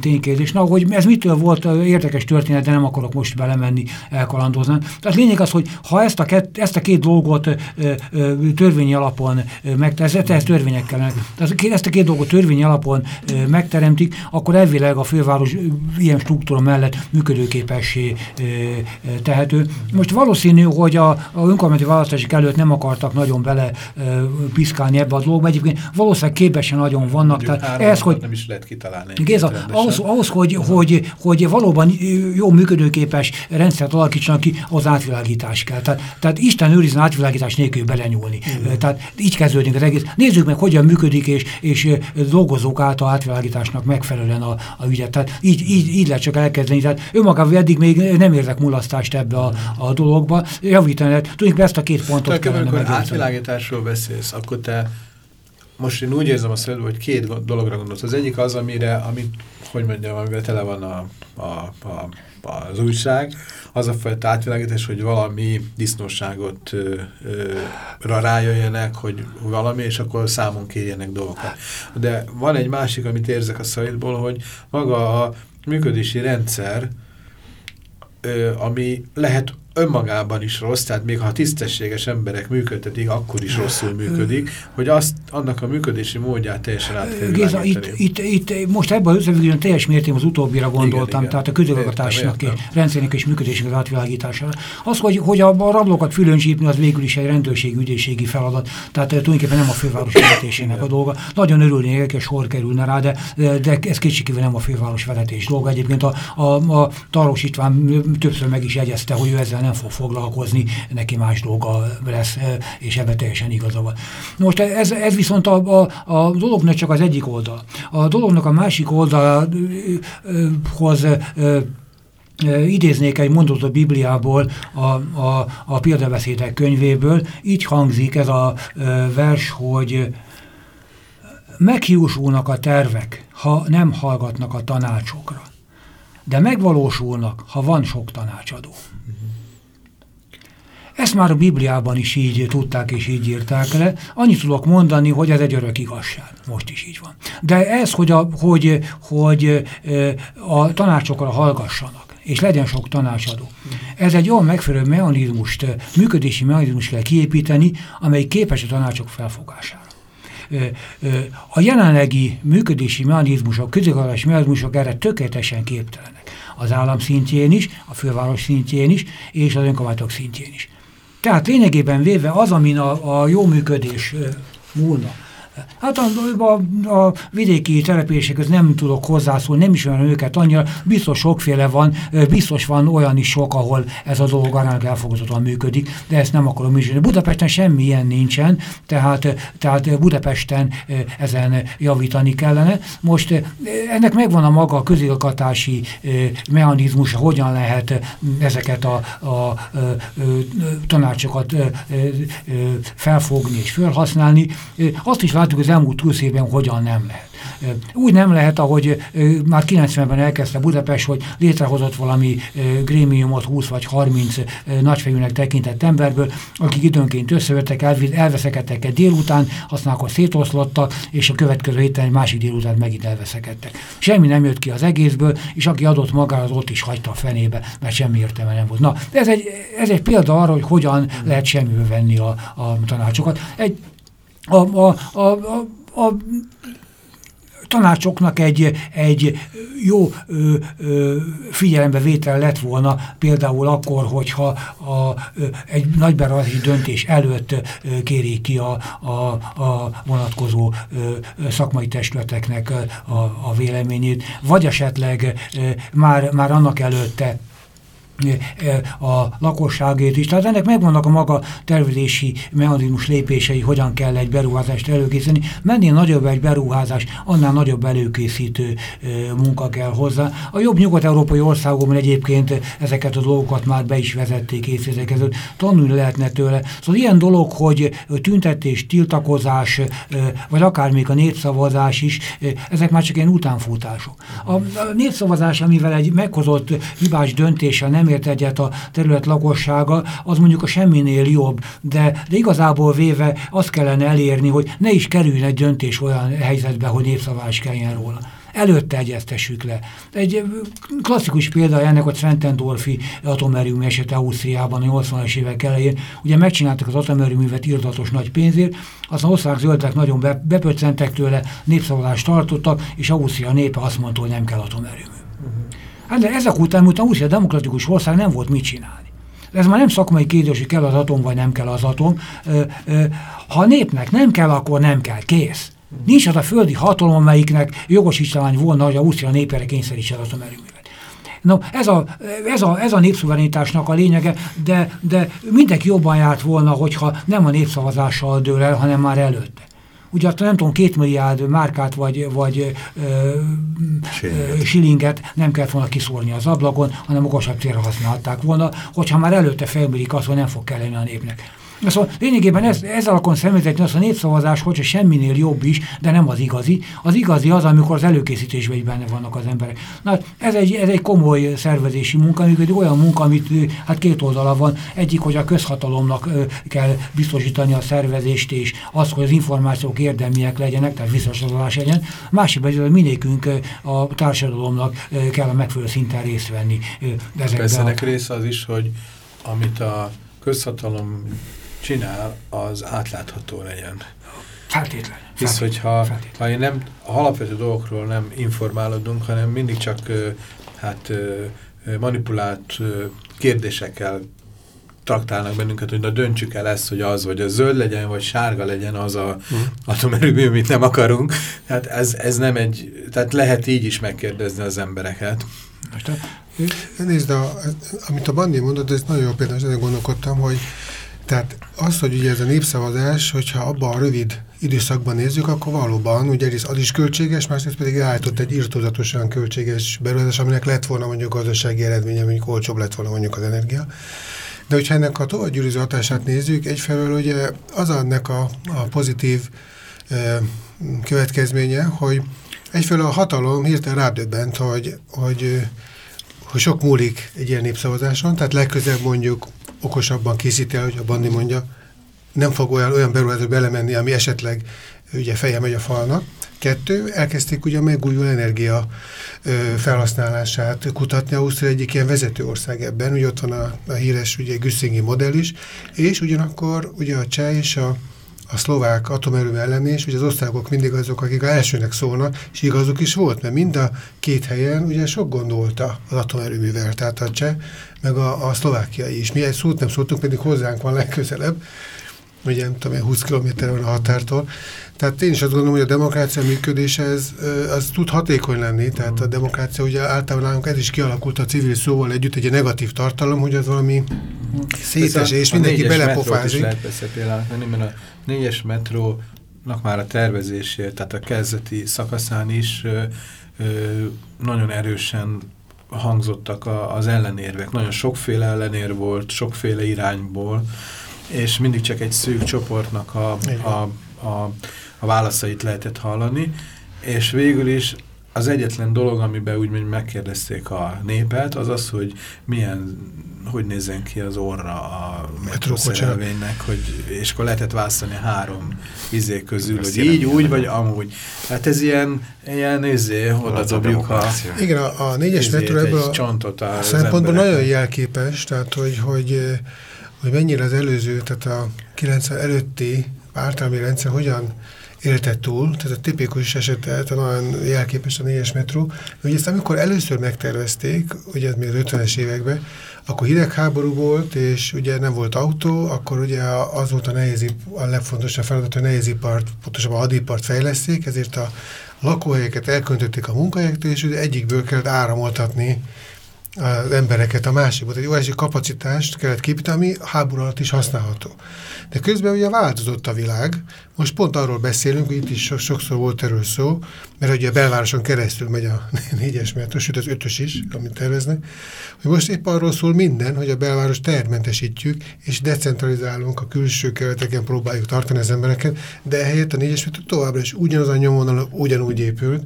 ténykérdés. Na, hogy ez mitől volt érdekes történet, de nem akarok most belemenni, elkalandozni. Tehát lényeg az, hogy ha ezt a, két, ezt a két dolgot törvényi alapon megteremtik, ez törvények kellene, ezt a két dolgot törvényi alapon megteremtik, akkor elvileg a főváros ilyen struktúra mellett működőképessé tehető. Most valószínű, hogy a, a önkormányzati választások előtt nem akartak nagyon bele piszkálni ebbe a dologba. Egyébként valószínűleg képesen nagyon vannak. tehát ehhez, hogy, nem is lehet kitalálni. Géza, ahhoz, ahhoz hogy, hogy, hogy valóban jó működőképes rendszert alakítsanak ki, az átvilágítás kell. Tehát, tehát Isten őrizzen átvilágítás nélkül belenyúlni. Mm. Tehát így kezdődik az egész. Nézzük meg, hogyan működik, és, és dolgozók által átvilágításnak megfelelően a, a ügyet. Tehát így, így, így lehet csak elkezdeni. Tehát önmagában eddig még nem érzek mulasztást ebbe a, a dologba. Javítani lehet. Tudjuk, ezt a két pontot kellene Amikor átvilágításról beszélsz, akkor te most én úgy érzem a szövő, hogy két dologra gondolsz. Az egyik az, amire, amit, hogy mondjam, amivel tele van a, a, a, az újság, az a fajta átvilágítás, hogy valami disznóságot rájöjjenek, hogy valami, és akkor számon kérjenek dolgokat. De van egy másik, amit érzek a szavaidból, hogy maga a működési rendszer, ö, ami lehet önmagában is rossz, tehát még ha tisztességes emberek működtetik, akkor is rosszul működik, hogy azt, annak a működési módját teljesen át kell Géza, itt, itt, itt, most ebben az összefüggésben teljes mértékben az utóbbira gondoltam, igen, igen. tehát a közigazgatásnak és rendszernek és működésének az átvilágítására. Az, hogy, hogy a, rablokat fülön csípni, az végül is egy rendőrségi ügyészségi feladat, tehát tulajdonképpen nem a főváros vezetésének a dolga. Nagyon örülnék, hogy sor kerülne rá, de, de ez kétségkívül nem a főváros vezetés dolga. Egyébként a, a, a Taros István többször meg is jegyezte, hogy ő ezzel nem fog foglalkozni, neki más dolga lesz, és ebben teljesen igaza van. Most ez, ez viszont a, a, a dolognak csak az egyik oldal. A dolognak a másik oldalhoz idéznék egy mondatot a Bibliából, a, a, a példabeszédek könyvéből. Így hangzik ez a vers, hogy meghiúsulnak a tervek, ha nem hallgatnak a tanácsokra, de megvalósulnak, ha van sok tanácsadó. Ezt már a Bibliában is így tudták és így írták le. Annyit tudok mondani, hogy ez egy örök igazság. Most is így van. De ez, hogy a, hogy, hogy a tanácsokra hallgassanak, és legyen sok tanácsadó. Ez egy olyan megfelelő mechanizmust, működési mechanizmust kell kiépíteni, amely képes a tanácsok felfogására. A jelenlegi működési mechanizmusok, közigazgatási mechanizmusok erre tökéletesen képtelenek. Az állam szintjén is, a főváros szintjén is, és az önkormányzatok szintjén is. Tehát lényegében véve az, amin a, a jó működés múlna, Hát a, a, a vidéki településekhez nem tudok hozzászólni, nem ismerem őket annyira, biztos sokféle van, biztos van olyan is sok, ahol ez a dolog aránylag elfogadhatóan működik, de ezt nem akarom is. Budapesten semmi ilyen nincsen, tehát, tehát Budapesten ezen javítani kellene. Most ennek megvan a maga közigazgatási mechanizmus, hogyan lehet ezeket a, a, a, a tanácsokat felfogni és felhasználni. Azt is látjuk az elmúlt 20 évben hogyan nem lehet. Úgy nem lehet, ahogy már 90-ben elkezdte Budapest, hogy létrehozott valami grémiumot 20 vagy 30 nagyfejűnek tekintett emberből, akik időnként összevettek, elveszekedtek egy délután, aztán akkor szétoszlottak, és a következő héten egy másik délután megint elveszekedtek. Semmi nem jött ki az egészből, és aki adott magára, az ott is hagyta a fenébe, mert semmi értelme nem volt. Na, ez egy, ez egy példa arra, hogy hogyan lehet semmibe venni a, a tanácsokat. Egy a, a, a, a, tanácsoknak egy, egy jó ö, ö, figyelembevétel lett volna, például akkor, hogyha a, ö, egy nagyberuházási döntés előtt ö, kérik ki a, a, a vonatkozó ö, szakmai testületeknek a, a véleményét, vagy esetleg ö, már, már annak előtte a lakosságét is. Tehát ennek megvannak a maga tervezési mechanizmus lépései, hogyan kell egy beruházást előkészíteni. Mennél nagyobb egy beruházás, annál nagyobb előkészítő munka kell hozzá. A jobb nyugat-európai országokban egyébként ezeket a dolgokat már be is vezették ezelőtt. Tanulni lehetne tőle. Szóval ilyen dolog, hogy tüntetés, tiltakozás, vagy akár még a népszavazás is, ezek már csak ilyen utánfutások. A, népszavazás, amivel egy meghozott hibás döntéssel nem nem ért egyet a terület lakossága, az mondjuk a semminél jobb, de, de igazából véve azt kellene elérni, hogy ne is kerüljön egy döntés olyan helyzetbe, hogy népszavás kelljen róla előtte egyeztessük le. Egy klasszikus példa ennek a Zwentendorfi atomerőmű eset Ausztriában a 80-as évek elején. Ugye megcsináltak az atomerőművet irdatos nagy pénzért, aztán osztrák zöldek nagyon be, bepöccentek tőle, népszavazást tartottak, és Ausztria népe azt mondta, hogy nem kell atomerőmű. Hát de ezek után, miután Ausztria demokratikus ország nem volt mit csinálni. Ez már nem szakmai kérdés, hogy kell az atom, vagy nem kell az atom. Ö, ö, ha a népnek nem kell, akkor nem kell. Kész. Nincs az a földi hatalom, amelyiknek jogosítvány volna, hogy Ausztria népére kényszerítse az atomerőművet. No, ez a, ez a, ez a népszuverenitásnak a lényege, de, de mindenki jobban járt volna, hogyha nem a népszavazással dől el, hanem már előtte ugye nem tudom, két milliárd márkát vagy, vagy ö, silinget nem kellett volna kiszórni az ablakon, hanem okosabb célra használták volna, hogyha már előtte felmérik azt, hogy nem fog kelleni a népnek. Szóval lényegében ez, ez alakon szemléltetni az a népszavazás, hogyha semminél jobb is, de nem az igazi. Az igazi az, amikor az előkészítésben is benne vannak az emberek. Na, hát ez egy, ez egy komoly szervezési munka, egy olyan munka, amit hát két oldala van. Egyik, hogy a közhatalomnak kell biztosítani a szervezést, és az, hogy az információk érdemiek legyenek, tehát biztosítás legyen. Másik pedig, hogy minékünk a társadalomnak kell a megfelelő szinten részt venni. Persze ennek része az is, hogy amit a közhatalom csinál, az átlátható legyen. Feltétlen. Hisz, hogyha ha én nem, a alapvető dolgokról nem informálódunk, hanem mindig csak hát manipulált kérdésekkel traktálnak bennünket, hogy na döntsük el ezt, hogy az, vagy a zöld legyen, vagy sárga legyen az a uh atomerőmű, amit nem akarunk. Tehát ez, ez nem egy, tehát lehet így is megkérdezni az embereket. Most, Nézd, a, amit a Bandi mondott, ez nagyon jó például, ezen gondolkodtam, hogy tehát az, hogy ugye ez a népszavazás, hogyha abban a rövid időszakban nézzük, akkor valóban ugye egyrészt az is költséges, másrészt pedig állított egy írtózatosan költséges beruházás, aminek lett volna mondjuk gazdasági eredménye, mondjuk olcsóbb lett volna mondjuk az energia. De hogyha ennek a továbbgyűrűző hatását nézzük, egyfelől ugye az ennek a, a pozitív e, következménye, hogy egyfelől a hatalom hirtelen rádöbbent, hogy, hogy, hogy sok múlik egy ilyen népszavazáson, tehát legközebb mondjuk okosabban készíti el, hogy a Bandi mondja, nem fog olyan, olyan beruházó belemenni, ami esetleg ugye feje megy a falnak. Kettő, elkezdték ugye a megújuló energia ö, felhasználását kutatni. Ausztria egyik ilyen vezető ország ebben, ugye ott van a, a híres ugye Güssingi modell is, és ugyanakkor ugye a cseh és a, a szlovák atomerőm ellen is, ugye az országok mindig azok, akik a elsőnek szólnak, és igazuk is volt, mert mind a két helyen ugye sok gondolta az atomerőművel, tehát a cseh, meg a, a szlovákiai is. Mi egy szót nem szóltunk, pedig hozzánk van legközelebb, ugye nem tudom, 20 km van a határtól. Tehát én is azt gondolom, hogy a demokrácia működése ez, az tud hatékony lenni, tehát a demokrácia ugye általában nálunk ez is kialakult a civil szóval együtt egy negatív tartalom, hogy az valami szétes, és mindenki belepofázik. lehet persze például mert a négyes metrónak már a tervezésért, tehát a kezdeti szakaszán is ö, ö, nagyon erősen hangzottak a, az ellenérvek. Nagyon sokféle ellenér volt, sokféle irányból, és mindig csak egy szűk csoportnak a, a, a, a válaszait lehetett hallani, és végül is az egyetlen dolog, amiben úgy megkérdezték a népet, az az, hogy milyen, hogy nézzen ki az orra a metrószerelvénynek, hogy, és akkor lehetett választani három izé közül, hogy így, úgy, vagy amúgy. Hát ez ilyen, ilyen izé, oda dobjuk a... Igen, a, a négyes metró ebből a, csontot a szempontból nagyon jelképes, tehát hogy, hogy hogy mennyire az előző, tehát a 90 előtti ártalmi rendszer hogyan élte túl, tehát a tipikus eset, tehát nagyon jelképes a négyes metró, hogy ezt amikor először megtervezték, ugye még az 50-es években, akkor hidegháború volt, és ugye nem volt autó, akkor ugye az volt a nehézip, a legfontosabb feladat, hogy nehézipart, pontosabban a hadipart fejleszték, ezért a lakóhelyeket elköntötték a munkahelyektől, és ugye egyikből kellett áramoltatni az embereket a másikba. Egy óriási kapacitást kellett képíteni, ami háború alatt is használható. De közben ugye változott a világ. Most pont arról beszélünk, hogy itt is so sokszor volt erről szó, mert ugye a belvároson keresztül megy a négyes metros, sőt az ötös is, amit terveznek, hogy most épp arról szól minden, hogy a belváros termentesítjük, és decentralizálunk, a külső kereteken próbáljuk tartani az embereket, de ehelyett a négyes metro továbbra is ugyanaz a nyomvonal ugyanúgy épült,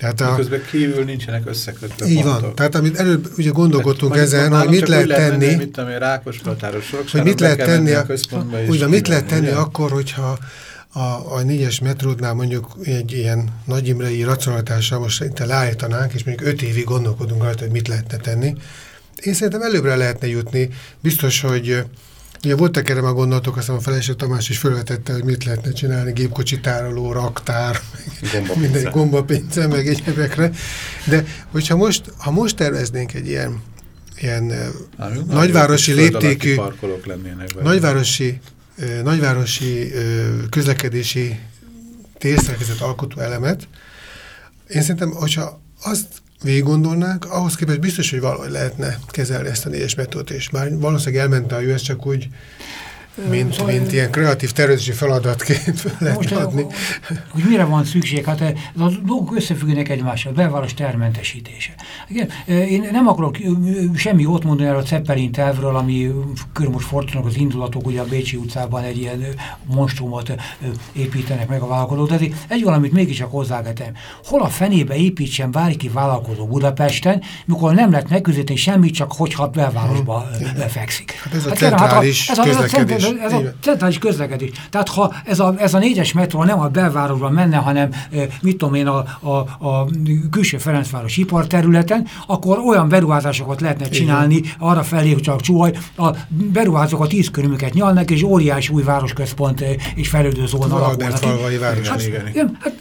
tehát a, közben kívül nincsenek összekötve Így pontok. van. Tehát amit előbb ugye gondolkodtunk Tehát, ezen, hogy mit lehet tenni, menni, mit tudom, rákos hogy mit lehet tenni, a, ugye, mit lehet tenni ugye? akkor, hogyha a, a négyes metródnál mondjuk egy ilyen Nagy Imrei racionalitással most itt leállítanánk, és mondjuk öt évig gondolkodunk rajta, hogy mit lehetne tenni. Én szerintem előbbre lehetne jutni. Biztos, hogy Ugye voltak erre már gondolatok, aztán a feleség Tamás is felvetette, hogy mit lehetne csinálni, gépkocsi tároló, raktár, minden gombapince, meg egyebekre. De hogyha most, ha most terveznénk egy ilyen, ilyen Há, nagyvárosi léptékű, nagyvárosi, nagyvárosi közlekedési térszerkezet alkotó elemet, én szerintem, hogyha azt végig gondolnánk, ahhoz képest biztos, hogy valahogy lehetne kezelni ezt a négyes metót, és már valószínűleg elment a US, csak úgy mint, szóval, mint ilyen kreatív tervezési feladatként lehet adni. Hogy mire van szükség? Hát a dolgok összefüggnek egymással, a belváros termentesítése. Igen, én nem akarok semmi ott mondani erről a Zeppelin tervről, ami körül most fordulnak az indulatok, ugye a Bécsi utcában egy ilyen monstrumot építenek meg a vállalkozók, de egy valamit mégiscsak hozzágetem. Hol a fenébe építsen bárki vállalkozó Budapesten, mikor nem lehet megközelíteni semmit, csak hogyha belvárosba befekszik. Hát ez a hát, centrális hát, hát, közlekedés ez a centrális közlekedés. Tehát ha ez a, ez a négyes metró nem a belvárosban menne, hanem mit tudom én, a, a, a külső Ferencváros iparterületen, akkor olyan beruházásokat lehetne csinálni igen. arra felé, hogy csak csúvaj, a beruházók a tíz körülmüket nyalnak, és óriási új városközpont és fejlődő zóna alakulnak. város. Hát, igen, igen. Hát,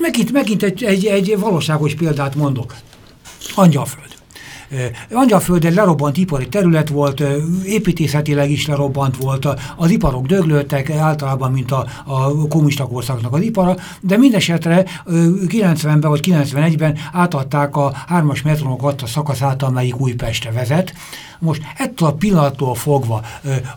megint, megint egy, egy, egy valóságos példát mondok. Angyalföld. Angyalföld egy lerobbant ipari terület volt, építészetileg is lerobbant volt, az iparok döglődtek általában, mint a, a kommunista korszaknak az ipara, de mindesetre 90-ben vagy 91-ben átadták a hármas metrónak azt a szakaszát, amelyik Újpestre vezet. Most ettől a pillanattól fogva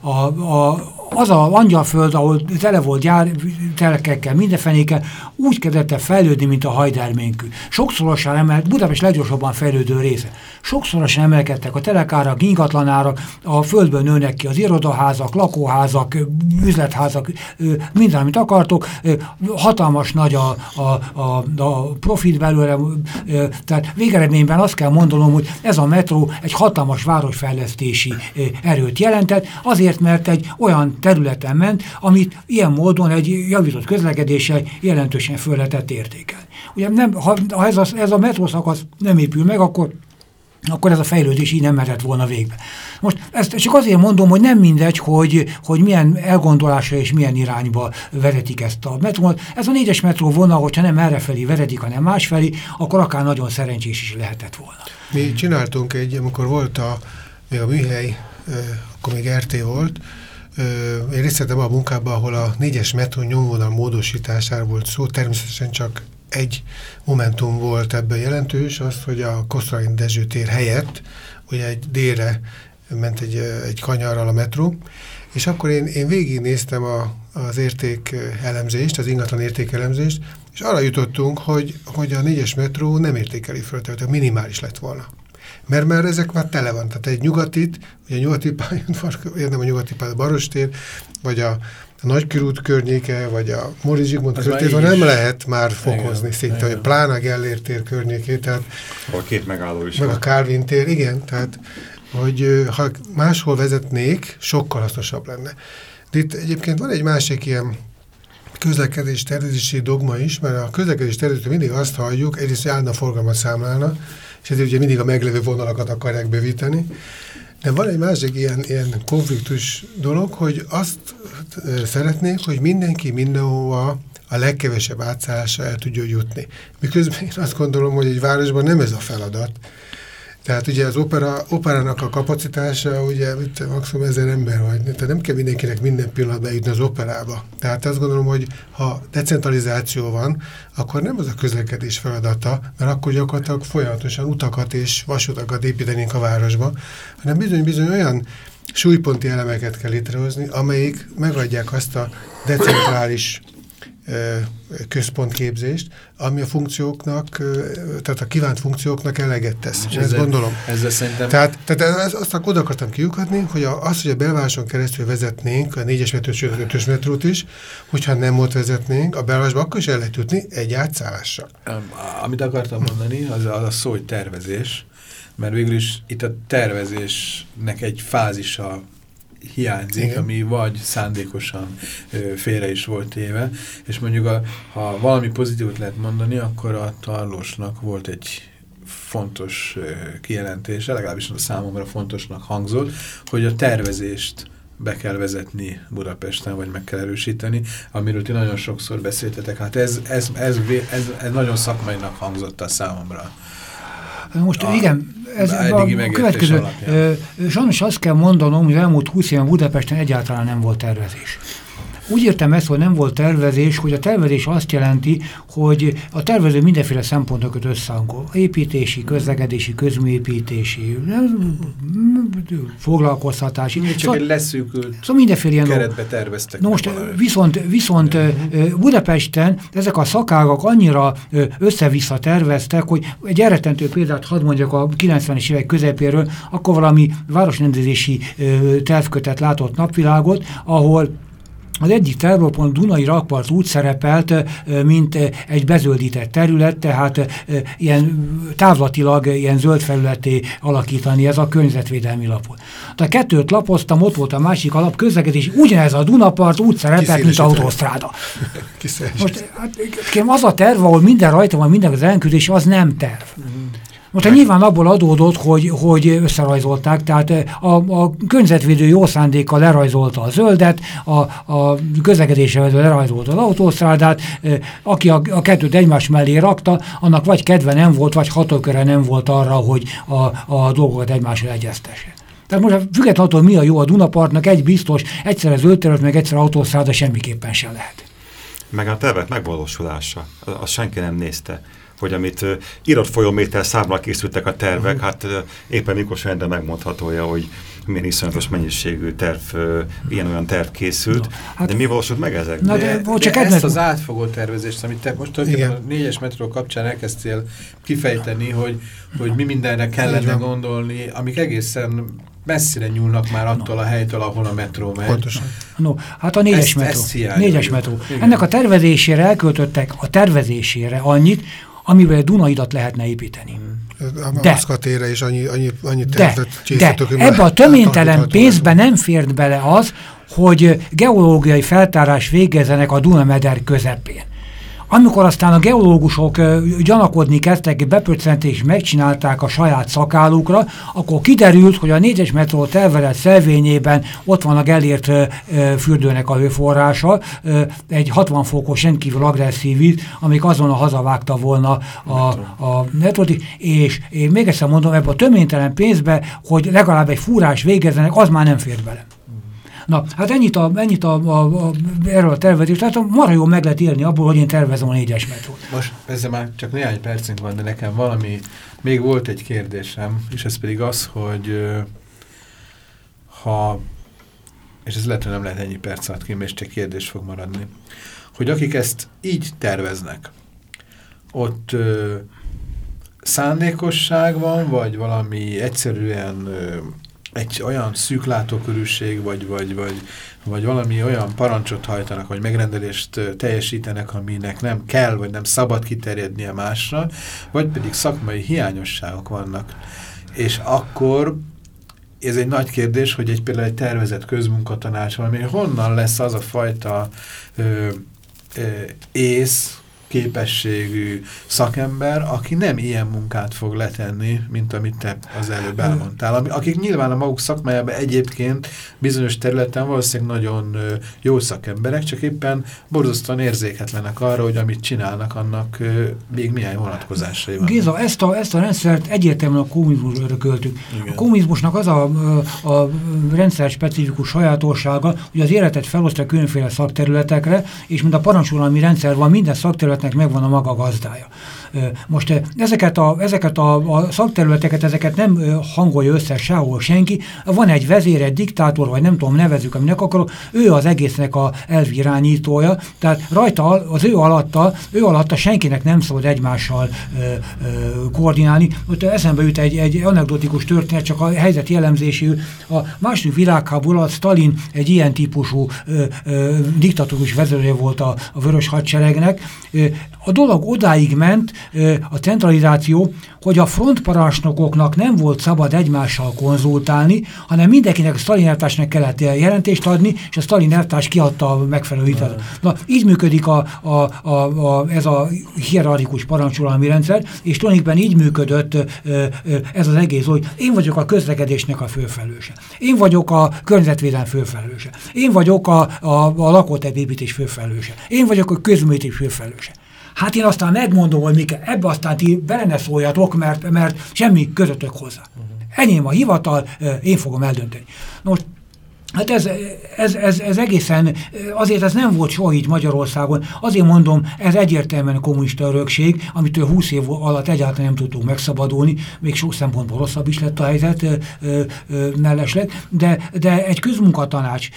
a, a, az a angyalföld, ahol tele volt gyár, telekekkel, mindenfenékkel, úgy kezdett fejlődni, mint a hajderménkű. Sokszorosan emelt, Budapest leggyorsabban fejlődő része. Sokszorosan emelkedtek a telekárak, ingatlanárak, a földből nőnek ki az irodaházak, lakóházak, üzletházak, minden, amit akartok. Hatalmas nagy a, a, a, a profit belőle, tehát végeredményben azt kell mondanom, hogy ez a metró egy hatalmas városfejlesztési erőt jelentett, azért, mert egy olyan területen ment, amit ilyen módon egy javított közlekedéssel jelentősen föl lehetett értékelni. Ugye nem, ha, ha ez, a, ez a metrószakasz nem épül meg, akkor akkor ez a fejlődés így nem mehetett volna végbe. Most ezt csak azért mondom, hogy nem mindegy, hogy, hogy milyen elgondolásra és milyen irányba vezetik ezt a metrót. Ez a négyes metró vonal, hogyha nem errefelé vezetik, hanem másfelé, akkor akár nagyon szerencsés is lehetett volna. Mi csináltunk egy, amikor volt a, még a műhely, akkor még RT volt, én részt a munkában, ahol a négyes metró nyomvonal módosítására volt szó, természetesen csak egy momentum volt ebben jelentős, az, hogy a Kosztrain Dezső tér helyett, ugye egy délre ment egy, egy kanyarral a metró, és akkor én, én végignéztem a, az érték elemzést, az ingatlan értékelemzést, és arra jutottunk, hogy, hogy a négyes metró nem értékeli föl, tehát minimális lett volna mert már ezek már tele van. Tehát egy nyugatit, ugye a nyugati pályon, nem a nyugati pályon, a Barostér, vagy a, a Nagykörút környéke, vagy a Móricz Zsigmond környéke, nem lehet már fokozni igen, szinte, igen. pláne a Gellért tér környékét. Tehát, a két megálló is. Meg van. a Kálvin tér, igen, tehát hogy ha máshol vezetnék, sokkal hasznosabb lenne. De itt egyébként van egy másik ilyen közlekedés tervezési dogma is, mert a közlekedés tervezésről mindig azt halljuk, egyrészt, hogy állna forgalmat számlálna, és ezért ugye mindig a meglevő vonalakat akarják bővíteni. De van egy másik ilyen, ilyen konfliktus dolog, hogy azt szeretnék, hogy mindenki mindenhova a legkevesebb átszállással el tudja jutni. Miközben én azt gondolom, hogy egy városban nem ez a feladat, tehát ugye az opera, operának a kapacitása, ugye mit, maximum ezer ember vagy, tehát nem kell mindenkinek minden pillanatban eljutni az operába. Tehát azt gondolom, hogy ha decentralizáció van, akkor nem az a közlekedés feladata, mert akkor gyakorlatilag folyamatosan utakat és vasutakat építenénk a városba, hanem bizony-bizony olyan súlyponti elemeket kell létrehozni, amelyik megadják azt a decentrális központképzést, ami a funkcióknak, tehát a kívánt funkcióknak eleget tesz. És ezt gondolom. Ezzel szerintem... Tehát, tehát ezt, azt oda akartam kiukadni, hogy a, az, hogy a belvároson keresztül vezetnénk a 4-es metró, sőt 5-ös metrót is, hogyha nem ott vezetnénk, a belvárosba akkor is el lehet jutni egy átszállással. Amit akartam mondani, az, az a szó, hogy tervezés, mert végül is itt a tervezésnek egy fázisa hiányzik, Igen. ami vagy szándékosan félre is volt éve, és mondjuk a, ha valami pozitívot lehet mondani, akkor a Tarlósnak volt egy fontos kijelentése, legalábbis a számomra fontosnak hangzott, hogy a tervezést be kell vezetni Budapesten, vagy meg kell erősíteni, amiről ti nagyon sokszor beszéltetek. Hát ez, ez, ez, ez, ez nagyon szakmainak hangzott a számomra. Most a, igen, ez a, a következő, alapján. sajnos azt kell mondanom, hogy elmúlt 20 éven Budapesten egyáltalán nem volt tervezés. Úgy értem ezt, hogy nem volt tervezés, hogy a tervezés azt jelenti, hogy a tervező mindenféle szempontokat összehangol. Építési, közlekedési, közműépítési, foglalkoztatási. Csak szóval, egy leszűkült szóval mindenféle ilyen keretbe terveztek. Na most viszont, viszont Budapesten ezek a szakágak annyira össze-vissza terveztek, hogy egy eretentő példát hadd mondjak a 90-es évek közepéről, akkor valami városrendezési tervkötet látott napvilágot, ahol az egyik tervpont Dunai rakpart úgy szerepelt, mint egy bezöldített terület, tehát ilyen távlatilag ilyen zöld felületé alakítani ez a környezetvédelmi lapot. A kettőt lapoztam, ott volt a másik alap, közlekedés, ugyanez a Dunapart úgy szerepelt, mint autósztráda. Most hát, kérem, az a terv, ahol minden rajta van, minden az elküldés, az nem terv. Mm. Most Meg... nyilván abból adódott, hogy, hogy összerajzolták, tehát eh, a, a környezetvédő jó szándékkal lerajzolta a zöldet, a, a közlekedésre lerajzolta az autósztrádát, eh, aki a, a kettőt egymás mellé rakta, annak vagy kedve nem volt, vagy hatóköre nem volt arra, hogy a, a dolgokat egymásra egyeztesse. Tehát most függetlenül attól, mi a jó a Dunapartnak, egy biztos, egyszerre zöld meg egyszer autósztráda semmiképpen sem lehet. Meg a tervek megvalósulása, azt senki nem nézte hogy amit uh, írott folyóméter számra készültek a tervek, uh-huh. hát uh, éppen Mikos Endre megmondhatója, hogy milyen iszonyatos mennyiségű terv, uh, ilyen-olyan terv készült, no, hát, de mi valósult meg ezek? Na, de, de, csak de ezt az átfogó tervezést, amit te most a négyes metró kapcsán elkezdtél kifejteni, hogy, hogy mi mindenre kellene gondolni, amik egészen messzire nyúlnak már attól no. a helytől, ahol a metró megy. Pontosan. No, hát a négyes ezt, metró. Ezt négyes metró. Igen. Ennek a tervezésére elköltöttek a tervezésére annyit, amivel a Dunaidat lehetne építeni. A de, Maszkatére is annyi, annyi, annyi tervet de, de. ebbe a töménytelen pénzbe nem fért bele az, hogy geológiai feltárás végezzenek a Dunameder közepén. Amikor aztán a geológusok gyanakodni kezdtek, bepöccenték és megcsinálták a saját szakálukra, akkor kiderült, hogy a négyes metró tervelet szelvényében ott van a Gellért fürdőnek a hőforrása, egy 60 fokos rendkívül agresszív víz, amik azon a hazavágta volna a, a metrót, és én még egyszer mondom, ebben a töménytelen pénzbe, hogy legalább egy fúrás végezzenek, az már nem fér bele. Na, hát ennyit, a, ennyit a, a, a, erről a tervezés. Tehát marha jól meg lehet írni abból, hogy én tervezem a négyes metrót. Most ezzel már csak néhány percünk van, de nekem valami, még volt egy kérdésem, és ez pedig az, hogy ha, és ez lehet, hogy nem lehet ennyi perc alatt ki, és csak kérdés fog maradni, hogy akik ezt így terveznek, ott ö, szándékosság van, vagy valami egyszerűen ö, egy olyan szűk látókörűség, vagy, vagy, vagy, vagy valami olyan parancsot hajtanak, vagy megrendelést teljesítenek, aminek nem kell, vagy nem szabad kiterjednie másra, vagy pedig szakmai hiányosságok vannak. És akkor ez egy nagy kérdés, hogy egy például egy tervezett közmunkatanács valami, honnan lesz az a fajta ö, ö, ész, képességű szakember, aki nem ilyen munkát fog letenni, mint amit te az előbb elmondtál. Ami, akik nyilván a maguk szakmájában egyébként bizonyos területen valószínűleg nagyon jó szakemberek, csak éppen borzasztóan érzéketlenek arra, hogy amit csinálnak, annak még milyen vonatkozásai van. Géza, ezt a, ezt a rendszert egyértelműen a kommunizmusra örököltük. A kommunizmusnak az a, a, a rendszer specifikus sajátossága, hogy az életet felosztja különféle szakterületekre, és mint a parancsolami rendszer van, minden szakterület területnek megvan a maga gazdája. Most ezeket a, ezeket a, a szakterületeket, ezeket nem hangolja össze sehol senki. Van egy vezér, egy diktátor, vagy nem tudom, nevezük, aminek akarok, ő az egésznek a elvirányítója, tehát rajta, az ő alatta, ő alatta senkinek nem szabad egymással ö, ö, koordinálni. Ott eszembe jut egy, egy anekdotikus történet, csak a helyzet jellemzésű. A második világháború alatt Stalin egy ilyen típusú ö, ö, diktatórikus vezetője volt a, a vörös hadseregnek. A dolog odáig ment, a centralizáció, hogy a frontparancsnokoknak nem volt szabad egymással konzultálni, hanem mindenkinek a Stalin elvtársnak kellett jelentést adni, és a Stalin elvtárs kiadta a megfelelő hitet. Na, így működik a, a, a, a, ez a hierarchikus parancsolalmi rendszer, és tulajdonképpen így működött ez az egész, hogy én vagyok a közlekedésnek a főfelőse. Én vagyok a környezetvédelem főfelőse. Én vagyok a, a, a lakótepépítés főfelőse. Én vagyok a közműtés főfelőse. Hát én aztán megmondom, hogy mi kell. Ebbe aztán ti bele ne szóljatok, mert, mert semmi közöttök hozzá. -huh. Enyém a hivatal, én fogom eldönteni. Most Hát ez, ez, ez, ez egészen, azért ez nem volt soha így Magyarországon, azért mondom, ez egyértelműen a kommunista örökség, amitől 20 év alatt egyáltalán nem tudtunk megszabadulni, még sok szempontból rosszabb is lett a helyzet mellesleg, de, de egy közmunkatanács,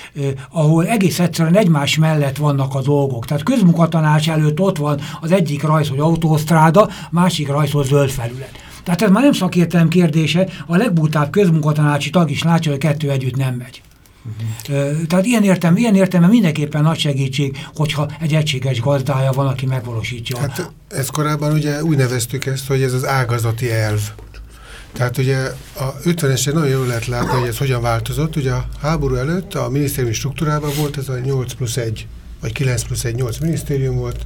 ahol egész egyszerűen egymás mellett vannak a dolgok, tehát közmunkatanács előtt ott van az egyik rajz, hogy autósztráda, másik rajz, hogy zöld felület. Tehát ez már nem szakértelem kérdése, a legbutább közmunkatanácsi tag is látja, hogy kettő együtt nem megy. Tehát ilyen értelme, ilyen értelme mindenképpen nagy segítség, hogyha egy egységes gazdája van, aki megvalósítja. Hát ez korábban ugye úgy neveztük ezt, hogy ez az ágazati elv. Tehát ugye a 50-es nagyon jól lehet látni, hogy ez hogyan változott. Ugye a háború előtt a minisztériumi struktúrában volt ez a 8 plusz 1 vagy 9 plusz 1, 8 minisztérium volt.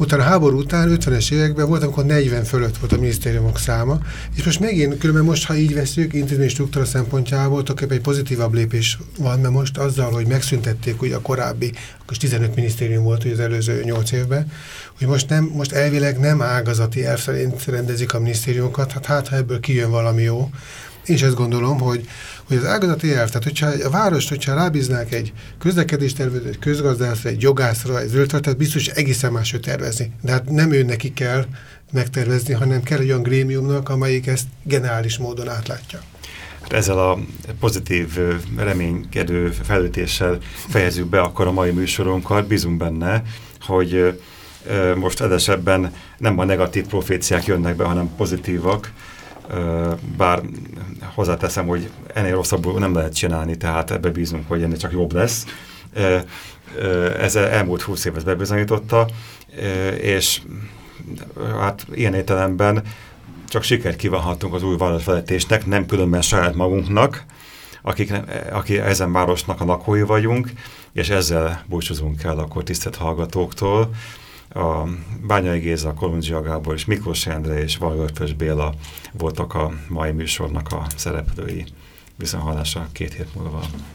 Utána háború után, 50-es években volt, amikor 40 fölött volt a minisztériumok száma, és most megint, különben most, ha így veszük, intézmény struktúra szempontjából, tulajdonképpen egy pozitívabb lépés van, mert most azzal, hogy megszüntették ugye a korábbi, akkor 15 minisztérium volt ugye az előző 8 évben, hogy most, nem, most elvileg nem ágazati elv szerint rendezik a minisztériumokat, hát hát ha ebből kijön valami jó, én is ezt gondolom, hogy, hogy az ágazati elv, tehát hogyha a várost, hogyha rábíznák egy közlekedéstervező, egy közgazdászra, egy jogászra, egy zöldtartát, biztos, hogy egészen máshogy tervezni. De hát nem ő neki kell megtervezni, hanem kell egy olyan grémiumnak, amelyik ezt generális módon átlátja. Hát ezzel a pozitív, reménykedő felütéssel fejezzük be akkor a mai műsorunkat. Bízunk benne, hogy most edesebben nem a negatív proféciák jönnek be, hanem pozitívak, bár hozzáteszem, hogy ennél rosszabbul nem lehet csinálni, tehát ebbe bízunk, hogy ennél csak jobb lesz. Ez elmúlt 20 év bebizonyította, és hát ilyen értelemben csak sikert kívánhatunk az új vállalatvezetésnek, nem különben saját magunknak, akik, aki ezen városnak a lakói vagyunk, és ezzel búcsúzunk el akkor tisztelt hallgatóktól a Bányai Géza, Kolundzsia Gábor és Miklós Endre és Valgörpös Béla voltak a mai műsornak a szereplői. Viszonhalásra két hét múlva.